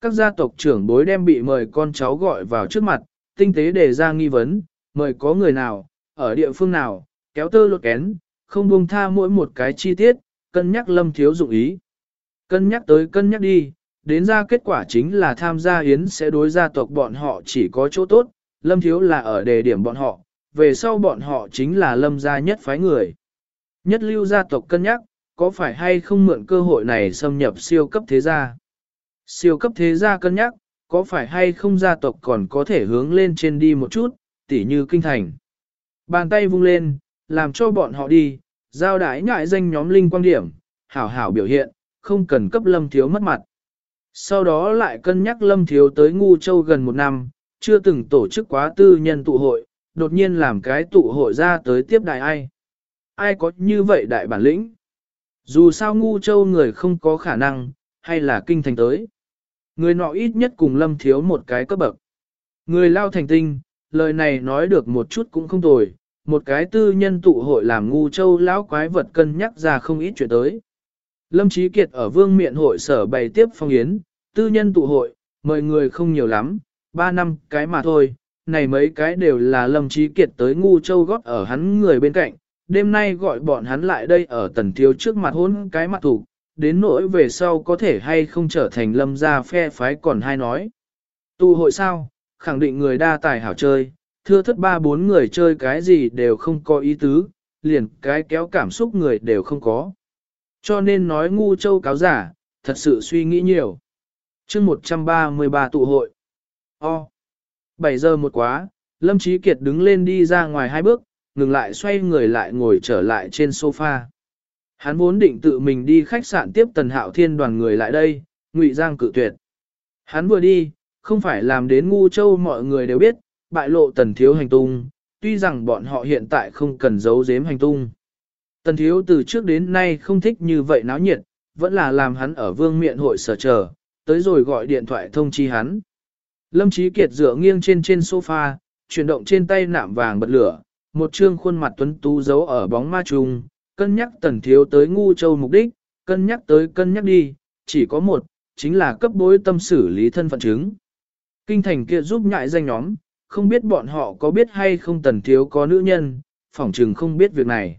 Các gia tộc trưởng bối đem bị mời con cháu gọi vào trước mặt, tinh tế đề ra nghi vấn, mời có người nào, ở địa phương nào, kéo tơ lột kén, không buông tha mỗi một cái chi tiết, cân nhắc lâm thiếu dụng ý. Cân nhắc tới cân nhắc đi, đến ra kết quả chính là tham gia yến sẽ đối gia tộc bọn họ chỉ có chỗ tốt, lâm thiếu là ở đề điểm bọn họ, về sau bọn họ chính là lâm gia nhất phái người. Nhất lưu gia tộc cân nhắc, có phải hay không mượn cơ hội này xâm nhập siêu cấp thế gia? Siêu cấp thế gia cân nhắc, có phải hay không gia tộc còn có thể hướng lên trên đi một chút, tỉ như kinh thành. Bàn tay vung lên, làm cho bọn họ đi, giao đái ngại danh nhóm linh quan điểm, hảo hảo biểu hiện, không cần cấp lâm thiếu mất mặt. Sau đó lại cân nhắc lâm thiếu tới ngu châu gần một năm, chưa từng tổ chức quá tư nhân tụ hội, đột nhiên làm cái tụ hội ra tới tiếp đại ai. Ai có như vậy đại bản lĩnh? Dù sao ngu châu người không có khả năng, hay là kinh thành tới. Người nọ ít nhất cùng lâm thiếu một cái cấp bậc. Người lao thành tinh, lời này nói được một chút cũng không tồi, một cái tư nhân tụ hội làm ngu châu lão quái vật cân nhắc ra không ít chuyện tới. Lâm Chí Kiệt ở vương miện hội sở bày tiếp phong yến, tư nhân tụ hội, mời người không nhiều lắm, ba năm cái mà thôi, này mấy cái đều là Lâm trí Kiệt tới ngu châu gót ở hắn người bên cạnh, đêm nay gọi bọn hắn lại đây ở tần thiếu trước mặt hôn cái mặt thủ, đến nỗi về sau có thể hay không trở thành lâm gia phe phái còn hay nói. Tụ hội sao, khẳng định người đa tài hảo chơi, thưa thất ba bốn người chơi cái gì đều không có ý tứ, liền cái kéo cảm xúc người đều không có. Cho nên nói ngu châu cáo giả, thật sự suy nghĩ nhiều. chương 133 tụ hội. O. 7 giờ một quá, Lâm Chí Kiệt đứng lên đi ra ngoài hai bước, ngừng lại xoay người lại ngồi trở lại trên sofa. Hắn vốn định tự mình đi khách sạn tiếp Tần Hạo Thiên đoàn người lại đây, Ngụy Giang cự tuyệt. Hắn vừa đi, không phải làm đến ngu châu mọi người đều biết, bại lộ Tần Thiếu hành tung, tuy rằng bọn họ hiện tại không cần giấu giếm hành tung. Tần Thiếu từ trước đến nay không thích như vậy náo nhiệt, vẫn là làm hắn ở vương miện hội sở chờ, tới rồi gọi điện thoại thông chi hắn. Lâm Chí Kiệt dựa nghiêng trên trên sofa, chuyển động trên tay nạm vàng bật lửa, một trương khuôn mặt tuấn tú giấu ở bóng ma trùng, cân nhắc tần thiếu tới ngu châu mục đích, cân nhắc tới cân nhắc đi, chỉ có một, chính là cấp bối tâm xử lý thân phận chứng. Kinh thành kia giúp nhại danh nhóm, không biết bọn họ có biết hay không tần thiếu có nữ nhân, phỏng chừng không biết việc này.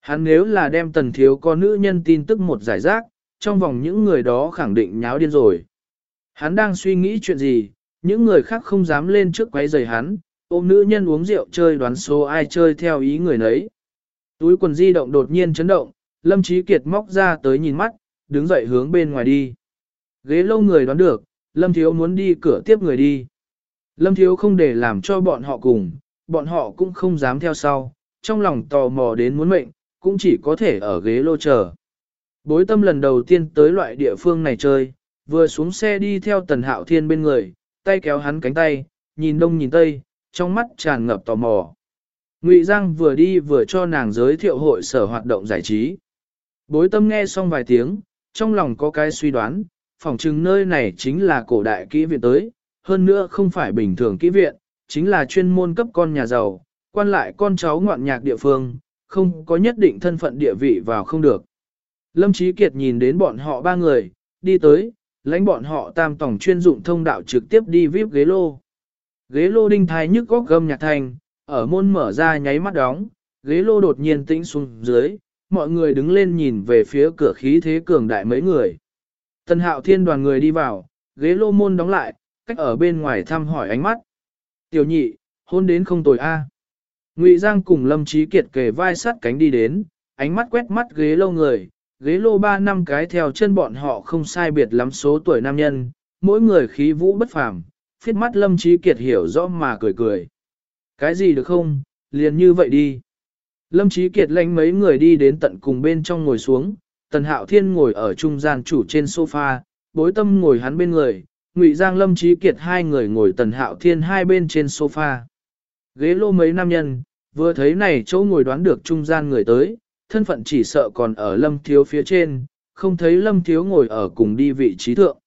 Hắn nếu là đem tần thiếu có nữ nhân tin tức một giải rác, trong vòng những người đó khẳng định nháo điên rồi. Hắn đang suy nghĩ chuyện gì, những người khác không dám lên trước quấy rầy hắn, ôm nữ nhân uống rượu chơi đoán số ai chơi theo ý người nấy. Túi quần di động đột nhiên chấn động, Lâm Chí Kiệt móc ra tới nhìn mắt, đứng dậy hướng bên ngoài đi. Ghế lâu người đoán được, Lâm Thiếu muốn đi cửa tiếp người đi. Lâm Thiếu không để làm cho bọn họ cùng, bọn họ cũng không dám theo sau, trong lòng tò mò đến muốn mệnh, cũng chỉ có thể ở ghế lô chờ. Bối tâm lần đầu tiên tới loại địa phương này chơi, vừa xuống xe đi theo tần hạo thiên bên người, tay kéo hắn cánh tay, nhìn đông nhìn tây, trong mắt tràn ngập tò mò. Ngụy Giang vừa đi vừa cho nàng giới thiệu hội sở hoạt động giải trí. Bối tâm nghe xong vài tiếng, trong lòng có cái suy đoán, phòng chừng nơi này chính là cổ đại kỹ viện tới, hơn nữa không phải bình thường kỹ viện, chính là chuyên môn cấp con nhà giàu, quan lại con cháu ngoạn nhạc địa phương, không có nhất định thân phận địa vị vào không được. Lâm Chí Kiệt nhìn đến bọn họ ba người, đi tới, lãnh bọn họ tam tổng chuyên dụng thông đạo trực tiếp đi VIP ghế lô. Ghế lô đinh thái nhức góc gâm nhạc thành, ở môn mở ra nháy mắt đóng, ghế lô đột nhiên tĩnh xuống dưới, mọi người đứng lên nhìn về phía cửa khí thế cường đại mấy người. tân hạo thiên đoàn người đi vào, ghế lô môn đóng lại, cách ở bên ngoài thăm hỏi ánh mắt. Tiểu nhị, hôn đến không tồi a. Ngụy Giang cùng Lâm Trí Kiệt kề vai sát cánh đi đến, ánh mắt quét mắt ghế lâu người, ghế lô ba năm cái theo chân bọn họ không sai biệt lắm số tuổi nam nhân, mỗi người khí vũ bất phàm, phiết mắt Lâm Trí Kiệt hiểu rõ mà cười cười. Cái gì được không, liền như vậy đi. Lâm Trí Kiệt lánh mấy người đi đến tận cùng bên trong ngồi xuống, Tần Hạo Thiên ngồi ở trung gian chủ trên sofa, bối tâm ngồi hắn bên người, Ngụy Giang Lâm Trí Kiệt hai người ngồi Tần Hạo Thiên hai bên trên sofa. Ghế lô mấy nam nhân, vừa thấy này chỗ ngồi đoán được trung gian người tới, thân phận chỉ sợ còn ở Lâm Thiếu phía trên, không thấy Lâm Thiếu ngồi ở cùng đi vị trí thượng.